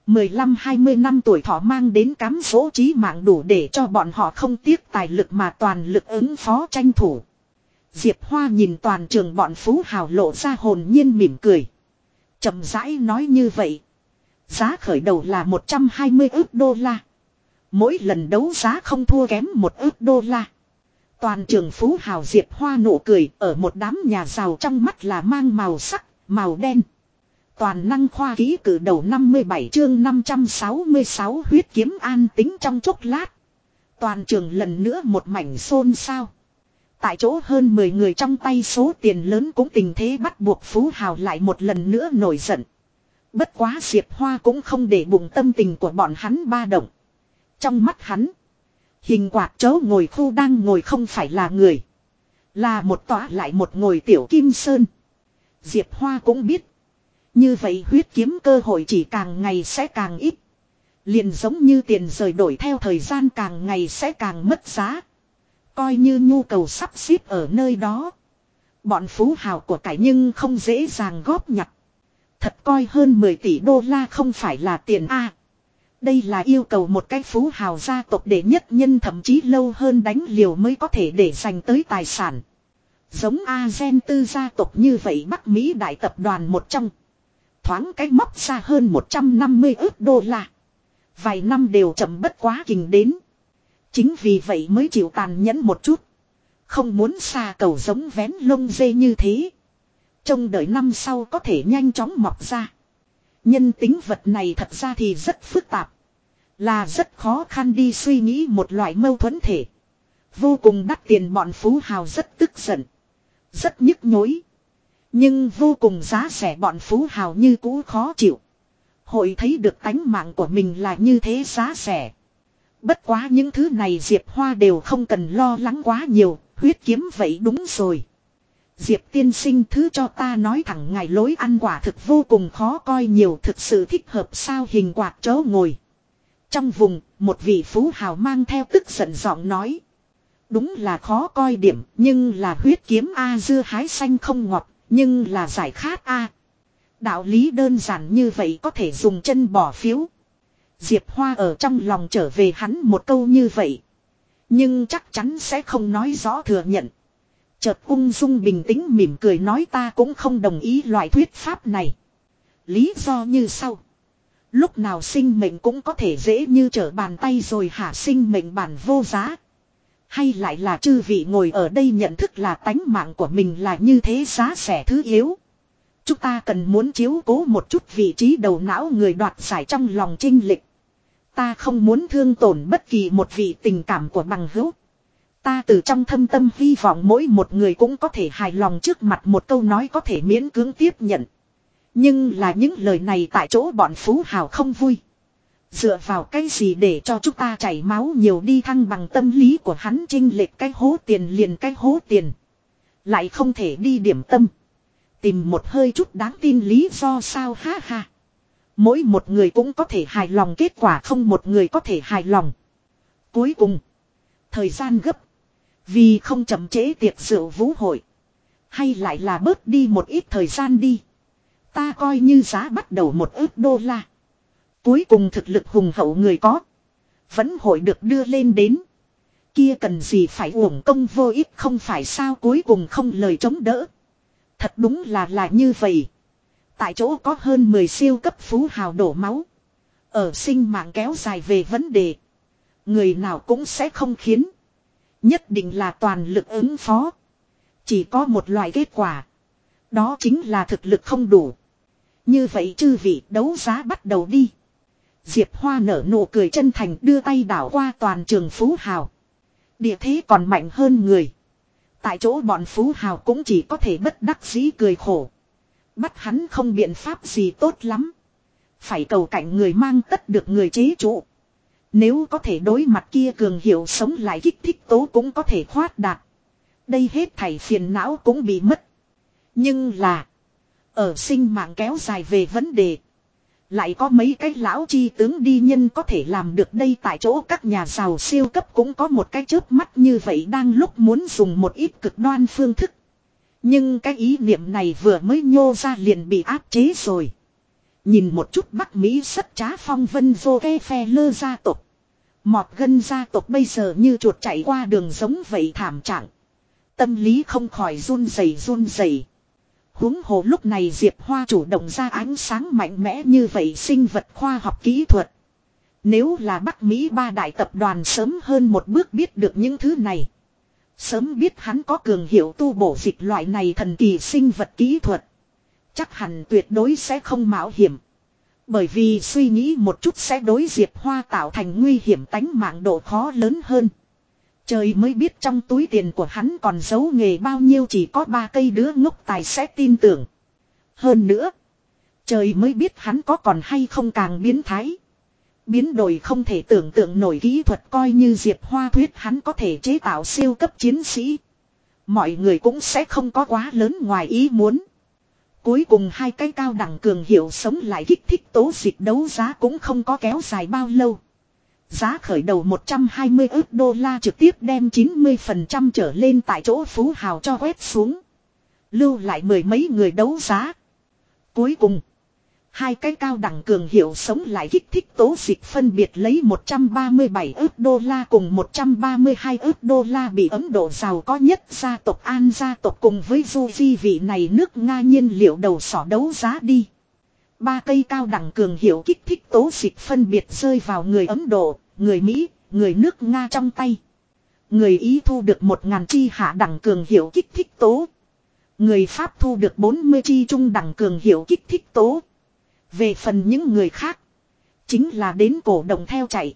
15-20 năm tuổi thọ mang đến cám dỗ trí mạng đủ để cho bọn họ không tiếc tài lực mà toàn lực ứng phó tranh thủ. Diệp Hoa nhìn toàn trường bọn phú hào lộ ra hồn nhiên mỉm cười. chậm rãi nói như vậy. Giá khởi đầu là 120 ước đô la. Mỗi lần đấu giá không thua kém một ước đô la. Toàn trường phú hào Diệp Hoa nụ cười ở một đám nhà giàu trong mắt là mang màu sắc, màu đen. Toàn năng khoa ký cử đầu 57 chương 566 huyết kiếm an tính trong chốc lát. Toàn trường lần nữa một mảnh xôn xao. Tại chỗ hơn 10 người trong tay số tiền lớn cũng tình thế bắt buộc Phú Hào lại một lần nữa nổi giận. Bất quá Diệp Hoa cũng không để bụng tâm tình của bọn hắn ba động. Trong mắt hắn, hình quạt chấu ngồi khu đang ngồi không phải là người. Là một tòa lại một ngồi tiểu kim sơn. Diệp Hoa cũng biết. Như vậy huyết kiếm cơ hội chỉ càng ngày sẽ càng ít. Liền giống như tiền rời đổi theo thời gian càng ngày sẽ càng mất giá. Coi như nhu cầu sắp xếp ở nơi đó. Bọn phú hào của cải nhưng không dễ dàng góp nhặt. Thật coi hơn 10 tỷ đô la không phải là tiền A. Đây là yêu cầu một cái phú hào gia tộc để nhất nhân thậm chí lâu hơn đánh liều mới có thể để dành tới tài sản. Giống A Gen tư gia tộc như vậy Bắc Mỹ đại tập đoàn một trong. Thoáng cái móc ra hơn 150 ước đô la. Vài năm đều chậm bất quá kình đến. Chính vì vậy mới chịu tàn nhẫn một chút. Không muốn xa cầu giống vén lông dê như thế. Trông đợi năm sau có thể nhanh chóng mọc ra. Nhân tính vật này thật ra thì rất phức tạp. Là rất khó khăn đi suy nghĩ một loại mâu thuẫn thể. Vô cùng đắt tiền bọn phú hào rất tức giận. Rất nhức nhối. Nhưng vô cùng giá rẻ bọn phú hào như cũ khó chịu. Hội thấy được tánh mạng của mình là như thế giá rẻ. Bất quá những thứ này Diệp Hoa đều không cần lo lắng quá nhiều, huyết kiếm vậy đúng rồi. Diệp tiên sinh thứ cho ta nói thẳng ngài lối ăn quả thực vô cùng khó coi nhiều thực sự thích hợp sao hình quạt chớ ngồi. Trong vùng, một vị phú hào mang theo tức giận giọng nói. Đúng là khó coi điểm, nhưng là huyết kiếm A dưa hái xanh không ngọt, nhưng là giải khát A. Đạo lý đơn giản như vậy có thể dùng chân bỏ phiếu. Diệp Hoa ở trong lòng trở về hắn một câu như vậy. Nhưng chắc chắn sẽ không nói rõ thừa nhận. Chợt ung dung bình tĩnh mỉm cười nói ta cũng không đồng ý loại thuyết pháp này. Lý do như sau. Lúc nào sinh mệnh cũng có thể dễ như trở bàn tay rồi hả sinh mệnh bản vô giá. Hay lại là chư vị ngồi ở đây nhận thức là tánh mạng của mình là như thế giá rẻ thứ yếu. Chúng ta cần muốn chiếu cố một chút vị trí đầu não người đoạt giải trong lòng trinh lịch. Ta không muốn thương tổn bất kỳ một vị tình cảm của bằng hữu. Ta từ trong thâm tâm hy vọng mỗi một người cũng có thể hài lòng trước mặt một câu nói có thể miễn cưỡng tiếp nhận. Nhưng là những lời này tại chỗ bọn phú hào không vui. Dựa vào cái gì để cho chúng ta chảy máu nhiều đi thăng bằng tâm lý của hắn trinh lệch cái hố tiền liền cái hố tiền. Lại không thể đi điểm tâm. Tìm một hơi chút đáng tin lý do sao ha ha. Mỗi một người cũng có thể hài lòng kết quả không một người có thể hài lòng. Cuối cùng. Thời gian gấp. Vì không chậm trễ tiệc rượu vũ hội. Hay lại là bớt đi một ít thời gian đi. Ta coi như giá bắt đầu một ước đô la. Cuối cùng thực lực hùng hậu người có. Vẫn hội được đưa lên đến. Kia cần gì phải uổng công vô ích không phải sao cuối cùng không lời chống đỡ. Thật đúng là là như vậy. Tại chỗ có hơn 10 siêu cấp phú hào đổ máu. Ở sinh mạng kéo dài về vấn đề. Người nào cũng sẽ không khiến. Nhất định là toàn lực ứng phó. Chỉ có một loại kết quả. Đó chính là thực lực không đủ. Như vậy chư vị, đấu giá bắt đầu đi. Diệp Hoa nở nụ cười chân thành, đưa tay đảo qua toàn trường Phú Hào. Địa thế còn mạnh hơn người. Tại chỗ bọn Phú Hào cũng chỉ có thể bất đắc dĩ cười khổ. Bắt hắn không biện pháp gì tốt lắm. Phải cầu cảnh người mang tất được người chế trụ. Nếu có thể đối mặt kia cường hiệu sống lại kích thích tố cũng có thể khoát đạt. Đây hết thảy phiền não cũng bị mất. Nhưng là. Ở sinh mạng kéo dài về vấn đề. Lại có mấy cái lão chi tướng đi nhân có thể làm được đây tại chỗ các nhà giàu siêu cấp cũng có một cái chớp mắt như vậy đang lúc muốn dùng một ít cực đoan phương thức. Nhưng cái ý niệm này vừa mới nhô ra liền bị áp chế rồi. Nhìn một chút Bắc Mỹ sất trá phong vân vô ke phe lơ gia tộc. Mọt gân gia tộc bây giờ như chuột chạy qua đường giống vậy thảm trạng. Tâm lý không khỏi run rẩy run rẩy huống hồ lúc này Diệp Hoa chủ động ra ánh sáng mạnh mẽ như vậy sinh vật khoa học kỹ thuật. Nếu là Bắc Mỹ ba đại tập đoàn sớm hơn một bước biết được những thứ này. Sớm biết hắn có cường hiệu tu bổ dịch loại này thần kỳ sinh vật kỹ thuật. Chắc hẳn tuyệt đối sẽ không mạo hiểm. Bởi vì suy nghĩ một chút sẽ đối Diệp Hoa tạo thành nguy hiểm tánh mạng độ khó lớn hơn. Trời mới biết trong túi tiền của hắn còn giấu nghề bao nhiêu chỉ có ba cây đứa ngốc tài sẽ tin tưởng. Hơn nữa. Trời mới biết hắn có còn hay không càng biến thái. Biến đổi không thể tưởng tượng nổi kỹ thuật coi như Diệp Hoa thuyết hắn có thể chế tạo siêu cấp chiến sĩ. Mọi người cũng sẽ không có quá lớn ngoài ý muốn. Cuối cùng hai cái cao đẳng cường hiệu sống lại kích thích tố dịch đấu giá cũng không có kéo dài bao lâu. Giá khởi đầu 120 ức đô la trực tiếp đem 90% trở lên tại chỗ phú hào cho quét xuống. Lưu lại mười mấy người đấu giá. Cuối cùng. Hai cái cao đẳng cường hiệu sống lại kích thích tố dịch phân biệt lấy 137 ức đô la cùng 132 ức đô la bị Ấn Độ giàu có nhất gia tộc An gia tộc cùng với du di vị này nước Nga nhiên liệu đầu sỏ đấu giá đi. Ba cây cao đẳng cường hiệu kích thích tố dịch phân biệt rơi vào người Ấn Độ, người Mỹ, người nước Nga trong tay. Người Ý thu được một ngàn chi hạ đẳng cường hiệu kích thích tố. Người Pháp thu được 40 chi trung đẳng cường hiệu kích thích tố. Về phần những người khác. Chính là đến cổ động theo chạy.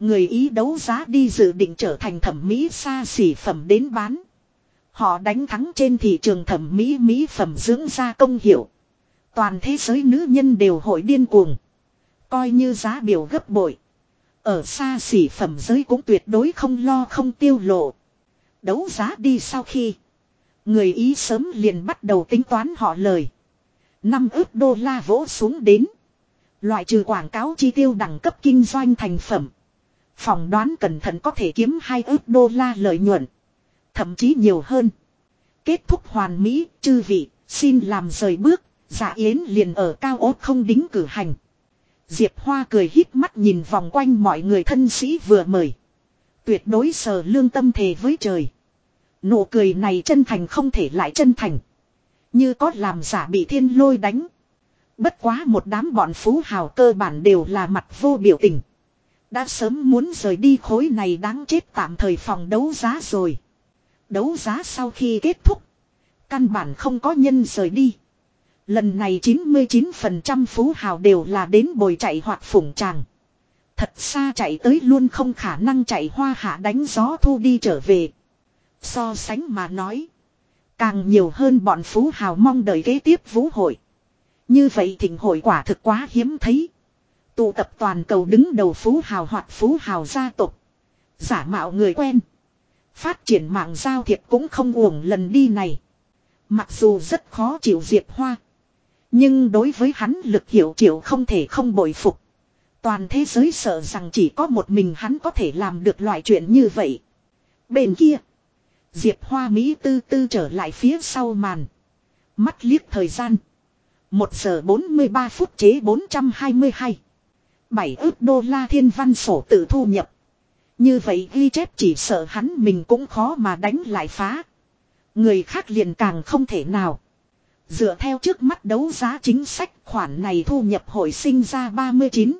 Người Ý đấu giá đi dự định trở thành thẩm mỹ xa xỉ phẩm đến bán. Họ đánh thắng trên thị trường thẩm mỹ mỹ phẩm dưỡng da công hiệu. Toàn thế giới nữ nhân đều hội điên cuồng. Coi như giá biểu gấp bội. Ở xa xỉ phẩm giới cũng tuyệt đối không lo không tiêu lộ. Đấu giá đi sau khi. Người Ý sớm liền bắt đầu tính toán họ lời. Năm ước đô la vỗ xuống đến. Loại trừ quảng cáo chi tiêu đẳng cấp kinh doanh thành phẩm. Phòng đoán cẩn thận có thể kiếm 2 ước đô la lợi nhuận. Thậm chí nhiều hơn. Kết thúc hoàn mỹ, chư vị, xin làm rời bước, giả yến liền ở cao ốt không đính cử hành. Diệp Hoa cười hít mắt nhìn vòng quanh mọi người thân sĩ vừa mời. Tuyệt đối sờ lương tâm thề với trời. Nụ cười này chân thành không thể lại chân thành. Như có làm giả bị thiên lôi đánh. Bất quá một đám bọn phú hào cơ bản đều là mặt vô biểu tình. Đã sớm muốn rời đi khối này đáng chết tạm thời phòng đấu giá rồi. Đấu giá sau khi kết thúc. Căn bản không có nhân rời đi. Lần này 99% phú hào đều là đến bồi chạy hoặc phủng tràng. Thật xa chạy tới luôn không khả năng chạy hoa hạ đánh gió thu đi trở về. So sánh mà nói. Càng nhiều hơn bọn phú hào mong đợi kế tiếp vũ hội. Như vậy thỉnh hội quả thực quá hiếm thấy. Tụ tập toàn cầu đứng đầu phú hào hoặc phú hào gia tộc. Giả mạo người quen. Phát triển mạng giao thiệp cũng không uổng lần đi này. Mặc dù rất khó chịu Diệp Hoa. Nhưng đối với hắn lực hiểu chịu không thể không bội phục. Toàn thế giới sợ rằng chỉ có một mình hắn có thể làm được loại chuyện như vậy. Bên kia. Diệp Hoa Mỹ tư tư trở lại phía sau màn. Mắt liếc thời gian. 1 giờ 43 phút chế 422. 7 ước đô la thiên văn sổ tự thu nhập. Như vậy ghi chép chỉ sợ hắn mình cũng khó mà đánh lại phá. Người khác liền càng không thể nào. Dựa theo trước mắt đấu giá chính sách khoản này thu nhập hồi sinh ra 39.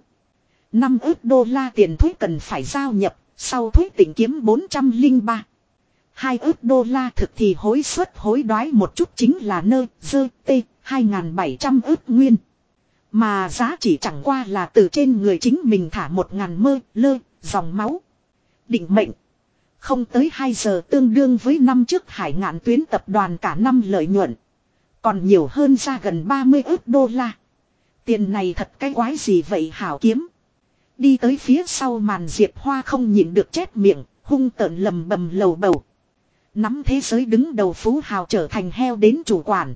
5 ước đô la tiền thuế cần phải giao nhập, sau thuế tỉnh kiếm 403. 2 ước đô la thực thì hối suất hối đoái một chút chính là nơ, dơ, tê, 2.700 ước nguyên. Mà giá chỉ chẳng qua là từ trên người chính mình thả một ngàn mơ, lơ, dòng máu. Định mệnh. Không tới 2 giờ tương đương với năm trước hải ngạn tuyến tập đoàn cả năm lợi nhuận. Còn nhiều hơn ra gần 30 ước đô la. Tiền này thật cái quái gì vậy hảo kiếm. Đi tới phía sau màn diệp hoa không nhịn được chết miệng, hung tợn lầm bầm lầu bầu. Nắm thế giới đứng đầu phú hào trở thành heo đến chủ quản.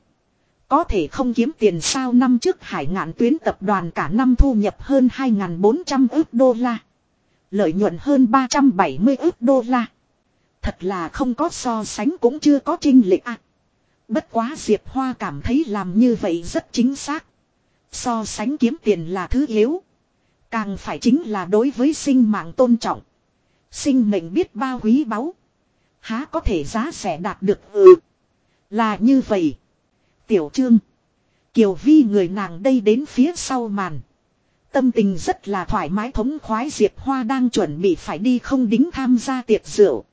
Có thể không kiếm tiền sao năm trước hải ngạn tuyến tập đoàn cả năm thu nhập hơn 2.400 ước đô la. Lợi nhuận hơn 370 ước đô la. Thật là không có so sánh cũng chưa có trinh lệ. ạ. À. Bất quá Diệp Hoa cảm thấy làm như vậy rất chính xác. So sánh kiếm tiền là thứ yếu. Càng phải chính là đối với sinh mạng tôn trọng. Sinh mệnh biết bao quý báu. Há có thể giá rẻ đạt được ừ. Là như vậy. Tiểu trương. Kiều vi người nàng đây đến phía sau màn. Tâm tình rất là thoải mái thống khoái Diệp Hoa đang chuẩn bị phải đi không đính tham gia tiệc rượu.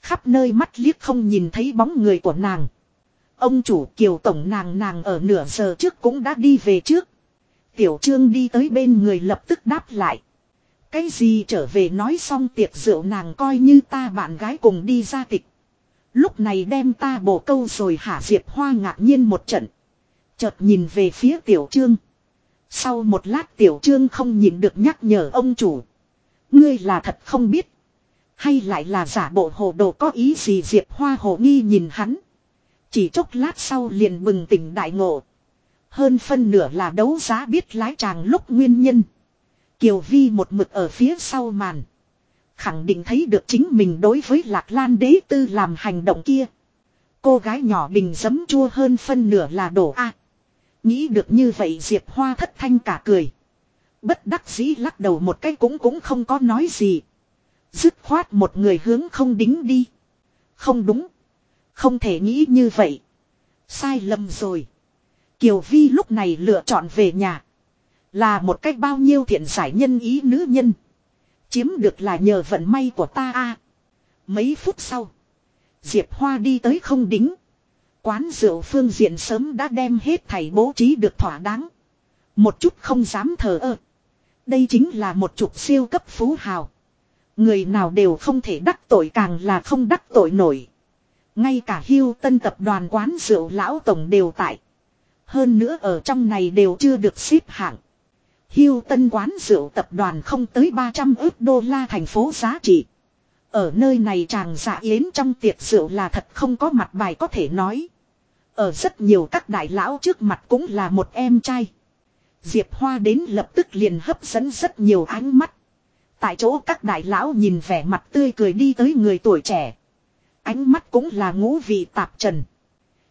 Khắp nơi mắt liếc không nhìn thấy bóng người của nàng. Ông chủ kiều tổng nàng nàng ở nửa giờ trước cũng đã đi về trước. Tiểu trương đi tới bên người lập tức đáp lại. Cái gì trở về nói xong tiệc rượu nàng coi như ta bạn gái cùng đi ra tịch. Lúc này đem ta bổ câu rồi hả Diệp Hoa ngạc nhiên một trận. Chợt nhìn về phía tiểu trương. Sau một lát tiểu trương không nhìn được nhắc nhở ông chủ. Ngươi là thật không biết. Hay lại là giả bộ hồ đồ có ý gì Diệp Hoa hồ nghi nhìn hắn. Chỉ chốc lát sau liền bừng tỉnh đại ngộ. Hơn phân nửa là đấu giá biết lái chàng lúc nguyên nhân. Kiều Vi một mực ở phía sau màn. Khẳng định thấy được chính mình đối với Lạc Lan đế tư làm hành động kia. Cô gái nhỏ bình giấm chua hơn phân nửa là đổ A. Nghĩ được như vậy Diệp Hoa thất thanh cả cười. Bất đắc dĩ lắc đầu một cái cũng cũng không có nói gì. Dứt khoát một người hướng không đính đi. Không đúng. Không thể nghĩ như vậy. Sai lầm rồi. Kiều Vi lúc này lựa chọn về nhà. Là một cách bao nhiêu thiện giải nhân ý nữ nhân. Chiếm được là nhờ vận may của ta a. Mấy phút sau. Diệp Hoa đi tới không đính. Quán rượu phương diện sớm đã đem hết thảy bố trí được thỏa đáng. Một chút không dám thờ ơ. Đây chính là một chục siêu cấp phú hào. Người nào đều không thể đắc tội càng là không đắc tội nổi. Ngay cả hưu tân tập đoàn quán rượu lão tổng đều tại. Hơn nữa ở trong này đều chưa được xếp hạng. Hưu tân quán rượu tập đoàn không tới 300 ước đô la thành phố giá trị. Ở nơi này chàng dạ yến trong tiệc rượu là thật không có mặt bài có thể nói. Ở rất nhiều các đại lão trước mặt cũng là một em trai. Diệp Hoa đến lập tức liền hấp dẫn rất nhiều ánh mắt. Tại chỗ các đại lão nhìn vẻ mặt tươi cười đi tới người tuổi trẻ. Ánh mắt cũng là ngũ vị tạp trần.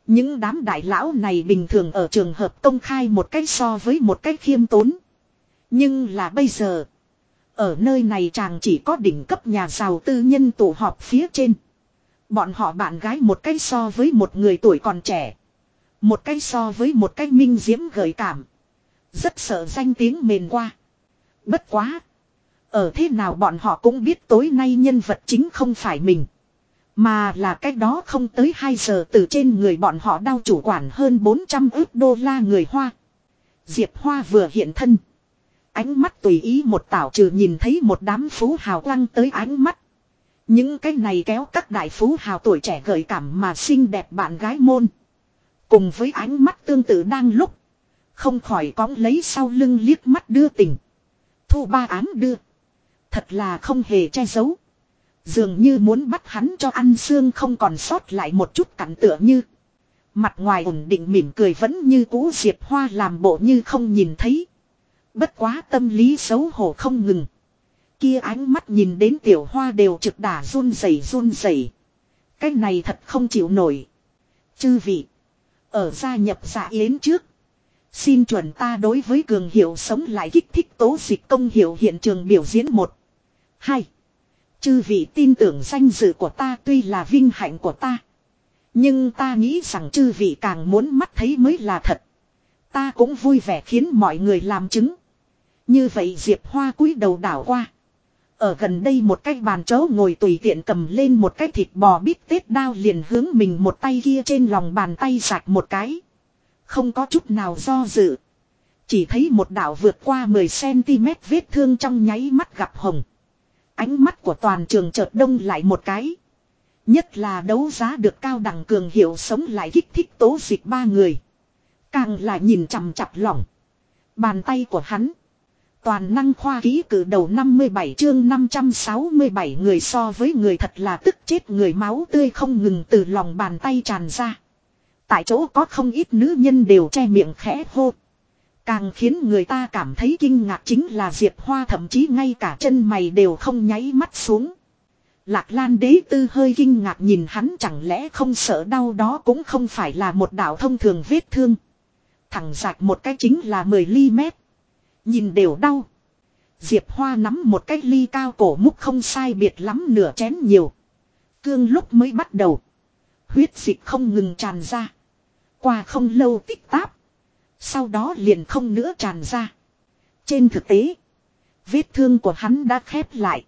Những đám đại lão này bình thường ở trường hợp công khai một cách so với một cách khiêm tốn. Nhưng là bây giờ. Ở nơi này chàng chỉ có đỉnh cấp nhà giàu tư nhân tụ họp phía trên. Bọn họ bạn gái một cách so với một người tuổi còn trẻ. Một cách so với một cách minh diễm gợi cảm. Rất sợ danh tiếng mền qua. Bất quá. Ở thế nào bọn họ cũng biết tối nay nhân vật chính không phải mình. Mà là cách đó không tới 2 giờ từ trên người bọn họ đau chủ quản hơn 400 ước đô la người Hoa. Diệp Hoa vừa hiện thân. Ánh mắt tùy ý một tảo trừ nhìn thấy một đám phú hào quăng tới ánh mắt. Những cái này kéo các đại phú hào tuổi trẻ gợi cảm mà xinh đẹp bạn gái môn. Cùng với ánh mắt tương tự đang lúc. Không khỏi cóng lấy sau lưng liếc mắt đưa tình. Thu ba án đưa. Thật là không hề che giấu. Dường như muốn bắt hắn cho ăn xương không còn sót lại một chút cặn tựa như. Mặt ngoài ổn định mỉm cười vẫn như cũ Diệp Hoa làm bộ như không nhìn thấy. Bất quá tâm lý xấu hổ không ngừng. Kia ánh mắt nhìn đến tiểu hoa đều trực đả run rẩy run rẩy. Cái này thật không chịu nổi. Chư vị. Ở gia nhập dạ yến trước. Xin chuẩn ta đối với cường hiệu sống lại kích thích tố dịch công hiệu hiện trường biểu diễn một. Hai. Chư vị tin tưởng danh dự của ta tuy là vinh hạnh của ta. Nhưng ta nghĩ rằng chư vị càng muốn mắt thấy mới là thật. Ta cũng vui vẻ khiến mọi người làm chứng. Như vậy Diệp Hoa cúi đầu đảo qua. Ở gần đây một cái bàn chấu ngồi tùy tiện cầm lên một cái thịt bò bít tết đao liền hướng mình một tay kia trên lòng bàn tay sạch một cái. Không có chút nào do dự. Chỉ thấy một đảo vượt qua 10cm vết thương trong nháy mắt gặp hồng. Ánh mắt của toàn trường chợt đông lại một cái. Nhất là đấu giá được cao đẳng cường hiệu sống lại kích thích tố dịch ba người. Càng là nhìn chằm chặp lỏng. Bàn tay của hắn. Toàn năng khoa ký cử đầu 57 chương 567 người so với người thật là tức chết người máu tươi không ngừng từ lòng bàn tay tràn ra. Tại chỗ có không ít nữ nhân đều che miệng khẽ hô. Càng khiến người ta cảm thấy kinh ngạc chính là Diệp Hoa thậm chí ngay cả chân mày đều không nháy mắt xuống. Lạc Lan đế tư hơi kinh ngạc nhìn hắn chẳng lẽ không sợ đau đó cũng không phải là một đạo thông thường vết thương. Thẳng giạc một cái chính là 10 ly mét. Nhìn đều đau. Diệp Hoa nắm một cái ly cao cổ múc không sai biệt lắm nửa chén nhiều. Cương lúc mới bắt đầu. Huyết dịch không ngừng tràn ra. Qua không lâu tích táp. Sau đó liền không nữa tràn ra. Trên thực tế. Vết thương của hắn đã khép lại.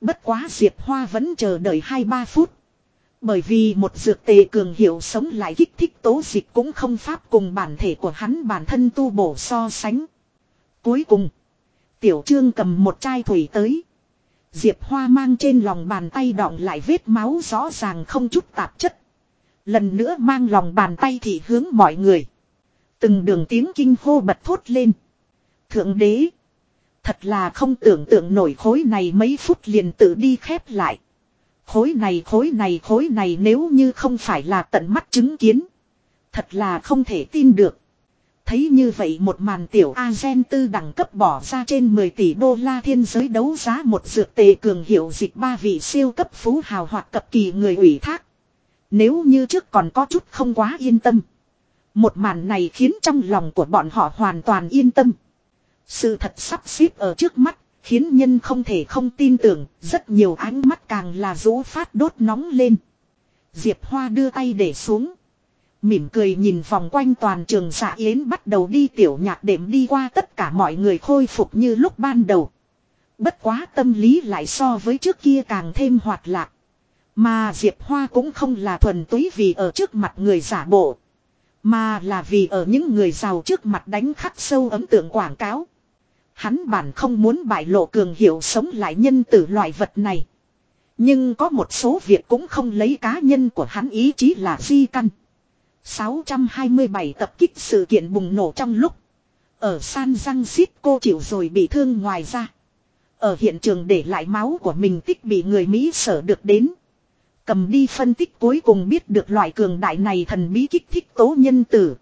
Bất quá Diệp Hoa vẫn chờ đợi 2-3 phút. Bởi vì một dược tề cường hiệu sống lại kích thích tố dịch cũng không pháp cùng bản thể của hắn bản thân tu bổ so sánh. Cuối cùng. Tiểu trương cầm một chai thủy tới. Diệp Hoa mang trên lòng bàn tay đọng lại vết máu rõ ràng không chút tạp chất. Lần nữa mang lòng bàn tay thì hướng mọi người. Từng đường tiếng kinh hô bật thốt lên. Thượng đế. Thật là không tưởng tượng nổi khối này mấy phút liền tự đi khép lại. Khối này khối này khối này nếu như không phải là tận mắt chứng kiến. Thật là không thể tin được. Thấy như vậy một màn tiểu A-gen tư đẳng cấp bỏ ra trên 10 tỷ đô la thiên giới đấu giá một dược tề cường hiệu dịch ba vị siêu cấp phú hào hoặc cập kỳ người ủy thác. Nếu như trước còn có chút không quá yên tâm. Một màn này khiến trong lòng của bọn họ hoàn toàn yên tâm. Sự thật sắp xếp ở trước mắt, khiến nhân không thể không tin tưởng, rất nhiều ánh mắt càng là rũ phát đốt nóng lên. Diệp Hoa đưa tay để xuống. Mỉm cười nhìn vòng quanh toàn trường dạ yến bắt đầu đi tiểu nhạc đệm đi qua tất cả mọi người khôi phục như lúc ban đầu. Bất quá tâm lý lại so với trước kia càng thêm hoạt lạc. Mà Diệp Hoa cũng không là thuần túy vì ở trước mặt người giả bộ. Mà là vì ở những người giàu trước mặt đánh khắc sâu ấm tượng quảng cáo. Hắn bản không muốn bại lộ cường hiệu sống lại nhân tử loại vật này. Nhưng có một số việc cũng không lấy cá nhân của hắn ý chí là di căn. 627 tập kích sự kiện bùng nổ trong lúc. Ở San Giang Xít cô chịu rồi bị thương ngoài ra. Ở hiện trường để lại máu của mình tích bị người Mỹ sở được đến. Cầm đi phân tích cuối cùng biết được loại cường đại này thần bí kích thích tố nhân tử.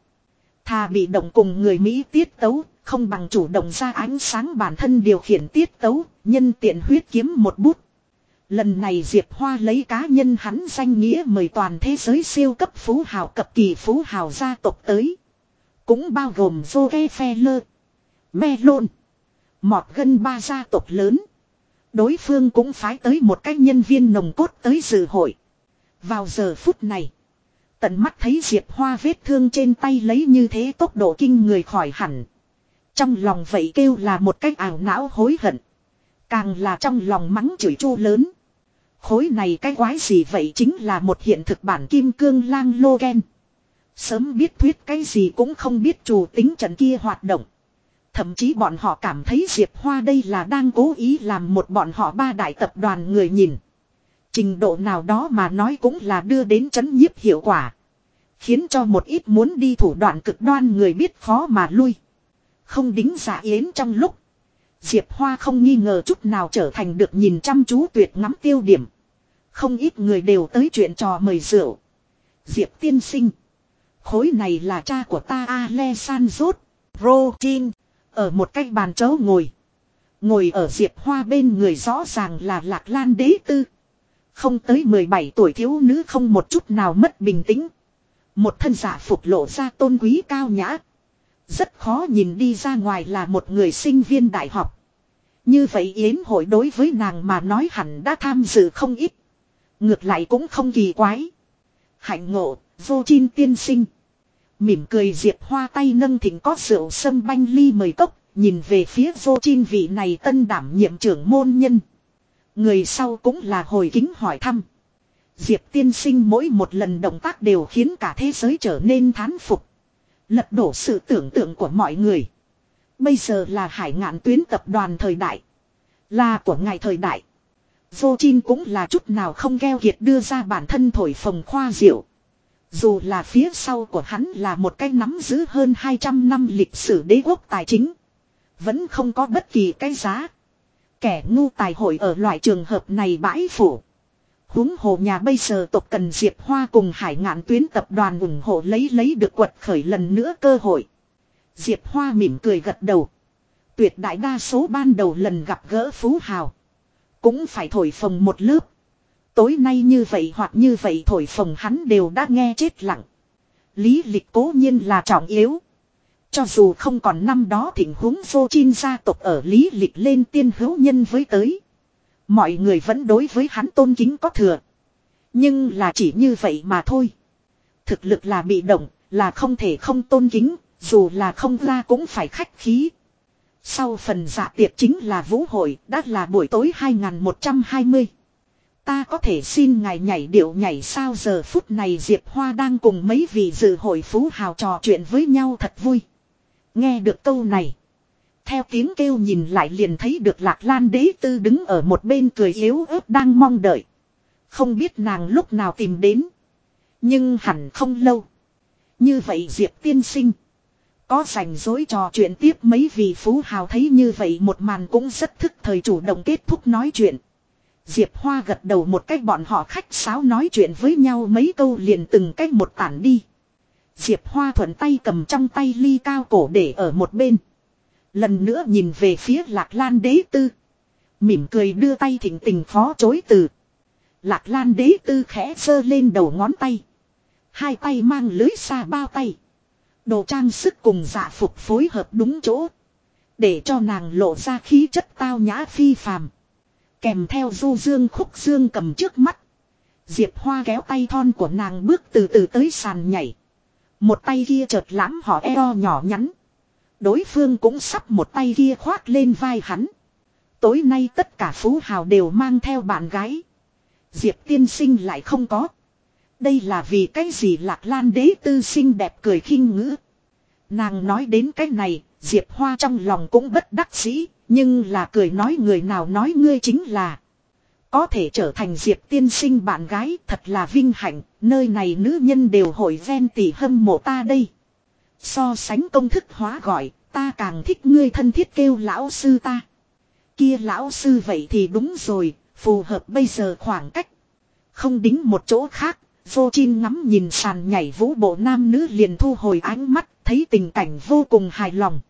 Thà bị động cùng người Mỹ tiết tấu, không bằng chủ động ra ánh sáng bản thân điều khiển tiết tấu, nhân tiện huyết kiếm một bút. Lần này Diệp Hoa lấy cá nhân hắn danh nghĩa mời toàn thế giới siêu cấp phú hào cập kỳ phú hào gia tộc tới. Cũng bao gồm Rockefeller, Melon, Mọt gân ba gia tộc lớn. Đối phương cũng phái tới một cách nhân viên nồng cốt tới dự hội. Vào giờ phút này. Tận mắt thấy Diệp Hoa vết thương trên tay lấy như thế tốc độ kinh người khỏi hẳn. Trong lòng vậy kêu là một cách ảo não hối hận. Càng là trong lòng mắng chửi chu lớn. Khối này cái quái gì vậy chính là một hiện thực bản kim cương lang lô gen. Sớm biết thuyết cái gì cũng không biết chủ tính trận kia hoạt động. Thậm chí bọn họ cảm thấy Diệp Hoa đây là đang cố ý làm một bọn họ ba đại tập đoàn người nhìn. Trình độ nào đó mà nói cũng là đưa đến chấn nhiếp hiệu quả. Khiến cho một ít muốn đi thủ đoạn cực đoan người biết khó mà lui. Không đính giả yến trong lúc. Diệp Hoa không nghi ngờ chút nào trở thành được nhìn chăm chú tuyệt ngắm tiêu điểm. Không ít người đều tới chuyện trò mời rượu. Diệp tiên sinh. Khối này là cha của ta Alessandro Rotin. Ở một cái bàn chấu ngồi. Ngồi ở Diệp Hoa bên người rõ ràng là Lạc Lan đế tư. Không tới 17 tuổi thiếu nữ không một chút nào mất bình tĩnh. Một thân giả phục lộ ra tôn quý cao nhã. Rất khó nhìn đi ra ngoài là một người sinh viên đại học. Như vậy yến hội đối với nàng mà nói hẳn đã tham dự không ít. Ngược lại cũng không kỳ quái. Hạnh ngộ, vô chin tiên sinh. Mỉm cười diệp hoa tay nâng thỉnh có rượu sâm banh ly mời cốc, nhìn về phía vô chin vị này tân đảm nhiệm trưởng môn nhân. Người sau cũng là hồi kính hỏi thăm. Diệp tiên sinh mỗi một lần động tác đều khiến cả thế giới trở nên thán phục. Lật đổ sự tưởng tượng của mọi người. Bây giờ là hải ngạn tuyến tập đoàn thời đại. Là của ngài thời đại. Vô Chin cũng là chút nào không gheo kiệt đưa ra bản thân thổi phồng khoa diệu. Dù là phía sau của hắn là một cái nắm giữ hơn 200 năm lịch sử đế quốc tài chính. Vẫn không có bất kỳ cái giá. Kẻ ngu tài hội ở loại trường hợp này bãi phủ. huống hồ nhà bây giờ tộc cần Diệp Hoa cùng hải ngạn tuyến tập đoàn ủng hộ lấy lấy được quật khởi lần nữa cơ hội. Diệp Hoa mỉm cười gật đầu. Tuyệt đại đa số ban đầu lần gặp gỡ Phú Hào. Cũng phải thổi phồng một lớp. Tối nay như vậy hoặc như vậy thổi phồng hắn đều đã nghe chết lặng. Lý lịch cố nhiên là trọng yếu. Cho dù không còn năm đó thỉnh huống vô chin gia tộc ở lý lịch lên tiên hữu nhân với tới. Mọi người vẫn đối với hắn tôn kính có thừa. Nhưng là chỉ như vậy mà thôi. Thực lực là bị động, là không thể không tôn kính, dù là không ra cũng phải khách khí. Sau phần dạ tiệc chính là vũ hội, đã là buổi tối 2120. Ta có thể xin ngài nhảy điệu nhảy sao giờ phút này Diệp Hoa đang cùng mấy vị dự hội phú hào trò chuyện với nhau thật vui. Nghe được câu này. Theo tiếng kêu nhìn lại liền thấy được Lạc Lan đế tư đứng ở một bên cười yếu ớt đang mong đợi. Không biết nàng lúc nào tìm đến. Nhưng hẳn không lâu. Như vậy Diệp tiên sinh. Có rảnh rối trò chuyện tiếp mấy vị phú hào thấy như vậy một màn cũng rất thức thời chủ động kết thúc nói chuyện. Diệp Hoa gật đầu một cách bọn họ khách sáo nói chuyện với nhau mấy câu liền từng cách một tản đi. Diệp Hoa thuận tay cầm trong tay ly cao cổ để ở một bên. Lần nữa nhìn về phía Lạc Lan đế tư. Mỉm cười đưa tay thỉnh tình phó chối từ. Lạc Lan đế tư khẽ sơ lên đầu ngón tay. Hai tay mang lưới xa bao tay. Đồ trang sức cùng dạ phục phối hợp đúng chỗ. Để cho nàng lộ ra khí chất tao nhã phi phàm. Kèm theo du dương khúc dương cầm trước mắt. Diệp Hoa kéo tay thon của nàng bước từ từ tới sàn nhảy. Một tay kia chợt lãm họ eo nhỏ nhắn. Đối phương cũng sắp một tay kia khoác lên vai hắn. Tối nay tất cả phú hào đều mang theo bạn gái. Diệp tiên sinh lại không có. Đây là vì cái gì lạc lan đế tư Sinh đẹp cười khinh ngữ. Nàng nói đến cái này, Diệp Hoa trong lòng cũng bất đắc dĩ, nhưng là cười nói người nào nói ngươi chính là. Có thể trở thành Diệp tiên sinh bạn gái thật là vinh hạnh, nơi này nữ nhân đều hội ven tỉ hâm mộ ta đây. So sánh công thức hóa gọi, ta càng thích ngươi thân thiết kêu lão sư ta. Kia lão sư vậy thì đúng rồi, phù hợp bây giờ khoảng cách. Không đính một chỗ khác, vô chin ngắm nhìn sàn nhảy vũ bộ nam nữ liền thu hồi ánh mắt, thấy tình cảnh vô cùng hài lòng.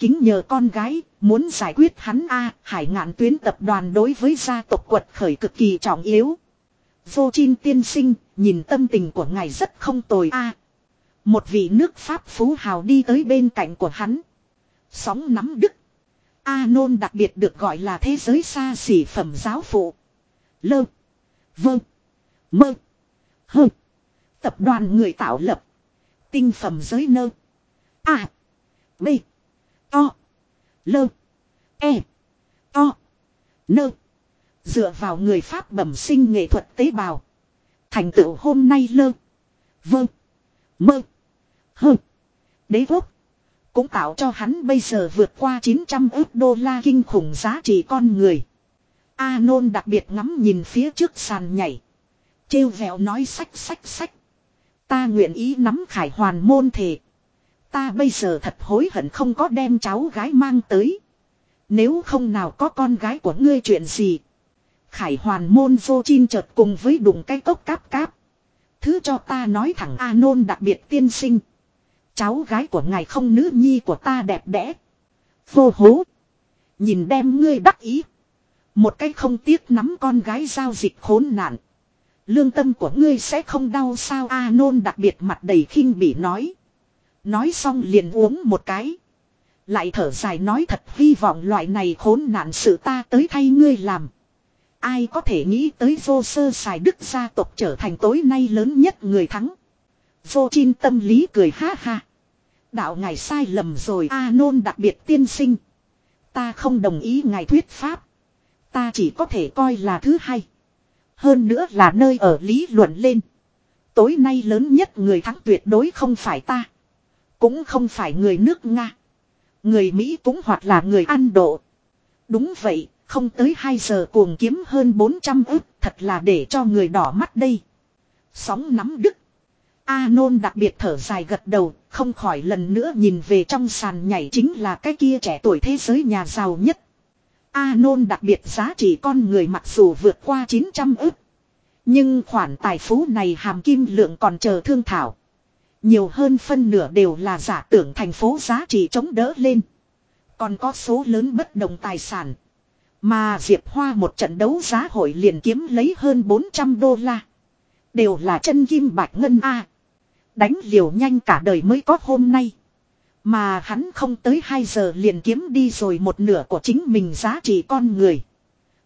Kính nhờ con gái, muốn giải quyết hắn A, hải ngạn tuyến tập đoàn đối với gia tộc quật khởi cực kỳ trọng yếu. Vô chin tiên sinh, nhìn tâm tình của ngài rất không tồi A. một vị nước Pháp phú hào đi tới bên cạnh của hắn. Sóng nắm đức. A nôn đặc biệt được gọi là thế giới xa xỉ phẩm giáo phụ. Lơ. Vâng. Mơ. Hơ. Tập đoàn người tạo lập. Tinh phẩm giới nơ. A. B. To. Lơ. E. To. Nơ. Dựa vào người Pháp bẩm sinh nghệ thuật tế bào. Thành tựu hôm nay lơ. Vâng. Mơ. Hơ. Đế quốc. Cũng tạo cho hắn bây giờ vượt qua 900 ước đô la kinh khủng giá trị con người. A nôn đặc biệt ngắm nhìn phía trước sàn nhảy. Trêu vẹo nói sách sách sách. Ta nguyện ý nắm khải hoàn môn thể. Ta bây giờ thật hối hận không có đem cháu gái mang tới. Nếu không nào có con gái của ngươi chuyện gì. Khải hoàn môn vô chin chợt cùng với đụng cái cốc cáp cáp. Thứ cho ta nói thẳng A nôn đặc biệt tiên sinh. Cháu gái của ngài không nữ nhi của ta đẹp đẽ. Vô hố. Nhìn đem ngươi đắc ý. Một cái không tiếc nắm con gái giao dịch khốn nạn. Lương tâm của ngươi sẽ không đau sao A nôn đặc biệt mặt đầy khinh bỉ nói. Nói xong liền uống một cái. Lại thở dài nói thật hy vọng loại này khốn nạn sự ta tới thay ngươi làm. Ai có thể nghĩ tới vô sơ xài đức gia tộc trở thành tối nay lớn nhất người thắng. Vô chin tâm lý cười ha ha. Đạo ngài sai lầm rồi, A nôn đặc biệt tiên sinh. Ta không đồng ý ngài thuyết pháp. Ta chỉ có thể coi là thứ hai. Hơn nữa là nơi ở lý luận lên. Tối nay lớn nhất người thắng tuyệt đối không phải ta. Cũng không phải người nước Nga. Người Mỹ cũng hoặc là người An Độ. Đúng vậy, không tới 2 giờ cuồng kiếm hơn 400 ức, thật là để cho người đỏ mắt đây. Sóng nắm đức. A nôn đặc biệt thở dài gật đầu, không khỏi lần nữa nhìn về trong sàn nhảy chính là cái kia trẻ tuổi thế giới nhà giàu nhất. A nôn đặc biệt giá trị con người mặc dù vượt qua 900 ức. Nhưng khoản tài phú này hàm kim lượng còn chờ thương thảo. Nhiều hơn phân nửa đều là giả tưởng thành phố giá trị chống đỡ lên. Còn có số lớn bất đồng tài sản. Mà Diệp Hoa một trận đấu giá hội liền kiếm lấy hơn 400 đô la. Đều là chân kim bạch ngân A. Đánh liều nhanh cả đời mới có hôm nay. Mà hắn không tới 2 giờ liền kiếm đi rồi một nửa của chính mình giá trị con người.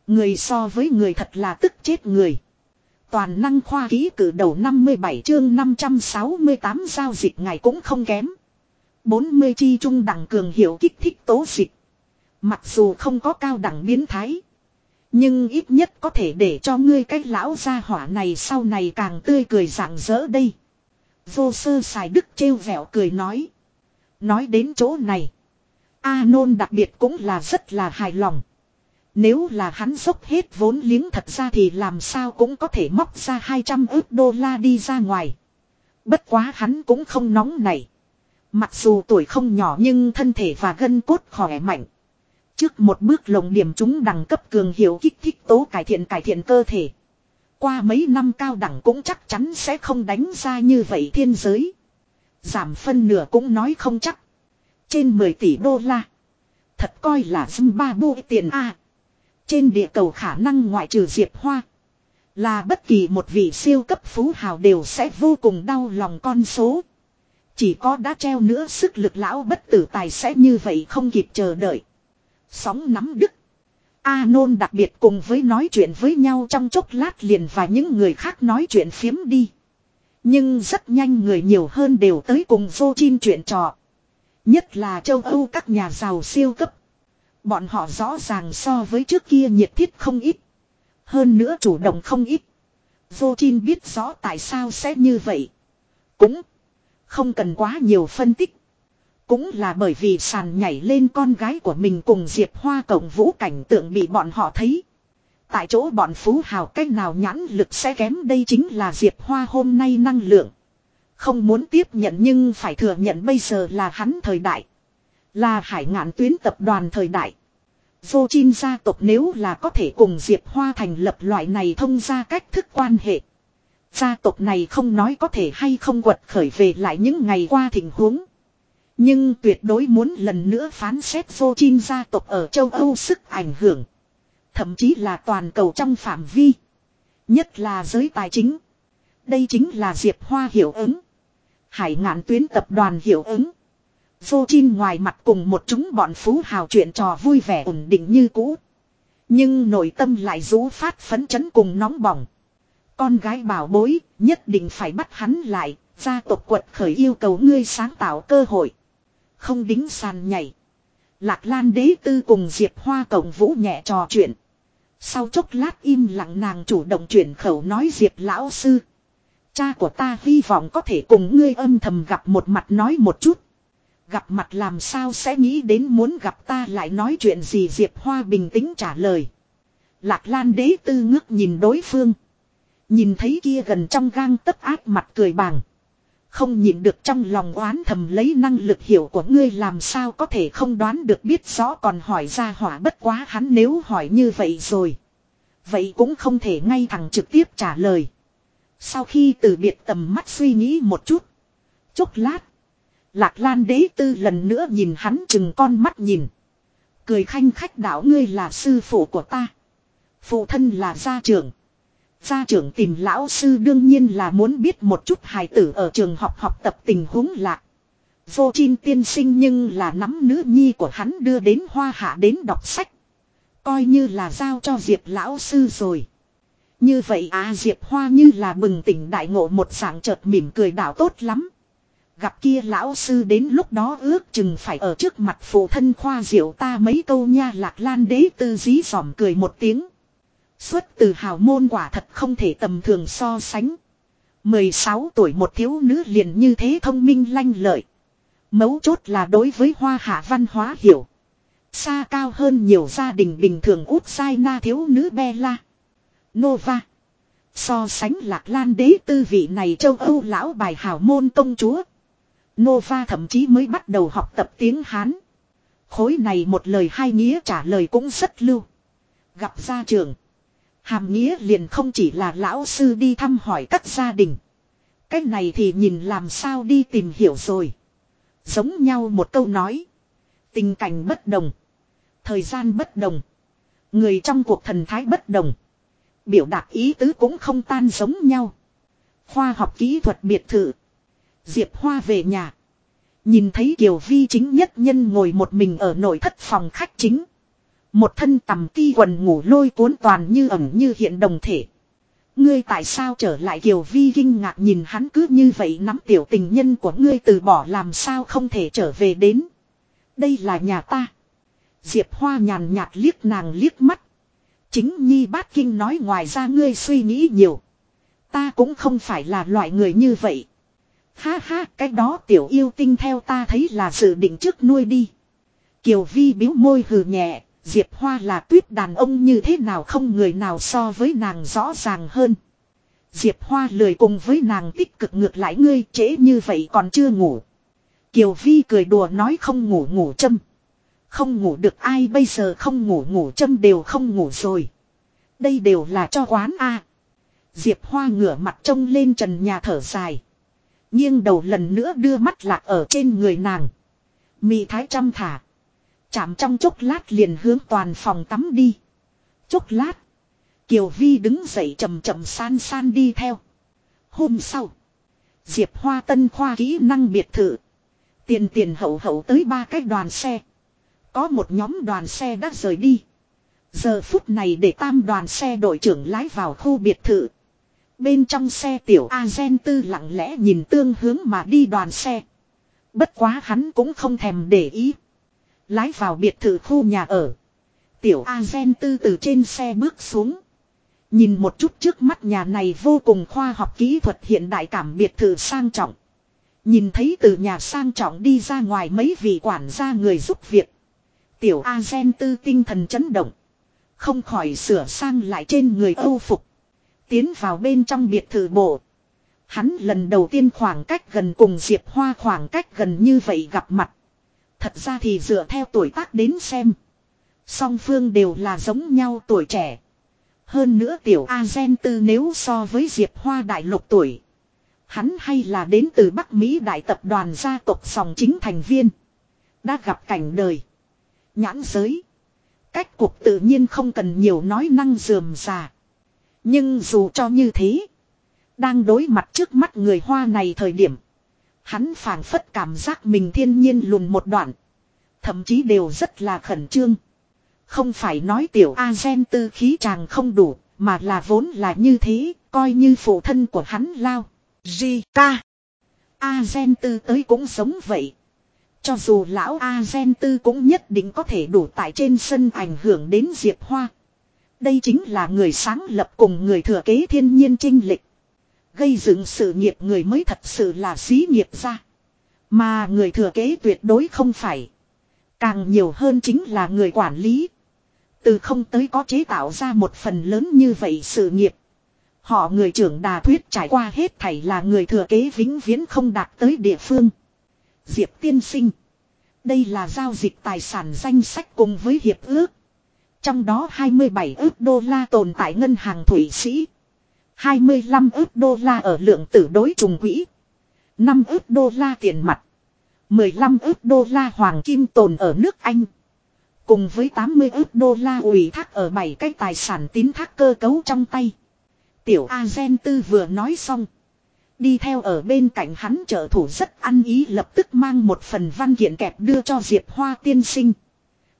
Người so với người thật là tức chết người. Toàn năng khoa ký cử đầu 57 chương 568 giao dịch ngày cũng không kém. 40 chi trung đẳng cường hiệu kích thích tố dịch. Mặc dù không có cao đẳng biến thái. Nhưng ít nhất có thể để cho ngươi cái lão gia hỏa này sau này càng tươi cười rạng rỡ đây. Vô sơ xài đức trêu vẻo cười nói. Nói đến chỗ này. A nôn đặc biệt cũng là rất là hài lòng. Nếu là hắn dốc hết vốn liếng thật ra thì làm sao cũng có thể móc ra 200 ước đô la đi ra ngoài. Bất quá hắn cũng không nóng này. Mặc dù tuổi không nhỏ nhưng thân thể và gân cốt khỏe mạnh. Trước một bước lồng điểm chúng đẳng cấp cường hiệu kích thích tố cải thiện cải thiện cơ thể. Qua mấy năm cao đẳng cũng chắc chắn sẽ không đánh ra như vậy thiên giới. Giảm phân nửa cũng nói không chắc. Trên 10 tỷ đô la. Thật coi là xung ba bụi tiền A. Trên địa cầu khả năng ngoại trừ Diệp Hoa. Là bất kỳ một vị siêu cấp phú hào đều sẽ vô cùng đau lòng con số. Chỉ có đã treo nữa sức lực lão bất tử tài sẽ như vậy không kịp chờ đợi. Sóng nắm đức. A nôn đặc biệt cùng với nói chuyện với nhau trong chốc lát liền và những người khác nói chuyện phiếm đi. Nhưng rất nhanh người nhiều hơn đều tới cùng vô chim chuyện trò. Nhất là châu Âu các nhà giàu siêu cấp. Bọn họ rõ ràng so với trước kia nhiệt thiết không ít. Hơn nữa chủ động không ít. Vô Chin biết rõ tại sao sẽ như vậy. Cũng không cần quá nhiều phân tích. Cũng là bởi vì sàn nhảy lên con gái của mình cùng Diệp Hoa cộng vũ cảnh tượng bị bọn họ thấy. Tại chỗ bọn phú hào cách nào nhãn lực sẽ kém đây chính là Diệp Hoa hôm nay năng lượng. Không muốn tiếp nhận nhưng phải thừa nhận bây giờ là hắn thời đại. Là hải ngạn tuyến tập đoàn thời đại. Vô Chin gia tộc nếu là có thể cùng Diệp Hoa thành lập loại này thông ra cách thức quan hệ. Gia tộc này không nói có thể hay không quật khởi về lại những ngày qua tình huống. Nhưng tuyệt đối muốn lần nữa phán xét vô chin gia tộc ở châu Âu sức ảnh hưởng. Thậm chí là toàn cầu trong phạm vi. Nhất là giới tài chính. Đây chính là Diệp Hoa hiệu ứng. Hải ngạn tuyến tập đoàn hiệu ứng. Vô chin ngoài mặt cùng một chúng bọn phú hào chuyện trò vui vẻ ổn định như cũ. Nhưng nội tâm lại rú phát phấn chấn cùng nóng bỏng. Con gái bảo bối, nhất định phải bắt hắn lại, gia tộc quật khởi yêu cầu ngươi sáng tạo cơ hội. Không đính sàn nhảy. Lạc Lan đế tư cùng Diệp Hoa cổng vũ nhẹ trò chuyện. Sau chốc lát im lặng nàng chủ động chuyển khẩu nói Diệp lão sư. Cha của ta hy vọng có thể cùng ngươi âm thầm gặp một mặt nói một chút. Gặp mặt làm sao sẽ nghĩ đến muốn gặp ta lại nói chuyện gì Diệp Hoa bình tĩnh trả lời. Lạc Lan đế tư ngước nhìn đối phương. Nhìn thấy kia gần trong gang tấc ác mặt cười bàng. Không nhìn được trong lòng oán thầm lấy năng lực hiểu của ngươi làm sao có thể không đoán được biết rõ còn hỏi ra hỏa bất quá hắn nếu hỏi như vậy rồi. Vậy cũng không thể ngay thẳng trực tiếp trả lời. Sau khi từ biệt tầm mắt suy nghĩ một chút. Chốc lát. Lạc Lan đế tư lần nữa nhìn hắn chừng con mắt nhìn. Cười khanh khách đạo ngươi là sư phụ của ta. Phụ thân là gia trưởng. Gia trưởng tìm lão sư đương nhiên là muốn biết một chút hài tử ở trường học học tập tình huống lạc. Vô Chin tiên sinh nhưng là nắm nữ nhi của hắn đưa đến hoa hạ đến đọc sách. Coi như là giao cho Diệp lão sư rồi. Như vậy à Diệp Hoa như là bừng tỉnh đại ngộ một dạng chợt mỉm cười đảo tốt lắm. Gặp kia lão sư đến lúc đó ước chừng phải ở trước mặt phụ thân khoa diệu ta mấy câu nha lạc lan đế tư dí dỏm cười một tiếng. Xuất từ hào môn quả thật không thể tầm thường so sánh. 16 tuổi một thiếu nữ liền như thế thông minh lanh lợi. Mấu chốt là đối với hoa hạ văn hóa hiểu. Xa cao hơn nhiều gia đình bình thường út sai na thiếu nữ Bella. Nova. So sánh lạc lan đế tư vị này châu Âu lão bài hào môn công chúa. Nova thậm chí mới bắt đầu học tập tiếng Hán. Khối này một lời hai nghĩa trả lời cũng rất lưu. Gặp gia trường. Hàm nghĩa liền không chỉ là lão sư đi thăm hỏi các gia đình. Cái này thì nhìn làm sao đi tìm hiểu rồi. Giống nhau một câu nói. Tình cảnh bất đồng. Thời gian bất đồng. Người trong cuộc thần thái bất đồng. Biểu đạt ý tứ cũng không tan giống nhau. Khoa học kỹ thuật biệt thự. Diệp Hoa về nhà. Nhìn thấy Kiều Vi chính nhất nhân ngồi một mình ở nội thất phòng khách chính. Một thân tầm ti quần ngủ lôi cuốn toàn như ẩn như hiện đồng thể. Ngươi tại sao trở lại Kiều Vi kinh ngạc nhìn hắn cứ như vậy nắm tiểu tình nhân của ngươi từ bỏ làm sao không thể trở về đến. Đây là nhà ta. Diệp Hoa nhàn nhạt liếc nàng liếc mắt. Chính Nhi Bát Kinh nói ngoài ra ngươi suy nghĩ nhiều. Ta cũng không phải là loại người như vậy. Ha ha, cái đó tiểu yêu tinh theo ta thấy là dự định trước nuôi đi. Kiều Vi biếu môi hừ nhẹ, Diệp Hoa là tuyết đàn ông như thế nào không người nào so với nàng rõ ràng hơn. Diệp Hoa lười cùng với nàng tích cực ngược lại ngươi trễ như vậy còn chưa ngủ. Kiều Vi cười đùa nói không ngủ ngủ châm. Không ngủ được ai bây giờ không ngủ ngủ châm đều không ngủ rồi. Đây đều là cho quán A. Diệp Hoa ngửa mặt trông lên trần nhà thở dài nghiêng đầu lần nữa đưa mắt lạc ở trên người nàng. Mị thái chăm thả. Chạm trong chốc lát liền hướng toàn phòng tắm đi. Chốc lát. Kiều Vi đứng dậy chậm chậm san san đi theo. Hôm sau. Diệp Hoa Tân khoa kỹ năng biệt thự. Tiền tiền hậu hậu tới ba cái đoàn xe. Có một nhóm đoàn xe đã rời đi. Giờ phút này để tam đoàn xe đội trưởng lái vào khu biệt thự. Bên trong xe tiểu A-gen tư lặng lẽ nhìn tương hướng mà đi đoàn xe. Bất quá hắn cũng không thèm để ý. Lái vào biệt thự khu nhà ở. Tiểu A-gen tư từ trên xe bước xuống. Nhìn một chút trước mắt nhà này vô cùng khoa học kỹ thuật hiện đại cảm biệt thự sang trọng. Nhìn thấy từ nhà sang trọng đi ra ngoài mấy vị quản gia người giúp việc. Tiểu A-gen tư tinh thần chấn động. Không khỏi sửa sang lại trên người âu phục. Tiến vào bên trong biệt thự bộ. Hắn lần đầu tiên khoảng cách gần cùng Diệp Hoa khoảng cách gần như vậy gặp mặt. Thật ra thì dựa theo tuổi tác đến xem. Song phương đều là giống nhau tuổi trẻ. Hơn nữa tiểu A Gen Tư nếu so với Diệp Hoa đại lục tuổi. Hắn hay là đến từ Bắc Mỹ đại tập đoàn gia tộc sòng chính thành viên. Đã gặp cảnh đời. Nhãn giới. Cách cuộc tự nhiên không cần nhiều nói năng dườm già. Nhưng dù cho như thế. Đang đối mặt trước mắt người Hoa này thời điểm. Hắn phảng phất cảm giác mình thiên nhiên lùn một đoạn. Thậm chí đều rất là khẩn trương. Không phải nói tiểu A gen tư khí chàng không đủ, mà là vốn là như thế, coi như phụ thân của hắn lao. Zika. A gen tư tới cũng giống vậy. Cho dù lão A gen tư cũng nhất định có thể đủ tại trên sân ảnh hưởng đến Diệp Hoa. Đây chính là người sáng lập cùng người thừa kế thiên nhiên trinh lịch. Gây dựng sự nghiệp người mới thật sự là xí nghiệp ra. Mà người thừa kế tuyệt đối không phải. Càng nhiều hơn chính là người quản lý. Từ không tới có chế tạo ra một phần lớn như vậy sự nghiệp. Họ người trưởng đà thuyết trải qua hết thảy là người thừa kế vĩnh viễn không đạt tới địa phương. Diệp tiên sinh. Đây là giao dịch tài sản danh sách cùng với hiệp ước. Trong đó 27 ước đô la tồn tại ngân hàng Thụy Sĩ. 25 ước đô la ở lượng tử đối trùng quỹ. 5 ước đô la tiền mặt. 15 ước đô la hoàng kim tồn ở nước Anh. Cùng với 80 ước đô la ủy thác ở 7 cái tài sản tín thác cơ cấu trong tay. Tiểu A Gen Tư vừa nói xong. Đi theo ở bên cạnh hắn trợ thủ rất ăn ý lập tức mang một phần văn kiện kẹp đưa cho Diệp Hoa tiên sinh.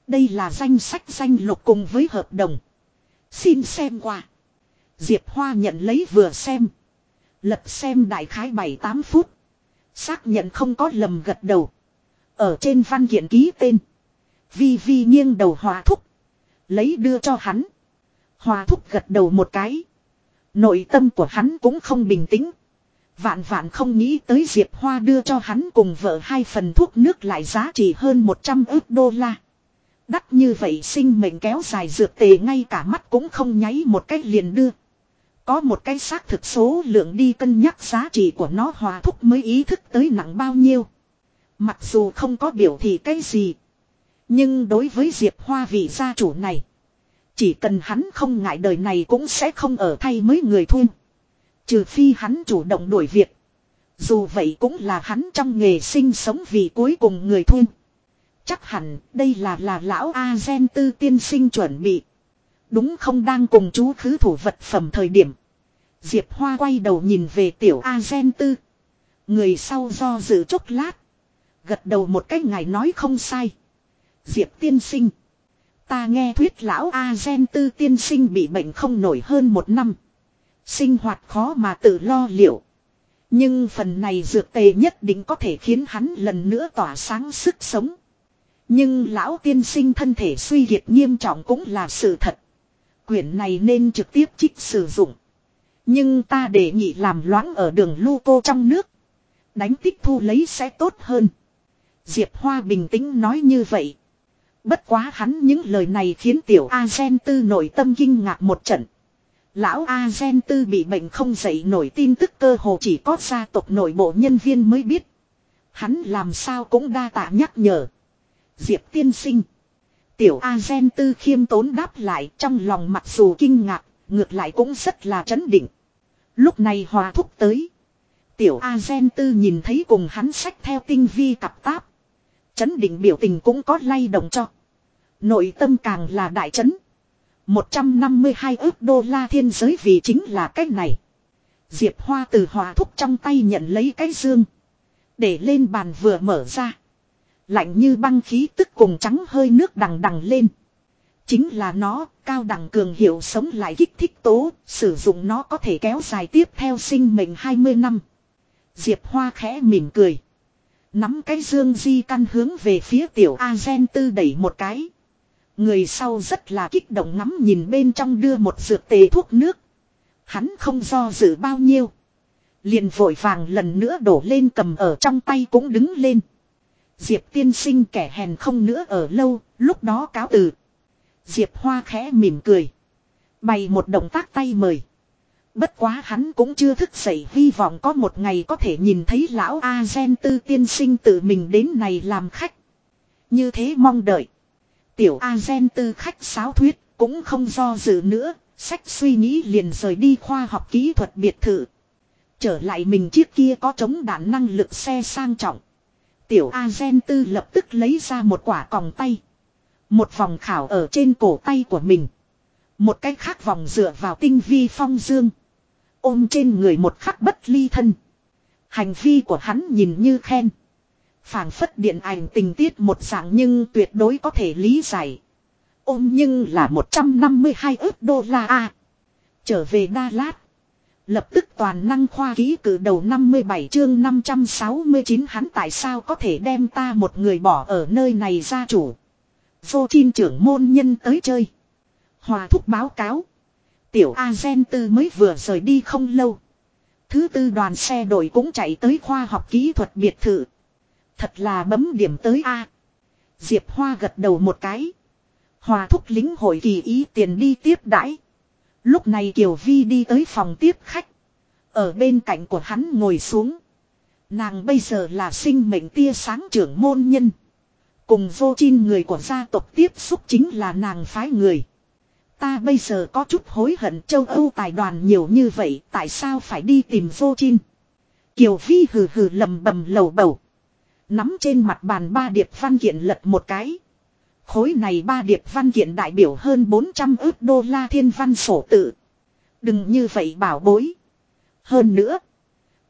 Đây là danh sách danh lục cùng với hợp đồng. Xin xem qua. Diệp Hoa nhận lấy vừa xem. Lật xem đại khái 7-8 phút. Xác nhận không có lầm gật đầu. Ở trên văn kiện ký tên. Vi Vi nghiêng đầu hòa thúc. Lấy đưa cho hắn. Hòa thúc gật đầu một cái. Nội tâm của hắn cũng không bình tĩnh. Vạn vạn không nghĩ tới Diệp Hoa đưa cho hắn cùng vợ hai phần thuốc nước lại giá trị hơn 100 ước đô la. Đắt như vậy sinh mệnh kéo dài dược tề ngay cả mắt cũng không nháy một cách liền đưa. Có một cái xác thực số lượng đi cân nhắc giá trị của nó hòa thúc mới ý thức tới nặng bao nhiêu. Mặc dù không có biểu thị cái gì. Nhưng đối với Diệp Hoa vị gia chủ này. Chỉ cần hắn không ngại đời này cũng sẽ không ở thay mới người thuê. Trừ phi hắn chủ động đuổi việc. Dù vậy cũng là hắn trong nghề sinh sống vì cuối cùng người thuê. Chắc hẳn, đây là là lão A Gen tư tiên sinh chuẩn bị. Đúng không đang cùng chú khứ thủ vật phẩm thời điểm. Diệp Hoa quay đầu nhìn về tiểu A Gen tư. Người sau do dự chốc lát. Gật đầu một cách ngài nói không sai. Diệp tiên sinh. Ta nghe thuyết lão A Gen tư tiên sinh bị bệnh không nổi hơn một năm. Sinh hoạt khó mà tự lo liệu. Nhưng phần này dược tề nhất định có thể khiến hắn lần nữa tỏa sáng sức sống. Nhưng lão tiên sinh thân thể suy kiệt nghiêm trọng cũng là sự thật. Quyển này nên trực tiếp trích sử dụng. Nhưng ta để nhị làm loãng ở đường lu cô trong nước. Đánh tích thu lấy sẽ tốt hơn. Diệp Hoa bình tĩnh nói như vậy. Bất quá hắn những lời này khiến tiểu A Gen Tư nội tâm kinh ngạc một trận. Lão A Gen Tư bị bệnh không dậy nổi tin tức cơ hồ chỉ có gia tộc nội bộ nhân viên mới biết. Hắn làm sao cũng đa tạ nhắc nhở. Diệp tiên sinh. Tiểu A Gen Tư khiêm tốn đáp lại trong lòng mặc dù kinh ngạc, ngược lại cũng rất là chấn định. Lúc này hòa thúc tới. Tiểu A Gen Tư nhìn thấy cùng hắn sách theo tinh vi cặp táp. Chấn định biểu tình cũng có lay động cho. Nội tâm càng là đại chấn. 152 ước đô la thiên giới vì chính là cách này. Diệp Hoa từ hòa thúc trong tay nhận lấy cái dương. Để lên bàn vừa mở ra. Lạnh như băng khí tức cùng trắng hơi nước đằng đằng lên. Chính là nó, cao đẳng cường hiệu sống lại kích thích tố, sử dụng nó có thể kéo dài tiếp theo sinh mệnh 20 năm. Diệp Hoa khẽ mỉm cười. Nắm cái dương di căn hướng về phía tiểu A-gen tư đẩy một cái. Người sau rất là kích động ngắm nhìn bên trong đưa một dược tề thuốc nước. Hắn không do dự bao nhiêu. Liền vội vàng lần nữa đổ lên cầm ở trong tay cũng đứng lên. Diệp tiên sinh kẻ hèn không nữa ở lâu, lúc đó cáo từ. Diệp Hoa khẽ mỉm cười. Bày một động tác tay mời. Bất quá hắn cũng chưa thức dậy hy vọng có một ngày có thể nhìn thấy lão A Gen tư tiên sinh tự mình đến này làm khách. Như thế mong đợi. Tiểu A gen tư khách sáo thuyết, cũng không do dự nữa, sách suy nghĩ liền rời đi khoa học kỹ thuật biệt thự. Trở lại mình chiếc kia có chống đạn năng lực xe sang trọng. Tiểu A gen tư lập tức lấy ra một quả còng tay. Một vòng khảo ở trên cổ tay của mình. Một cái khác vòng dựa vào tinh vi phong dương. Ôm trên người một khắc bất ly thân. Hành vi của hắn nhìn như khen phảng phất điện ảnh tình tiết một dạng nhưng tuyệt đối có thể lý giải. Ôm nhưng là 152 ước đô la A. Trở về Đa Lát. Lập tức toàn năng khoa ký cử đầu 57 chương 569 hắn tại sao có thể đem ta một người bỏ ở nơi này ra chủ. Vô tin trưởng môn nhân tới chơi. Hòa thúc báo cáo. Tiểu A Gen Tư mới vừa rời đi không lâu. Thứ tư đoàn xe đội cũng chạy tới khoa học kỹ thuật biệt thự. Thật là bấm điểm tới A. Diệp Hoa gật đầu một cái. Hòa thúc lính hội kỳ ý tiền đi tiếp đãi. Lúc này Kiều Vi đi tới phòng tiếp khách. Ở bên cạnh của hắn ngồi xuống. Nàng bây giờ là sinh mệnh tia sáng trưởng môn nhân. Cùng vô chin người của gia tộc tiếp xúc chính là nàng phái người. Ta bây giờ có chút hối hận châu Âu tài đoàn nhiều như vậy, tại sao phải đi tìm vô chin. Kiều Vi hừ hừ lầm bầm lầu bầu. Nắm trên mặt bàn ba điệp văn kiện lật một cái. Khối này ba điệp văn kiện đại biểu hơn 400 ước đô la thiên văn sổ tự. Đừng như vậy bảo bối. Hơn nữa.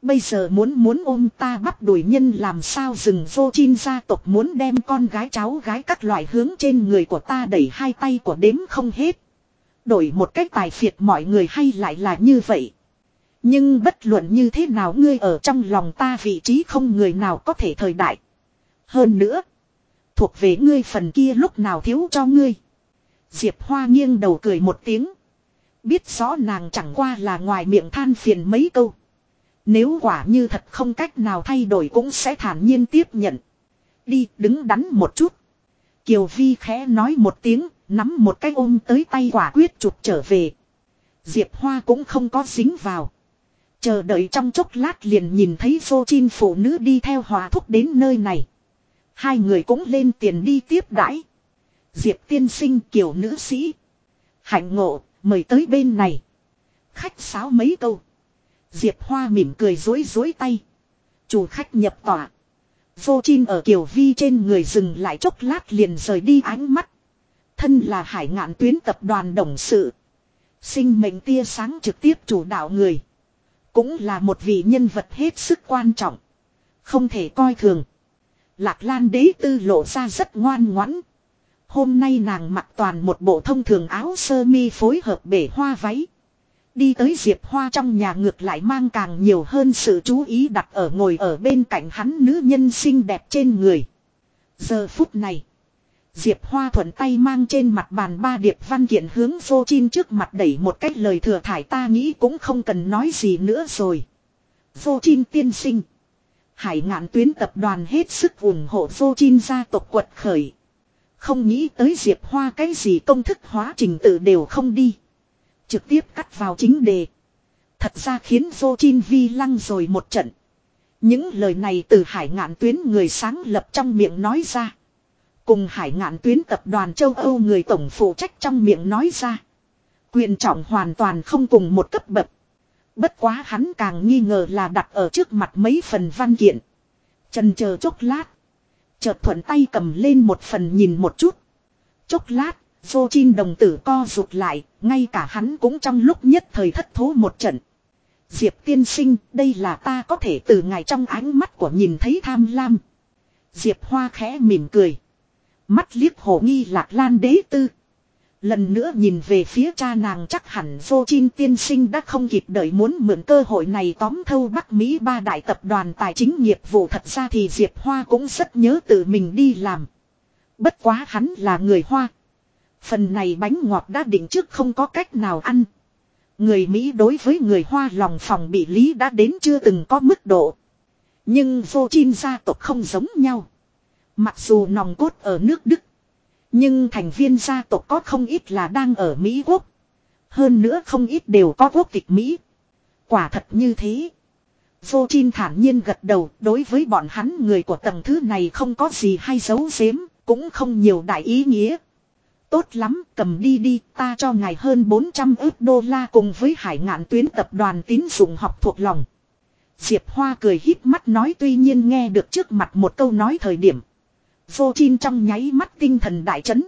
Bây giờ muốn muốn ôm ta bắt đuổi nhân làm sao rừng vô chin gia tộc muốn đem con gái cháu gái các loại hướng trên người của ta đẩy hai tay của đếm không hết. Đổi một cách tài phiệt mọi người hay lại là như vậy. Nhưng bất luận như thế nào ngươi ở trong lòng ta vị trí không người nào có thể thời đại. Hơn nữa. Thuộc về ngươi phần kia lúc nào thiếu cho ngươi. Diệp Hoa nghiêng đầu cười một tiếng. Biết rõ nàng chẳng qua là ngoài miệng than phiền mấy câu. Nếu quả như thật không cách nào thay đổi cũng sẽ thản nhiên tiếp nhận. Đi đứng đắn một chút. Kiều Vi khẽ nói một tiếng, nắm một cái ôm tới tay quả quyết chụp trở về. Diệp Hoa cũng không có dính vào. Chờ đợi trong chốc lát liền nhìn thấy vô chim phụ nữ đi theo hòa thúc đến nơi này. Hai người cũng lên tiền đi tiếp đãi. Diệp tiên sinh kiểu nữ sĩ. Hạnh ngộ, mời tới bên này. Khách sáo mấy câu. Diệp hoa mỉm cười dối dối tay. Chủ khách nhập tỏa. Vô chin ở kiều vi trên người dừng lại chốc lát liền rời đi ánh mắt. Thân là hải ngạn tuyến tập đoàn đồng sự. Sinh mệnh tia sáng trực tiếp chủ đạo người. Cũng là một vị nhân vật hết sức quan trọng. Không thể coi thường. Lạc Lan đế tư lộ ra rất ngoan ngoãn. Hôm nay nàng mặc toàn một bộ thông thường áo sơ mi phối hợp bể hoa váy. Đi tới Diệp Hoa trong nhà ngược lại mang càng nhiều hơn sự chú ý đặt ở ngồi ở bên cạnh hắn nữ nhân xinh đẹp trên người. Giờ phút này. Diệp Hoa thuận tay mang trên mặt bàn ba điệp văn kiện hướng vô chin trước mặt đẩy một cách lời thừa thải ta nghĩ cũng không cần nói gì nữa rồi. Vô chin tiên sinh. Hải ngạn tuyến tập đoàn hết sức ủng hộ vô chin gia tộc quật khởi. Không nghĩ tới Diệp Hoa cái gì công thức hóa trình tự đều không đi. Trực tiếp cắt vào chính đề. Thật ra khiến vô chin vi lăng rồi một trận. Những lời này từ hải ngạn tuyến người sáng lập trong miệng nói ra. Cùng hải ngạn tuyến tập đoàn châu Âu người tổng phụ trách trong miệng nói ra. Quyền trọng hoàn toàn không cùng một cấp bậc. Bất quá hắn càng nghi ngờ là đặt ở trước mặt mấy phần văn kiện. Trần chờ chốc lát. Chợt thuận tay cầm lên một phần nhìn một chút. Chốc lát, vô chin đồng tử co rụt lại, ngay cả hắn cũng trong lúc nhất thời thất thố một trận. Diệp tiên sinh, đây là ta có thể từ ngài trong ánh mắt của nhìn thấy tham lam. Diệp hoa khẽ mỉm cười. Mắt liếc hồ nghi lạc lan đế tư. Lần nữa nhìn về phía cha nàng chắc hẳn vô chin tiên sinh đã không kịp đợi muốn mượn cơ hội này tóm thâu Bắc Mỹ ba đại tập đoàn tài chính nghiệp vụ thật ra thì Diệp Hoa cũng rất nhớ tự mình đi làm. Bất quá hắn là người Hoa. Phần này bánh ngọt đã định trước không có cách nào ăn. Người Mỹ đối với người Hoa lòng phòng bị lý đã đến chưa từng có mức độ. Nhưng vô chin gia tộc không giống nhau. Mặc dù nòng cốt ở nước Đức. Nhưng thành viên gia tộc có không ít là đang ở Mỹ Quốc. Hơn nữa không ít đều có quốc tịch Mỹ. Quả thật như thế. Vô Chin thản nhiên gật đầu đối với bọn hắn người của tầng thứ này không có gì hay giấu giếm, cũng không nhiều đại ý nghĩa. tốt lắm, cầm đi đi, ta cho ngài hơn 400 ước đô la cùng với hải ngạn tuyến tập đoàn tín dụng học thuộc lòng. Diệp Hoa cười híp mắt nói tuy nhiên nghe được trước mặt một câu nói thời điểm. Vô Chin trong nháy mắt tinh thần đại chấn.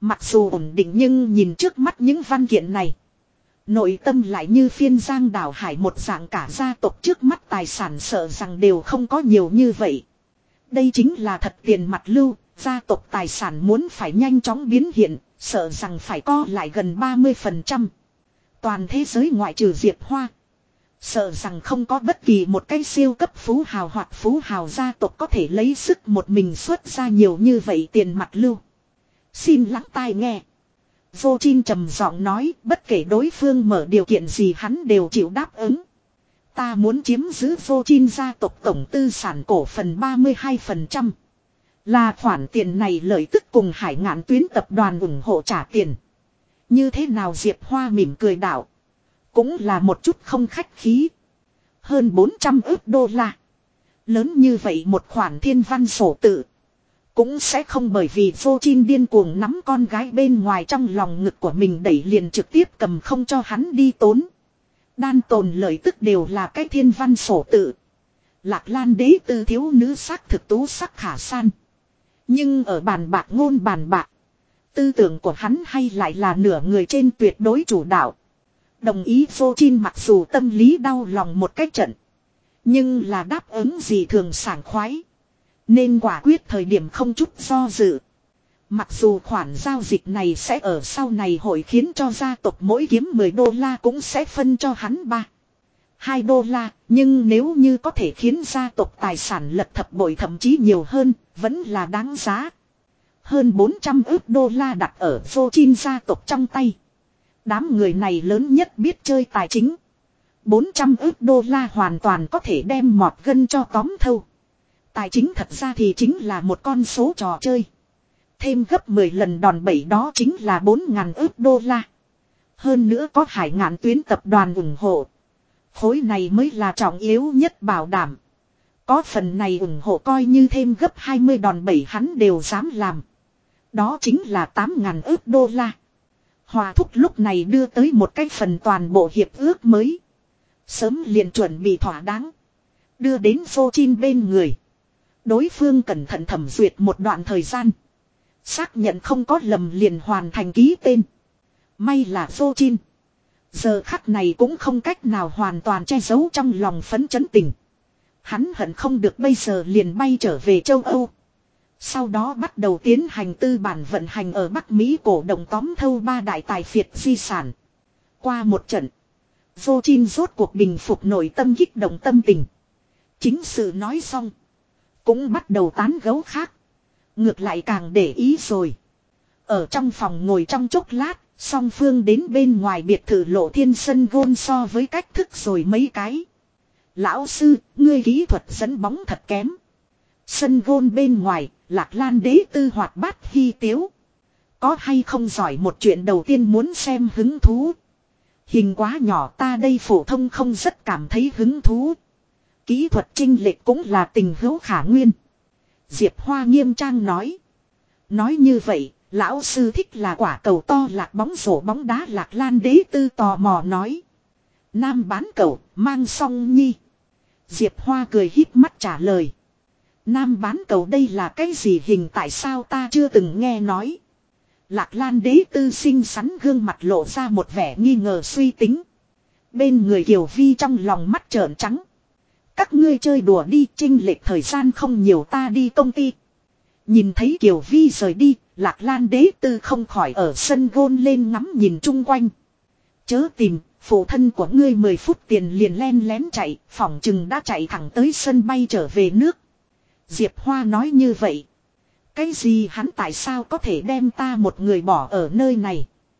Mặc dù ổn định nhưng nhìn trước mắt những văn kiện này. Nội tâm lại như phiên giang đảo hải một dạng cả gia tộc trước mắt tài sản sợ rằng đều không có nhiều như vậy. Đây chính là thật tiền mặt lưu, gia tộc tài sản muốn phải nhanh chóng biến hiện, sợ rằng phải co lại gần 30%. Toàn thế giới ngoại trừ Diệp Hoa. Sợ rằng không có bất kỳ một cái siêu cấp phú hào hoặc phú hào gia tộc có thể lấy sức một mình xuất ra nhiều như vậy tiền mặt lưu. Xin lắng tai nghe. Vô Chin trầm giọng nói, bất kể đối phương mở điều kiện gì hắn đều chịu đáp ứng. Ta muốn chiếm giữ Vô Chin gia tộc tổng tư sản cổ phần 32%. Là khoản tiền này lợi tức cùng hải ngạn tuyến tập đoàn ủng hộ trả tiền. Như thế nào Diệp Hoa mỉm cười đạo. Cũng là một chút không khách khí. Hơn 400 ước đô la. Lớn như vậy một khoản thiên văn sổ tự. Cũng sẽ không bởi vì vô chin điên cuồng nắm con gái bên ngoài trong lòng ngực của mình đẩy liền trực tiếp cầm không cho hắn đi tốn. Đan tồn lợi tức đều là cái thiên văn sổ tự. Lạc lan đế tư thiếu nữ sắc thực tú sắc khả san. Nhưng ở bàn bạc ngôn bàn bạc. Tư tưởng của hắn hay lại là nửa người trên tuyệt đối chủ đạo. Đồng ý vô chin mặc dù tâm lý đau lòng một cách trận. Nhưng là đáp ứng gì thường sảng khoái. Nên quả quyết thời điểm không chút do dự. Mặc dù khoản giao dịch này sẽ ở sau này hội khiến cho gia tộc mỗi kiếm 10 đô la cũng sẽ phân cho hắn ba. 2 đô la, nhưng nếu như có thể khiến gia tộc tài sản lật thập bội thậm chí nhiều hơn, vẫn là đáng giá. Hơn 400 ước đô la đặt ở vô chin gia tộc trong tay. Đám người này lớn nhất biết chơi tài chính. 400 ước đô la hoàn toàn có thể đem mọt gân cho tóm thâu. Tài chính thật ra thì chính là một con số trò chơi. Thêm gấp 10 lần đòn bẩy đó chính là 4.000 ước đô la. Hơn nữa có hải ngạn tuyến tập đoàn ủng hộ. Khối này mới là trọng yếu nhất bảo đảm. Có phần này ủng hộ coi như thêm gấp 20 đòn bẩy hắn đều dám làm. Đó chính là 8.000 ước đô la. Hòa thúc lúc này đưa tới một cái phần toàn bộ hiệp ước mới. Sớm liền chuẩn bị thỏa đáng. Đưa đến vô chin bên người. Đối phương cẩn thận thẩm duyệt một đoạn thời gian. Xác nhận không có lầm liền hoàn thành ký tên. May là vô chin. Giờ khắc này cũng không cách nào hoàn toàn che giấu trong lòng phấn chấn tình. Hắn hận không được bây giờ liền bay trở về châu Âu. Sau đó bắt đầu tiến hành tư bản vận hành ở Bắc Mỹ cổ đồng tóm thâu ba đại tài phiệt di sản. Qua một trận. Vô Chin rốt cuộc bình phục nội tâm kích động tâm tình. Chính sự nói xong. Cũng bắt đầu tán gấu khác. Ngược lại càng để ý rồi. Ở trong phòng ngồi trong chốc lát. Song phương đến bên ngoài biệt thự lộ thiên sân gôn so với cách thức rồi mấy cái. Lão sư, ngươi kỹ thuật dẫn bóng thật kém. Sân gôn bên ngoài, lạc lan đế tư hoạt bát hy tiếu. Có hay không giỏi một chuyện đầu tiên muốn xem hứng thú. Hình quá nhỏ ta đây phổ thông không rất cảm thấy hứng thú. Kỹ thuật trinh lệch cũng là tình hữu khả nguyên. Diệp Hoa nghiêm trang nói. Nói như vậy, lão sư thích là quả cầu to lạc bóng rổ bóng đá lạc lan đế tư tò mò nói. Nam bán cầu, mang song nhi. Diệp Hoa cười híp mắt trả lời. Nam bán cầu đây là cái gì hình tại sao ta chưa từng nghe nói. Lạc Lan đế tư sinh sắn gương mặt lộ ra một vẻ nghi ngờ suy tính. Bên người Kiều Vi trong lòng mắt trợn trắng. Các ngươi chơi đùa đi trinh lệch thời gian không nhiều ta đi công ty. Nhìn thấy Kiều Vi rời đi, Lạc Lan đế tư không khỏi ở sân gôn lên ngắm nhìn chung quanh. Chớ tìm, phụ thân của ngươi 10 phút tiền liền len lén chạy, phòng chừng đã chạy thẳng tới sân bay trở về nước. Diệp Hoa nói như vậy. Cái gì hắn tại sao có thể đem ta một người bỏ ở nơi này?